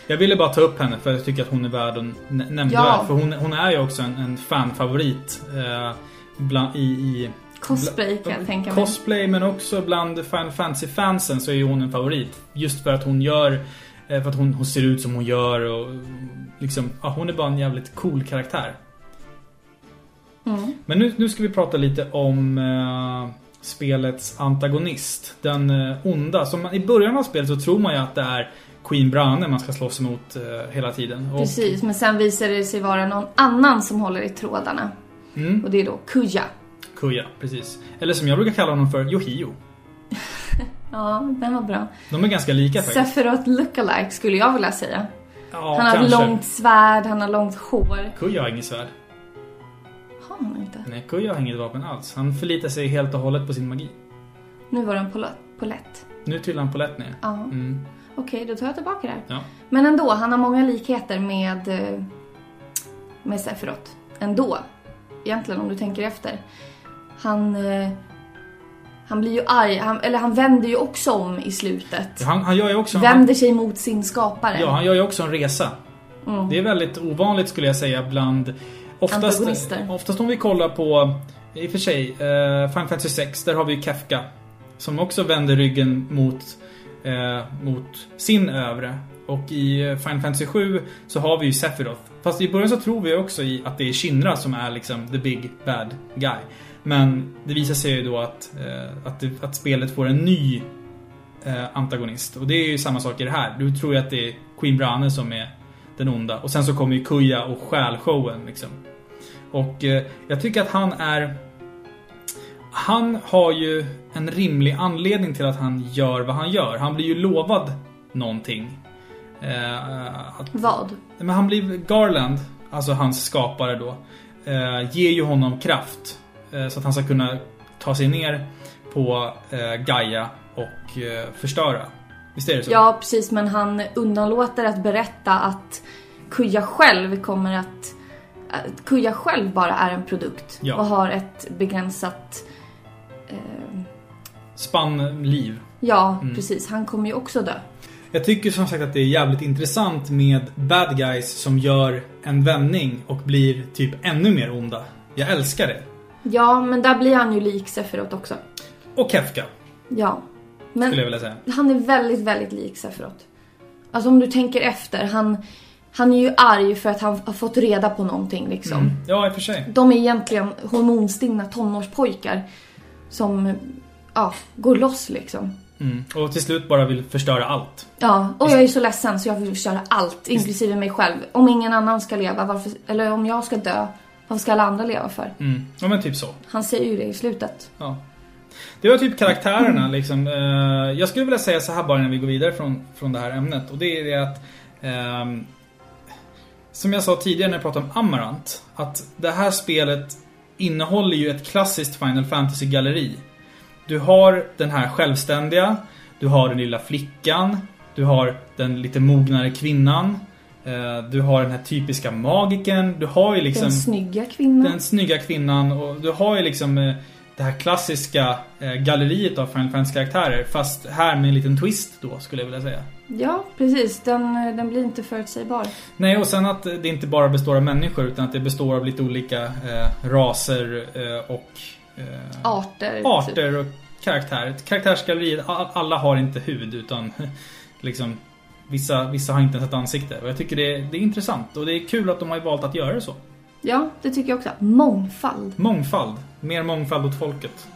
[SPEAKER 2] Jag ville bara ta upp henne för jag tycker att hon är värd att nä- nämna.
[SPEAKER 1] Ja.
[SPEAKER 2] För hon, hon är ju också en, en fanfavorit. Eh, bland, i, i
[SPEAKER 1] Cosplay kan jag tänka mig.
[SPEAKER 2] Cosplay men också bland Final Fantasy-fansen så är ju hon en favorit. Just för att hon gör, eh, för att hon, hon ser ut som hon gör och liksom, ja, hon är bara en jävligt cool karaktär.
[SPEAKER 1] Mm.
[SPEAKER 2] Men nu, nu ska vi prata lite om eh, spelets antagonist. Den eh, onda. Som man, I början av spelet så tror man ju att det är Queen Brane man ska slåss emot eh, hela tiden. Och,
[SPEAKER 1] Precis, men sen visar det sig vara någon annan som håller i trådarna.
[SPEAKER 2] Mm,
[SPEAKER 1] Och det är då Kuja.
[SPEAKER 2] Kuja, precis. Eller som jag brukar kalla honom för, Yohio. (laughs)
[SPEAKER 1] Ja, den var bra.
[SPEAKER 2] De är ganska lika faktiskt.
[SPEAKER 1] Sephiroth lookalike skulle jag vilja säga.
[SPEAKER 2] Ja,
[SPEAKER 1] han har
[SPEAKER 2] kanske.
[SPEAKER 1] långt svärd, han har långt hår.
[SPEAKER 2] Kuja har inget svärd.
[SPEAKER 1] Han inte?
[SPEAKER 2] Kuja har inget vapen alls. Han förlitar sig helt och hållet på sin magi.
[SPEAKER 1] Nu var den på, på lätt.
[SPEAKER 2] Nu trillar han på lätt ner.
[SPEAKER 1] Ja,
[SPEAKER 2] Mm.
[SPEAKER 1] okej då tar jag tillbaka det här.
[SPEAKER 2] Ja.
[SPEAKER 1] Men ändå, han har många likheter med, eh, med Sephiroth. Ändå. Egentligen om du tänker efter. Han, eh, han blir ju arg, han, eller han vänder ju också om i slutet.
[SPEAKER 2] Han, han gör ju också...
[SPEAKER 1] Vänder sig mot sin skapare.
[SPEAKER 2] Ja, han gör ju också en resa.
[SPEAKER 1] Mm.
[SPEAKER 2] Det är väldigt ovanligt skulle jag säga bland... Oftast, oftast om vi kollar på, i och för sig, eh, Final Fantasy 6, där har vi Kefka. Som också vänder ryggen mot, eh, mot sin övre. Och i eh, Final Fantasy 7 så har vi ju Sephiroth. Fast i början så tror vi också i att det är Shinra som är liksom the big bad guy. Men det visar sig ju då att, eh, att, det, att spelet får en ny eh, antagonist. Och det är ju samma sak i det här. Du tror ju att det är Queen Brane som är den onda. Och sen så kommer ju Kuja och stjäl showen liksom. Och eh, jag tycker att han är... Han har ju en rimlig anledning till att han gör vad han gör. Han blir ju lovad någonting. Eh, att,
[SPEAKER 1] Vad?
[SPEAKER 2] men han blir... Garland, alltså hans skapare då, eh, ger ju honom kraft. Eh, så att han ska kunna ta sig ner på eh, Gaia och eh, förstöra. Visst är det så?
[SPEAKER 1] Ja, precis, men han undanlåter att berätta att Kuja själv kommer att... Kuja själv bara är en produkt
[SPEAKER 2] Ja.
[SPEAKER 1] och har ett begränsat... Eh,
[SPEAKER 2] Spann liv.
[SPEAKER 1] ja,
[SPEAKER 2] Mm.
[SPEAKER 1] precis. Han kommer ju också dö.
[SPEAKER 2] Jag tycker som sagt att det är jävligt intressant med bad guys som gör en vändning och blir typ ännu mer onda. Jag älskar det.
[SPEAKER 1] Ja, men där blir han ju lik Sephiroth också.
[SPEAKER 2] Och Kefka,
[SPEAKER 1] Ja.
[SPEAKER 2] skulle jag
[SPEAKER 1] Men
[SPEAKER 2] vilja säga.
[SPEAKER 1] han är väldigt, väldigt lik Sephiroth. Alltså om du tänker efter, han, han är ju arg för att han har fått reda på någonting liksom.
[SPEAKER 2] Mm. Ja, i och för sig.
[SPEAKER 1] De är egentligen hormonstinna tonårspojkar som ja, går loss liksom.
[SPEAKER 2] Mm. Och till slut bara vill förstöra allt.
[SPEAKER 1] Ja, och jag är så ledsen så jag vill köra allt, inklusive mig själv. Om ingen annan ska leva, varför, eller om jag ska dö, varför ska alla andra leva för?
[SPEAKER 2] Mm. Ja, men typ så.
[SPEAKER 1] Han säger ju det i slutet.
[SPEAKER 2] Ja. Det var typ karaktärerna liksom. Eh, Jag skulle vilja säga så här bara när vi går vidare från, från det här ämnet. Och det är det att... ehm, som jag sa tidigare när jag pratade om Amarant. Att det här spelet innehåller ju ett klassiskt Final Fantasy-galleri. Du har den här självständiga. Du har den lilla flickan. Du har den lite mognare kvinnan. eh, Du har den här typiska magiken. Du har ju liksom...
[SPEAKER 1] Den snygga kvinnan.
[SPEAKER 2] Den snygga kvinnan och du har ju liksom eh, det här klassiska eh, galleriet av Final Fantasy-karaktärer. Fast här med en liten twist då, skulle jag vilja säga.
[SPEAKER 1] Ja, precis. Den, den blir inte förutsägbar.
[SPEAKER 2] Nej, och sen att det inte bara består av människor utan att det består av lite olika eh, raser eh, och eh,
[SPEAKER 1] Arter. Typ.
[SPEAKER 2] arter och karaktärer. Karaktärsgalleriet, alla har inte hud utan (laughs) liksom Vissa, vissa har inte ens ett ansikte och jag tycker det är, det är intressant och det är kul att de har valt att göra det så.
[SPEAKER 1] Ja, det tycker jag också. Mångfald.
[SPEAKER 2] Mångfald. Mer mångfald åt folket.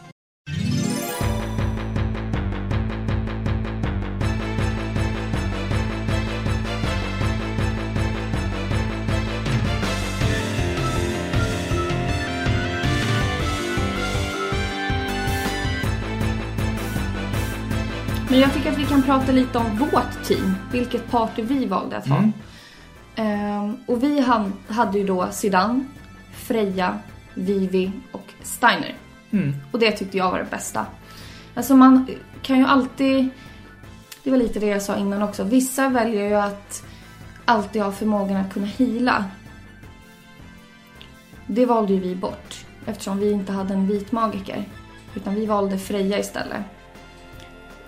[SPEAKER 1] Men jag tycker att vi kan prata lite om vårt team. Vilket party vi valde att ha.
[SPEAKER 2] Mm.
[SPEAKER 1] Ehm, och vi han- hade ju då Zidane, Freja, Vivi och Steiner.
[SPEAKER 2] Mm.
[SPEAKER 1] Och det tyckte jag var det bästa. Alltså man kan ju alltid... Det var lite det jag sa innan också. Vissa väljer ju att alltid ha förmågan att kunna hila. Det valde ju vi bort. Eftersom vi inte hade en vit magiker. Utan vi valde Freja istället.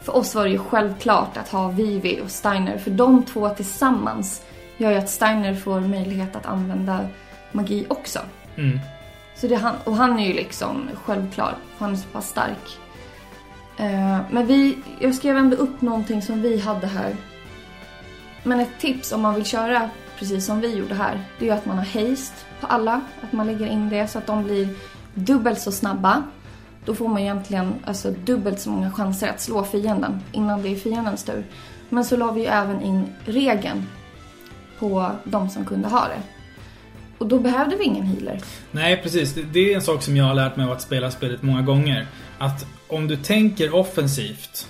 [SPEAKER 1] För oss var det ju självklart att ha Vivi och Steiner. För de två tillsammans gör ju att Steiner får möjlighet att använda magi också.
[SPEAKER 2] Mm.
[SPEAKER 1] Så det, han, och han är ju liksom självklar, för han är så pass stark. Eh, men vi, jag skrev ändå upp någonting som vi hade här. Men ett tips om man vill köra precis som vi gjorde här, det är ju att man har haste på alla. Att man lägger in det så att de blir dubbelt så snabba. Då får man egentligen alltså, dubbelt så många chanser att slå fienden innan det är fiendens tur. Men så la vi ju även in regeln på de som kunde ha det. Och då behövde vi ingen healer.
[SPEAKER 2] Nej, precis. Det, är en sak som jag har lärt mig av att spela spelet många gånger. Att om du tänker offensivt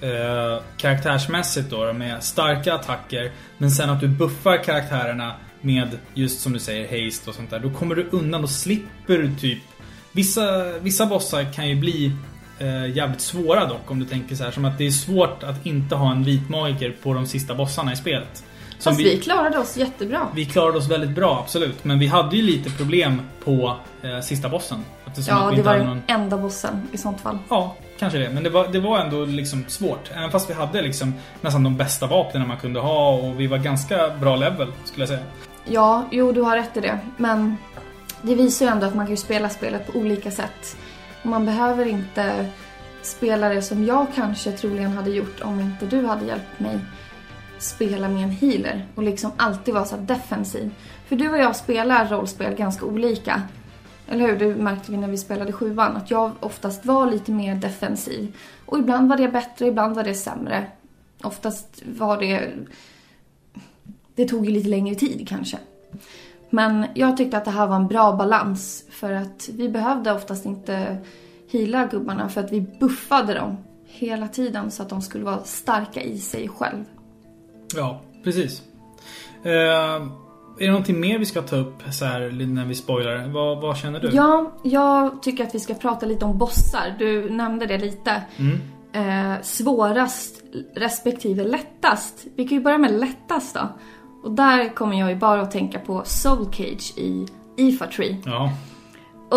[SPEAKER 2] eh, karaktärsmässigt då med starka attacker men sen att du buffar karaktärerna med just som du säger haste och sånt där. Då kommer du undan och slipper du typ Vissa, vissa bossar kan ju bli eh, jävligt svåra dock om du tänker så här som att det är svårt att inte ha en vit magiker på de sista bossarna i spelet.
[SPEAKER 1] Fast vi klarade oss jättebra.
[SPEAKER 2] vi klarade oss väldigt bra, absolut. Men vi hade ju lite problem på eh, sista bossen.
[SPEAKER 1] Ja,
[SPEAKER 2] vi
[SPEAKER 1] det var den
[SPEAKER 2] någon...
[SPEAKER 1] enda bossen i sånt fall.
[SPEAKER 2] Ja, kanske det. Men det var, det var ändå liksom svårt. Även fast vi hade liksom nästan de bästa vapnen man kunde ha och vi var ganska bra level, skulle jag säga.
[SPEAKER 1] Ja, jo du har rätt i det. Men det visar ju ändå att man kan spela spelet på olika sätt. Man behöver inte spela det som jag kanske troligen hade gjort om inte du hade hjälpt mig spela med en healer och liksom alltid vara så här defensiv. För du och jag spelar rollspel ganska olika. Eller hur? Det märkte vi när vi spelade sjuan. Att jag oftast var lite mer defensiv. Och ibland var det bättre, ibland var det sämre. Oftast var det... Det tog ju lite längre tid kanske. Men jag tyckte att det här var en bra balans. För att vi behövde oftast inte heala gubbarna. För att vi buffade dem hela tiden så att de skulle vara starka i sig själv.
[SPEAKER 2] Ja, precis. Eh, är det någonting mer vi ska ta upp så här när vi spoilar? Vad, vad känner du?
[SPEAKER 1] Ja, jag tycker att vi ska prata lite om bossar. Du nämnde det lite.
[SPEAKER 2] Mm.
[SPEAKER 1] Eh, svårast respektive lättast. Vi kan ju börja med lättast då. Och där kommer jag ju bara att tänka på Soul Cage i Ifa Tree.
[SPEAKER 2] Ja.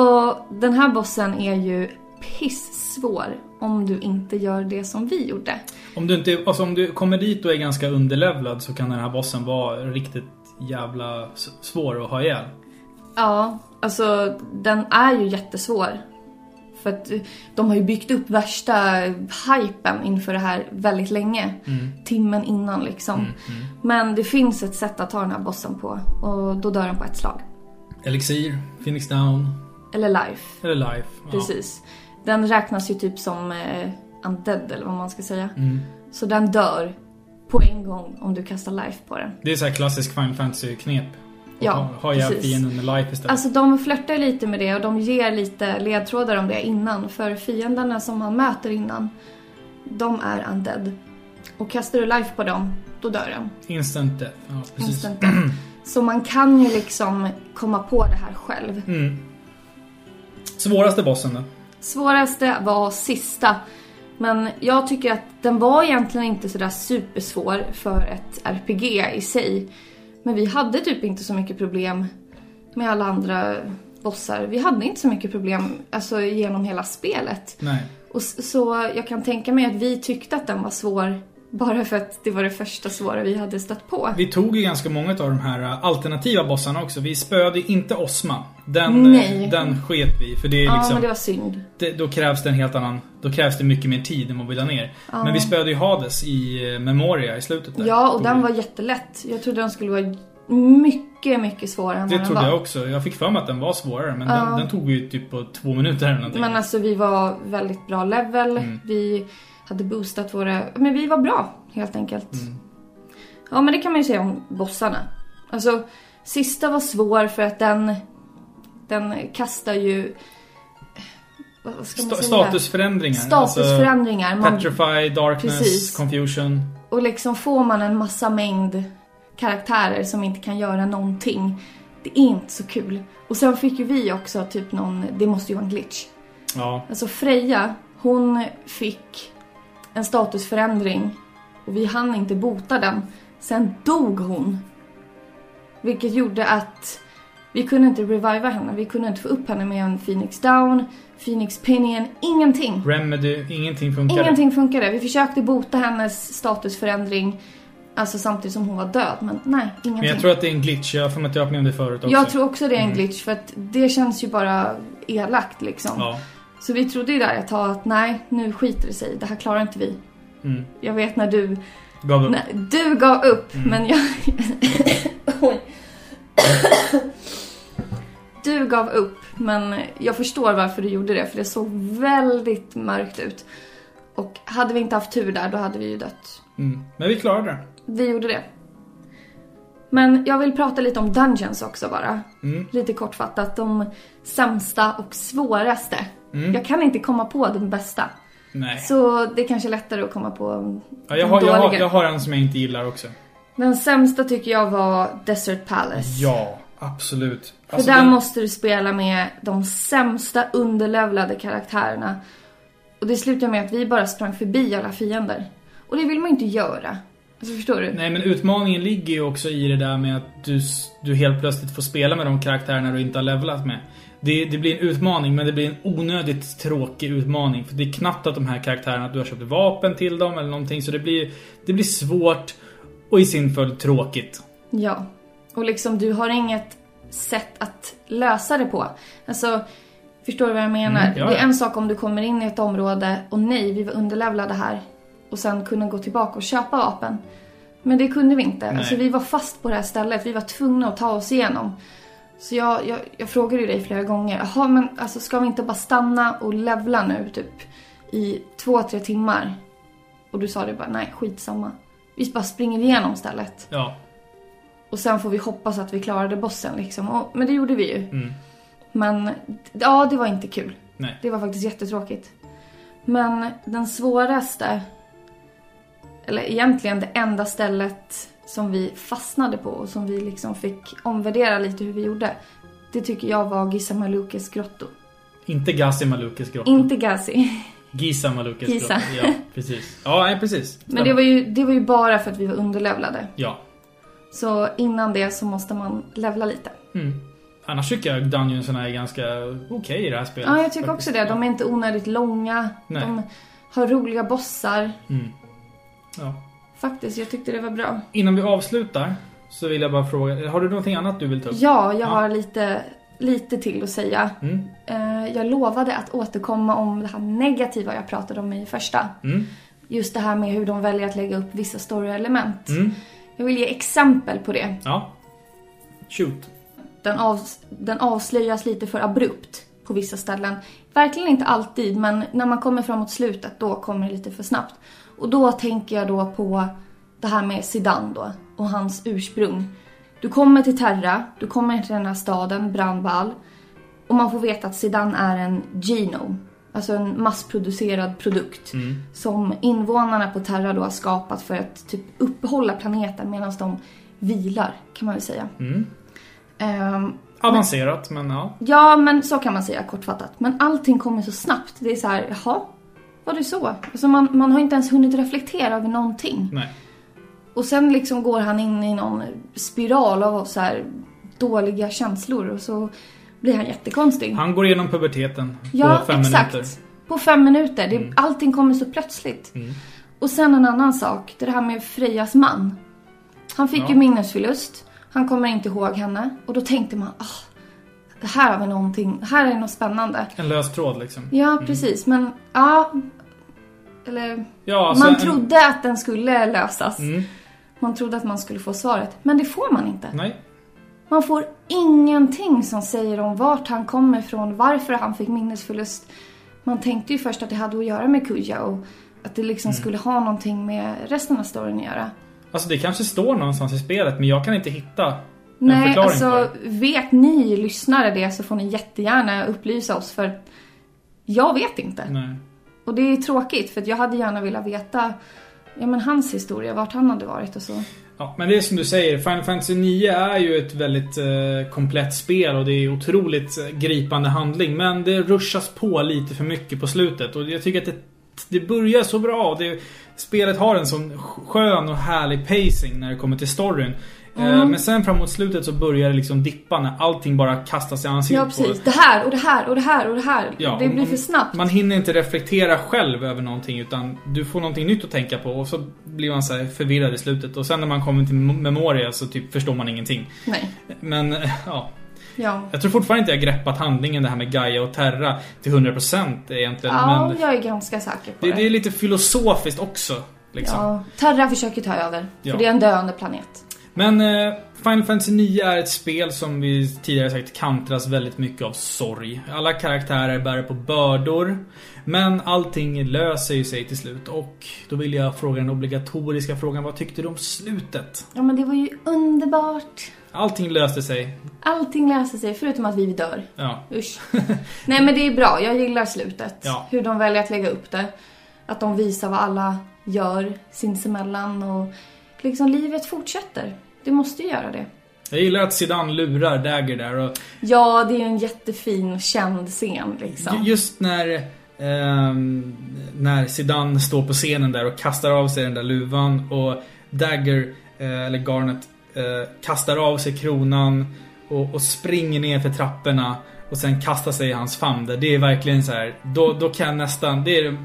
[SPEAKER 1] Och den här bossen är ju pissvår om du inte gör det som vi gjorde.
[SPEAKER 2] Om du, inte, alltså om du kommer dit och är ganska underlevlad så kan den här bossen vara riktigt jävla svår att ha ihjäl.
[SPEAKER 1] Ja, alltså den är ju jättesvår. För att de har ju byggt upp värsta hypen inför det här väldigt länge. Timmen innan liksom. Men det finns ett sätt att ta den här bossen på och då dör den på ett slag.
[SPEAKER 2] Elixir, Phoenix Down
[SPEAKER 1] Eller life,
[SPEAKER 2] eller Life. Ja.
[SPEAKER 1] precis. Den räknas ju typ som eh, undead eller vad man ska säga.
[SPEAKER 2] Mm.
[SPEAKER 1] Så den dör på en gång om du kastar life på den.
[SPEAKER 2] Det är så här klassisk Final Fantasy-knep.
[SPEAKER 1] Ja,
[SPEAKER 2] ha, ha
[SPEAKER 1] precis.
[SPEAKER 2] fienden med life istället.
[SPEAKER 1] Alltså de flörtar lite med det och de ger lite ledtrådar om det innan. För fienderna som man möter innan, de är undead. Och kastar du life på dem, då dör de.
[SPEAKER 2] Instant death. Ja, precis.
[SPEAKER 1] Instant death. (clears throat) Så man kan ju liksom komma på det här själv.
[SPEAKER 2] Mm. Svåraste bossen då?
[SPEAKER 1] Svåraste var sista. Men jag tycker att den var egentligen inte sådär supersvår för ett RPG i sig. Men vi hade typ inte så mycket problem med alla andra bossar. Vi hade inte så mycket problem alltså, genom hela spelet.
[SPEAKER 2] Nej.
[SPEAKER 1] Och så jag kan tänka mig att vi tyckte att den var svår bara för att det var det första svåra vi hade stött på.
[SPEAKER 2] Vi tog ju ganska många av de här äh, alternativa bossarna också. Vi spöade inte Osma. Den,
[SPEAKER 1] Nej.
[SPEAKER 2] äh, den sket vi. För det är
[SPEAKER 1] Ja,
[SPEAKER 2] liksom...
[SPEAKER 1] men det var synd.
[SPEAKER 2] det, då krävs det en helt annan... Då krävs det mycket mer tid än vad vi la ner. Men vi spöade ju Hades i äh, Memoria i slutet där.
[SPEAKER 1] Ja, och den var jättelätt. Jag trodde den skulle vara mycket, mycket svårare än
[SPEAKER 2] Det
[SPEAKER 1] vad den
[SPEAKER 2] trodde
[SPEAKER 1] var.
[SPEAKER 2] jag också. Jag fick för mig att den var svårare. Men
[SPEAKER 1] Ja.
[SPEAKER 2] den, den tog vi ju typ på två minuter eller någonting.
[SPEAKER 1] Men alltså vi var väldigt bra level.
[SPEAKER 2] Mm.
[SPEAKER 1] Vi hade boostat våra... Men vi var bra, helt enkelt.
[SPEAKER 2] Mm.
[SPEAKER 1] Ja, men det kan man ju säga om bossarna. Alltså, sista var svår för att den... Den kastar ju... vad ska man säga?
[SPEAKER 2] statusförändringar.
[SPEAKER 1] Statusförändringar.
[SPEAKER 2] Alltså,
[SPEAKER 1] Man,
[SPEAKER 2] Petrify, Darkness,
[SPEAKER 1] Precis.
[SPEAKER 2] Confusion.
[SPEAKER 1] och liksom får man en massa mängd karaktärer som inte kan göra någonting. Det är inte så kul. Och sen fick ju vi också typ någon, det måste ju vara en glitch.
[SPEAKER 2] Ja.
[SPEAKER 1] Alltså Freja, hon fick en statusförändring och vi hann inte bota den. Sen dog hon. Vilket gjorde att vi kunde inte reviva henne. Vi kunde inte få upp henne med en Phoenix Down, Phoenix Pinion, ingenting.
[SPEAKER 2] Remedy, ingenting funkar.
[SPEAKER 1] Ingenting funkade. Vi försökte bota hennes statusförändring, alltså samtidigt som hon var död. Men nej, ingenting.
[SPEAKER 2] Men jag tror att det är en glitch. Jag har för mig att jag har upplevt det förut också.
[SPEAKER 1] Jag tror också det är en
[SPEAKER 2] Mm.
[SPEAKER 1] glitch för att det känns ju bara elakt liksom.
[SPEAKER 2] Ja.
[SPEAKER 1] Så vi trodde ju där ett tag att nej, nu skiter det sig. Det här klarar inte vi.
[SPEAKER 2] Mm.
[SPEAKER 1] Jag vet när du,
[SPEAKER 2] Gav upp.
[SPEAKER 1] när du gav upp,
[SPEAKER 2] Mm.
[SPEAKER 1] men jag... Du gav upp, men jag förstår varför du gjorde det, för det såg väldigt mörkt ut. Och hade vi inte haft tur där, då hade vi ju dött.
[SPEAKER 2] Mm. Men vi klarade det.
[SPEAKER 1] Vi gjorde det. Men jag vill prata lite om Dungeons också bara.
[SPEAKER 2] Mm.
[SPEAKER 1] Lite kortfattat, de sämsta och svåraste.
[SPEAKER 2] Mm.
[SPEAKER 1] Jag kan inte komma på den bästa.
[SPEAKER 2] Nej.
[SPEAKER 1] Så det är kanske lättare att komma på
[SPEAKER 2] Ja, jag, har, jag, har, jag har en som jag inte gillar också.
[SPEAKER 1] Den sämsta tycker jag var Desert Palace.
[SPEAKER 2] Ja, absolut.
[SPEAKER 1] För
[SPEAKER 2] Alltså,
[SPEAKER 1] där
[SPEAKER 2] den-
[SPEAKER 1] måste du spela med de sämsta underlevlade karaktärerna. Och det slutade med att vi bara sprang förbi alla fiender. Och det vill man ju inte göra. Alltså förstår du?
[SPEAKER 2] Nej men utmaningen ligger ju också i det där med att du, du helt plötsligt får spela med de karaktärerna du inte har levlat med. Det, det blir en utmaning men det blir en onödigt tråkig utmaning. För det är knappt att de här karaktärerna, att du har köpt vapen till dem eller någonting. Så det blir, det blir svårt och i sin följd tråkigt.
[SPEAKER 1] Ja. Och liksom du har inget sätt att lösa det på. Alltså, förstår du vad jag menar?
[SPEAKER 2] Mm, ja,
[SPEAKER 1] Det är en sak om du kommer in i ett område och nej, vi var underlevlade här. Och sen kunna gå tillbaka och köpa vapen. Men det kunde vi inte.
[SPEAKER 2] Nej.
[SPEAKER 1] Alltså vi var fast på det här stället. Vi var tvungna att ta oss igenom. Så jag, jag, jag frågade ju dig flera gånger. Jaha, men alltså ska vi inte bara stanna och levla nu typ i två, tre timmar? Och du sa det bara, nej skitsamma. Vi bara springer igenom stället.
[SPEAKER 2] Ja.
[SPEAKER 1] Och sen får vi hoppas att vi klarade bossen liksom. Och, men det gjorde vi ju.
[SPEAKER 2] Mm.
[SPEAKER 1] Men ja, det var inte kul.
[SPEAKER 2] Nej.
[SPEAKER 1] Det var faktiskt jättetråkigt. Men den svåraste, eller egentligen det enda stället som vi fastnade på och som vi liksom fick omvärdera lite hur vi gjorde. Det tycker jag var Gisa Malukes grotto.
[SPEAKER 2] Inte Gassi Malukes grotto.
[SPEAKER 1] Inte Gazi.
[SPEAKER 2] Gisa Malukes
[SPEAKER 1] Gisa.
[SPEAKER 2] grotto. Ja, (laughs) precis. Ja, precis.
[SPEAKER 1] Men det var, ju, det var ju bara för att vi var underlevlade.
[SPEAKER 2] Ja.
[SPEAKER 1] Så innan det så måste man levla lite.
[SPEAKER 2] Mm. Annars tycker jag Dungeonsarna är ganska okej i det här spelet.
[SPEAKER 1] Ja, jag tycker
[SPEAKER 2] faktiskt.
[SPEAKER 1] också det. De är inte onödigt långa.
[SPEAKER 2] Nej.
[SPEAKER 1] De har roliga bossar.
[SPEAKER 2] Mm. Ja.
[SPEAKER 1] Faktiskt, jag tyckte det var bra.
[SPEAKER 2] Innan vi avslutar så vill jag bara fråga, har du någonting annat du vill ta upp?
[SPEAKER 1] Ja, jag
[SPEAKER 2] Ja.
[SPEAKER 1] har lite, lite till att säga.
[SPEAKER 2] Mm.
[SPEAKER 1] Eh, Jag lovade att återkomma om det här negativa jag pratade om i första.
[SPEAKER 2] Mm.
[SPEAKER 1] Just det här med hur de väljer att lägga upp vissa story-element.
[SPEAKER 2] Mm.
[SPEAKER 1] Jag vill ge exempel på det.
[SPEAKER 2] Ja. Shoot.
[SPEAKER 1] Den, av, den avslöjas lite för abrupt på vissa ställen. Verkligen inte alltid, men när man kommer framåt slutet då kommer det lite för snabbt. Och då tänker jag då på det här med Zidane då och hans ursprung. Du kommer till Terra, du kommer till den här staden, Brandval. Och man får veta att Zidane är en genome. Alltså en massproducerad produkt.
[SPEAKER 2] Mm.
[SPEAKER 1] Som invånarna på Terra då har skapat för att typ uppehålla planeten medan de vilar, kan man väl säga.
[SPEAKER 2] Mm.
[SPEAKER 1] Ehm,
[SPEAKER 2] Avancerat, men ja.
[SPEAKER 1] Ja, men så kan man säga kortfattat. Men allting kommer så snabbt. Det är så här, jaha, var det så? Alltså man, man har inte ens hunnit reflektera över någonting.
[SPEAKER 2] Nej.
[SPEAKER 1] Och sen liksom går han in i någon spiral av så här dåliga känslor och så blir han jättekonstig.
[SPEAKER 2] Han går igenom puberteten
[SPEAKER 1] ja,
[SPEAKER 2] på fem
[SPEAKER 1] exakt.
[SPEAKER 2] minuter.
[SPEAKER 1] På fem minuter. Det,
[SPEAKER 2] Mm.
[SPEAKER 1] Allting kommer så plötsligt.
[SPEAKER 2] Mm.
[SPEAKER 1] Och sen en annan sak, det är det här med Frejas man. Han fick
[SPEAKER 2] Ja.
[SPEAKER 1] ju minnesförlust. Han kommer inte ihåg henne. Och då tänkte man, det här har vi någonting, här är något spännande.
[SPEAKER 2] En lös tråd liksom.
[SPEAKER 1] Ja, precis. Men ja... Eller...
[SPEAKER 2] Ja, alltså
[SPEAKER 1] man
[SPEAKER 2] en-
[SPEAKER 1] trodde att den skulle lösas.
[SPEAKER 2] Mm.
[SPEAKER 1] Man trodde att man skulle få svaret. Men det får man inte.
[SPEAKER 2] Nej.
[SPEAKER 1] Man får ingenting som säger om vart han kommer ifrån, varför han fick minnesförlust. Man tänkte ju först att det hade att göra med Kuja och att det liksom
[SPEAKER 2] Mm.
[SPEAKER 1] skulle ha någonting med resten av storyn att göra.
[SPEAKER 2] Alltså det kanske står någonstans i spelet, men jag kan inte hitta en
[SPEAKER 1] Nej,
[SPEAKER 2] förklaring
[SPEAKER 1] alltså
[SPEAKER 2] det.
[SPEAKER 1] vet ni lyssnare det så får ni jättegärna upplysa oss för Jag vet inte.
[SPEAKER 2] Nej.
[SPEAKER 1] Och det är tråkigt för att jag hade gärna velat veta ja, men hans historia, vart han hade varit och så.
[SPEAKER 2] Ja, men det är som du säger, Final Fantasy 9 är ju ett väldigt eh, komplett spel och det är otroligt eh, gripande handling. Men det ruschas på lite för mycket på slutet och jag tycker att det, det börjar så bra. Det, spelet har en sån skön och härlig pacing när det kommer till storyn.
[SPEAKER 1] Mm.
[SPEAKER 2] men sen framåt slutet så börjar det liksom dippa när allting bara kastas i ansiktet
[SPEAKER 1] Ja, precis. Det här och det här och det här och det här.
[SPEAKER 2] Ja,
[SPEAKER 1] det blir för snabbt.
[SPEAKER 2] Man hinner inte reflektera själv över någonting utan du får någonting nytt att tänka på och så blir man så förvirrad i slutet. Och sen när man kommer till Memoria så typ förstår man ingenting.
[SPEAKER 1] Nej.
[SPEAKER 2] Men eh, ja,
[SPEAKER 1] Ja.
[SPEAKER 2] jag tror fortfarande inte jag greppat handlingen det här med Gaia och Terra till 100% egentligen.
[SPEAKER 1] Ja,
[SPEAKER 2] men
[SPEAKER 1] jag är ganska säker på
[SPEAKER 2] det,
[SPEAKER 1] det.
[SPEAKER 2] det är lite filosofiskt också. Liksom.
[SPEAKER 1] Ja, Terra försöker ta över.
[SPEAKER 2] Ja.
[SPEAKER 1] För det är en döende planet.
[SPEAKER 2] Men eh, Final Fantasy 9 är ett spel som vi tidigare sagt kantras väldigt mycket av sorg. Alla karaktärer bär på bördor. Men allting löser ju sig till slut. Och då vill jag fråga den obligatoriska frågan. Vad tyckte du om slutet?
[SPEAKER 1] Ja, men det var ju underbart.
[SPEAKER 2] Allting löste sig.
[SPEAKER 1] Allting löser sig, förutom att vi dör.
[SPEAKER 2] Ja.
[SPEAKER 1] Usch. (laughs) Nej, men det är bra. Jag gillar slutet.
[SPEAKER 2] Ja.
[SPEAKER 1] Hur de väljer att lägga upp det. Att de visar vad alla gör sinsemellan och liksom livet fortsätter. Det måste ju göra det.
[SPEAKER 2] Jag gillar att Zidane lurar Dagger där. Och
[SPEAKER 1] Ja, det är en jättefin och känd scen liksom.
[SPEAKER 2] just när... ehm, när Zidane står på scenen där och kastar av sig den där luvan och Dagger, eh, eller Garnet, eh, kastar av sig kronan och, och springer ner för trapporna och sen kastar sig i hans famn där. Det är verkligen så här. Då, då kan jag nästan... Det är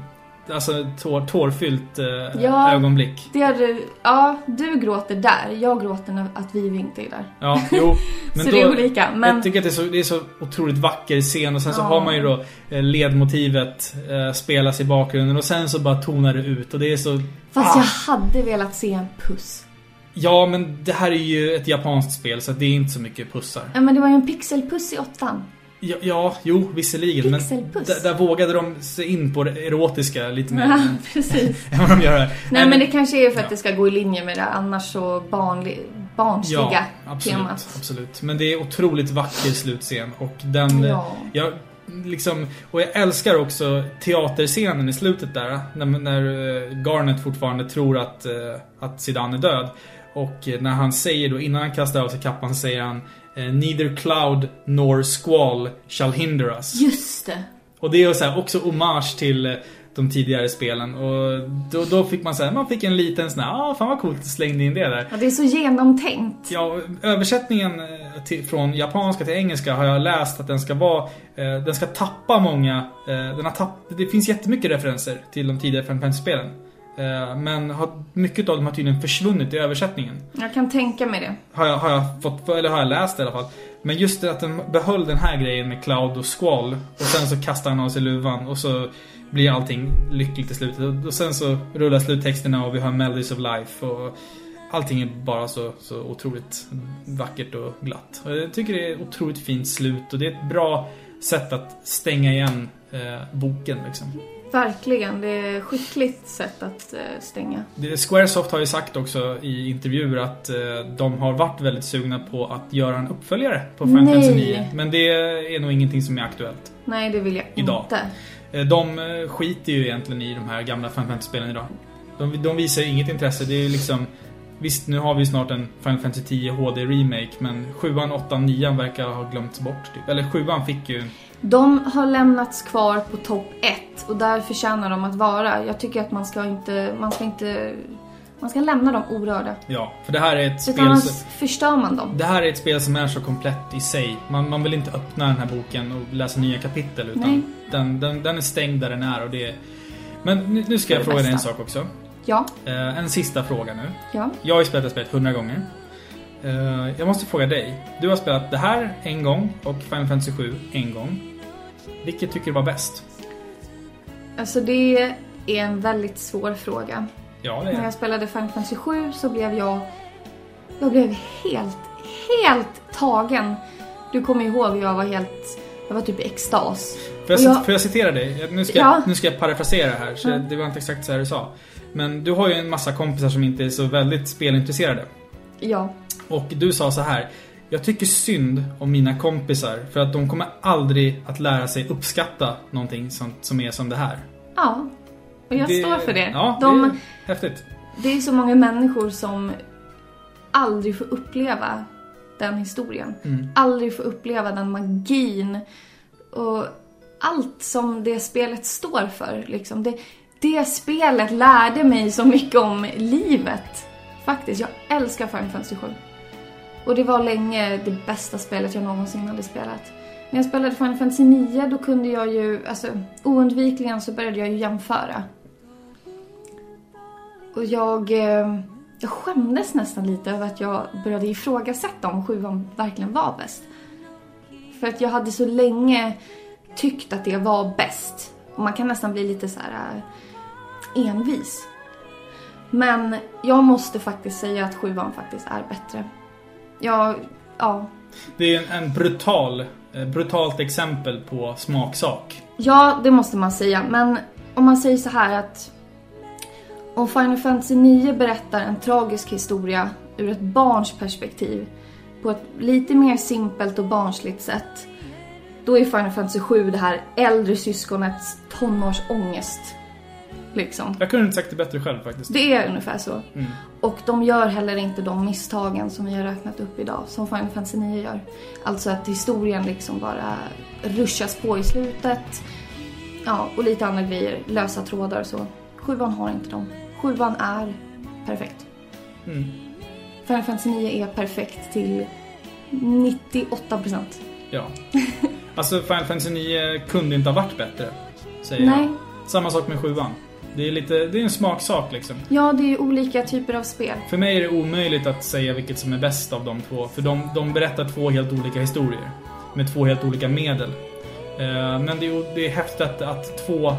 [SPEAKER 2] alltså tår, tårfyllt eh,
[SPEAKER 1] Ja.
[SPEAKER 2] ögonblick.
[SPEAKER 1] Det är, ja, du gråter där. Jag gråter när att vi inte är där.
[SPEAKER 2] Ja, jo. (laughs) Men
[SPEAKER 1] så
[SPEAKER 2] då,
[SPEAKER 1] det är olika. Men
[SPEAKER 2] Jag tycker att det är, så, det är så otroligt vacker scen och sen så
[SPEAKER 1] Ja.
[SPEAKER 2] har man ju då eh, ledmotivet eh, spelas i bakgrunden och sen så bara tonar det ut och det är så...
[SPEAKER 1] fast
[SPEAKER 2] Ah.
[SPEAKER 1] jag hade velat se en puss.
[SPEAKER 2] Ja, men det här är ju ett japanskt spel så det är inte så mycket pussar.
[SPEAKER 1] Ja, men det var ju en pixelpuss i åttan.
[SPEAKER 2] Ja, ja jo, visserligen. Men
[SPEAKER 1] Pixelpuss.
[SPEAKER 2] där, där vågade de sig in på det erotiska lite mer
[SPEAKER 1] Ja, (laughs) precis. (laughs)
[SPEAKER 2] än vad de gör här.
[SPEAKER 1] Nej, men det kanske är för att
[SPEAKER 2] Ja.
[SPEAKER 1] det ska gå i linje med det annars så barnli, barnsliga
[SPEAKER 2] Ja, absolut,
[SPEAKER 1] temat.
[SPEAKER 2] absolut. Men det är otroligt vacker slutscen och den...
[SPEAKER 1] Ja.
[SPEAKER 2] Jag, liksom, och jag älskar också teaterscenen i slutet där. När, när eh, Garnet fortfarande tror att, eh, att Zidane är död. Och eh, när han säger då, innan han kastar av sig kappan, säger han Neither cloud nor squall shall hinder us.
[SPEAKER 1] Just det.
[SPEAKER 2] Och det är så här också hommage till eh, de tidigare spelen. Och då, då fick man säga man fick en liten sån här, ah fan vad coolt, slängde in det där.
[SPEAKER 1] Ja, det är så genomtänkt.
[SPEAKER 2] Ja, översättningen eh, till, från japanska till engelska har jag läst att den ska vara... Eh, den ska tappa många... Eh, den har tapp, det finns jättemycket referenser till de tidigare Final Fantasy-spelen. Eh, men har, mycket av dem har tydligen försvunnit i översättningen.
[SPEAKER 1] Jag kan tänka mig det.
[SPEAKER 2] Har jag, har jag fått, eller har jag läst i alla fall. Men just det att den behöll den här grejen med Cloud och Squall. Och sen så kastar han av sig luvan och så blir allting lyckligt i slutet. Och- Och sen så rullar sluttexterna och vi har Melodies of Life och allting är bara så, så otroligt vackert och glatt. Och jag tycker det är ett otroligt fint slut och det är ett bra sätt att stänga igen eh, boken liksom.
[SPEAKER 1] Verkligen. Det är ett skickligt sätt att eh, stänga.
[SPEAKER 2] Squaresoft har ju sagt också i intervjuer att eh, de har varit väldigt sugna på att göra en uppföljare på Final. Fantasy 9. Men det är nog ingenting som är aktuellt.
[SPEAKER 1] Nej, det vill jag
[SPEAKER 2] Idag.
[SPEAKER 1] inte.
[SPEAKER 2] Eh, De skiter ju egentligen i de här gamla Final Fantasy-spelen idag. De, de visar inget intresse. Det är ju liksom... Visst, nu har vi snart en Final Fantasy 10 HD Remake, men 7, 8, 9 verkar ha glömts bort. Typ. Eller 7 fick ju...
[SPEAKER 1] De har lämnats kvar på topp 1 och där förtjänar de att vara. Jag tycker att man ska inte... Man ska inte... Man ska lämna dem orörda.
[SPEAKER 2] Ja, för det här är ett spel...
[SPEAKER 1] annars
[SPEAKER 2] som-
[SPEAKER 1] förstör man dem.
[SPEAKER 2] Det här är ett spel som är så komplett i sig. Man, man vill inte öppna den här boken och läsa nya kapitel utan den, den, den är stängd där den är och det är... Men nu, nu ska jag fråga dig en sak också.
[SPEAKER 1] Ja,
[SPEAKER 2] Eh, en sista fråga nu.
[SPEAKER 1] ja.
[SPEAKER 2] Jag har ju spelat det spelet hundra gånger. Eh, jag måste fråga dig. Du har spelat det här en gång och Final Fantasy 7 en gång. Vilket tycker du var bäst?
[SPEAKER 1] Alltså det är en väldigt svår fråga.
[SPEAKER 2] Ja, det
[SPEAKER 1] När
[SPEAKER 2] är
[SPEAKER 1] jag spelade Final Fantasy 7 så blev jag... Jag blev helt, helt tagen. Du kommer ihåg hur jag var helt... Jag var typ i extas.
[SPEAKER 2] Får jag,
[SPEAKER 1] jag-
[SPEAKER 2] får jag citera dig? Nu ska,
[SPEAKER 1] Ja.
[SPEAKER 2] jag, nu ska jag parafrasera här, så
[SPEAKER 1] Ja.
[SPEAKER 2] det var inte exakt så här du sa. Men du har ju en massa kompisar som inte är så väldigt spelintresserade.
[SPEAKER 1] Ja.
[SPEAKER 2] Och du sa så här. Jag tycker synd om mina kompisar för att de kommer aldrig att lära sig uppskatta någonting som, som är som det här.
[SPEAKER 1] Ja, och jag står för det.
[SPEAKER 2] Ja,
[SPEAKER 1] De,
[SPEAKER 2] det är häftigt.
[SPEAKER 1] det är så många människor som aldrig får uppleva den historien.
[SPEAKER 2] Mm.
[SPEAKER 1] Aldrig får uppleva den magin och allt som det spelet står för. Liksom. Det, det spelet lärde mig så mycket om livet. Faktiskt, jag älskar Final Fantasy 7. Och det var länge det bästa spelet jag någonsin hade spelat. När jag spelade Final Fantasy 9 då kunde jag ju, alltså oundvikligen så började jag ju jämföra. Och jag, eh, jag skämdes nästan lite över att jag började ifrågasätta om sjuan verkligen var bäst. För att jag hade så länge tyckt att det var bäst. Och man kan nästan bli lite så här eh, envis. Men jag måste faktiskt säga att sjuan faktiskt är bättre. Jag, ja.
[SPEAKER 2] Det är en, en brutal, eh, brutalt exempel på smaksak.
[SPEAKER 1] Ja, det måste man säga. Men om man säger så här att om Final Fantasy 9 berättar en tragisk historia ur ett barns perspektiv på ett lite mer simpelt och barnsligt sätt då är Final Fantasy 7 det här äldre syskonets tonårsångest. Liksom.
[SPEAKER 2] Jag kunde inte sagt det bättre själv faktiskt.
[SPEAKER 1] Det är ungefär så.
[SPEAKER 2] Mm.
[SPEAKER 1] Och de gör heller inte de misstagen som vi har räknat upp idag, som Final Fantasy 9 gör. Alltså att historien liksom bara ruschas på i slutet. Ja, och lite andra grejer, lösa trådar och så. Sjuan har inte dem. Sjuan är perfekt.
[SPEAKER 2] Mm.
[SPEAKER 1] Final Fantasy 9 är perfekt till 98%.
[SPEAKER 2] Ja. Alltså Final Fantasy 9 kunde inte ha varit bättre. Säger
[SPEAKER 1] Nej.
[SPEAKER 2] jag. Samma sak med sjuan. Det är, lite, det är en smaksak liksom.
[SPEAKER 1] Ja, det är olika typer av spel.
[SPEAKER 2] För mig är det omöjligt att säga vilket som är bäst av de två. För de, de berättar två helt olika historier. Med två helt olika medel. Eh, men det är, det är häftigt att, att två,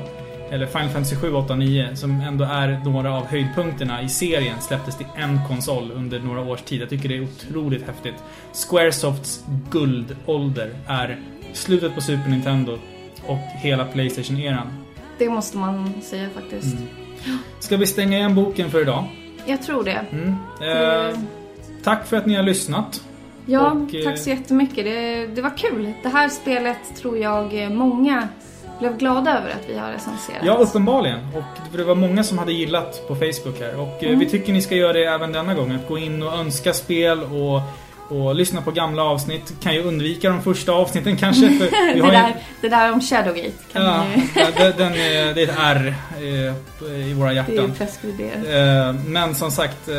[SPEAKER 2] eller Final Fantasy 7, 8, 9, som ändå är några av höjdpunkterna i serien, släpptes till en konsol under några års tid. Jag tycker det är otroligt häftigt. Squaresofts guldålder är slutet på Super Nintendo och hela Playstation-eran.
[SPEAKER 1] Det måste man säga faktiskt.
[SPEAKER 2] Mm. Ska vi stänga igen boken för idag?
[SPEAKER 1] Jag tror det.
[SPEAKER 2] Mm. Eh, tack för att ni har lyssnat.
[SPEAKER 1] Ja,
[SPEAKER 2] Och, eh,
[SPEAKER 1] tack så jättemycket. Det, det var kul. Det här spelet tror jag många blev glada över att vi har recenserat.
[SPEAKER 2] Ja, uppenbarligen. Och det var många som hade gillat på Facebook här. Och eh,
[SPEAKER 1] Mm.
[SPEAKER 2] vi tycker ni ska göra det även denna gång. Att gå in och önska spel och, och lyssna på gamla avsnitt. Kan ju undvika de första avsnitten kanske. För (laughs) vi
[SPEAKER 1] det,
[SPEAKER 2] har ju,
[SPEAKER 1] där, det där om Shadowgate kan
[SPEAKER 2] ja,
[SPEAKER 1] ju,
[SPEAKER 2] den, den är, det är ett R eh, i våra
[SPEAKER 1] det är ju
[SPEAKER 2] hjärtan.
[SPEAKER 1] preskriberat.
[SPEAKER 2] Eh, Men som sagt, eh,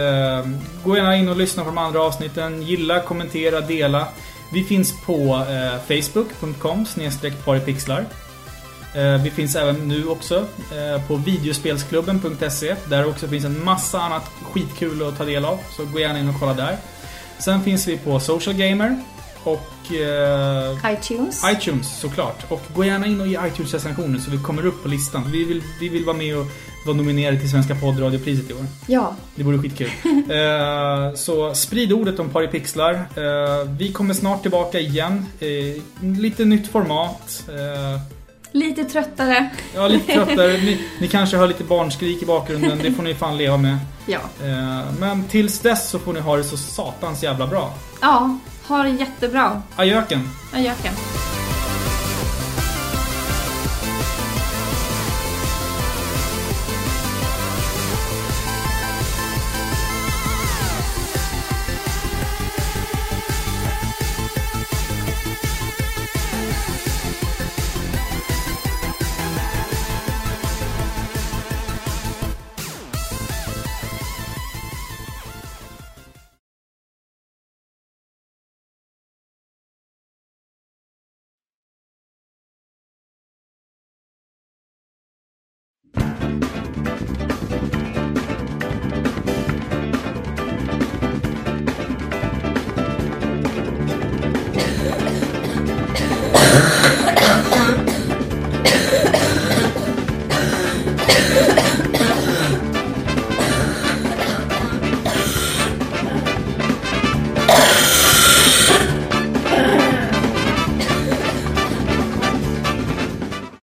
[SPEAKER 2] gå gärna in och lyssna på de andra avsnitten. Gilla, kommentera, dela. Vi finns på facebook.com paripixlar. Vi finns även nu också på videospelsklubben.se där det också finns en massa annat skitkul att ta del av. Så gå gärna in och kolla där. Sen finns vi på Social Gamer och eh,
[SPEAKER 1] iTunes.
[SPEAKER 2] iTunes såklart. Och gå gärna in och ge iTunes recensioner så vi kommer upp på listan. Vi vill, vi vill vara med och vara nominerade till Svenska poddradiopriset i år.
[SPEAKER 1] ja,
[SPEAKER 2] Det vore skitkul. (laughs) eh, så sprid ordet om Paripixlar. Eh, vi kommer snart tillbaka igen. Eh, lite nytt format.
[SPEAKER 1] Lite tröttare.
[SPEAKER 2] ja, lite tröttare. (laughs) Ni, ni kanske hör lite barnskrik i bakgrunden. Det får ni fan leva med.
[SPEAKER 1] Ja.
[SPEAKER 2] Eh, men tills dess så får ni ha det så satans jävla bra.
[SPEAKER 1] ja, ha det jättebra.
[SPEAKER 2] Ajöken!
[SPEAKER 1] Adjöken.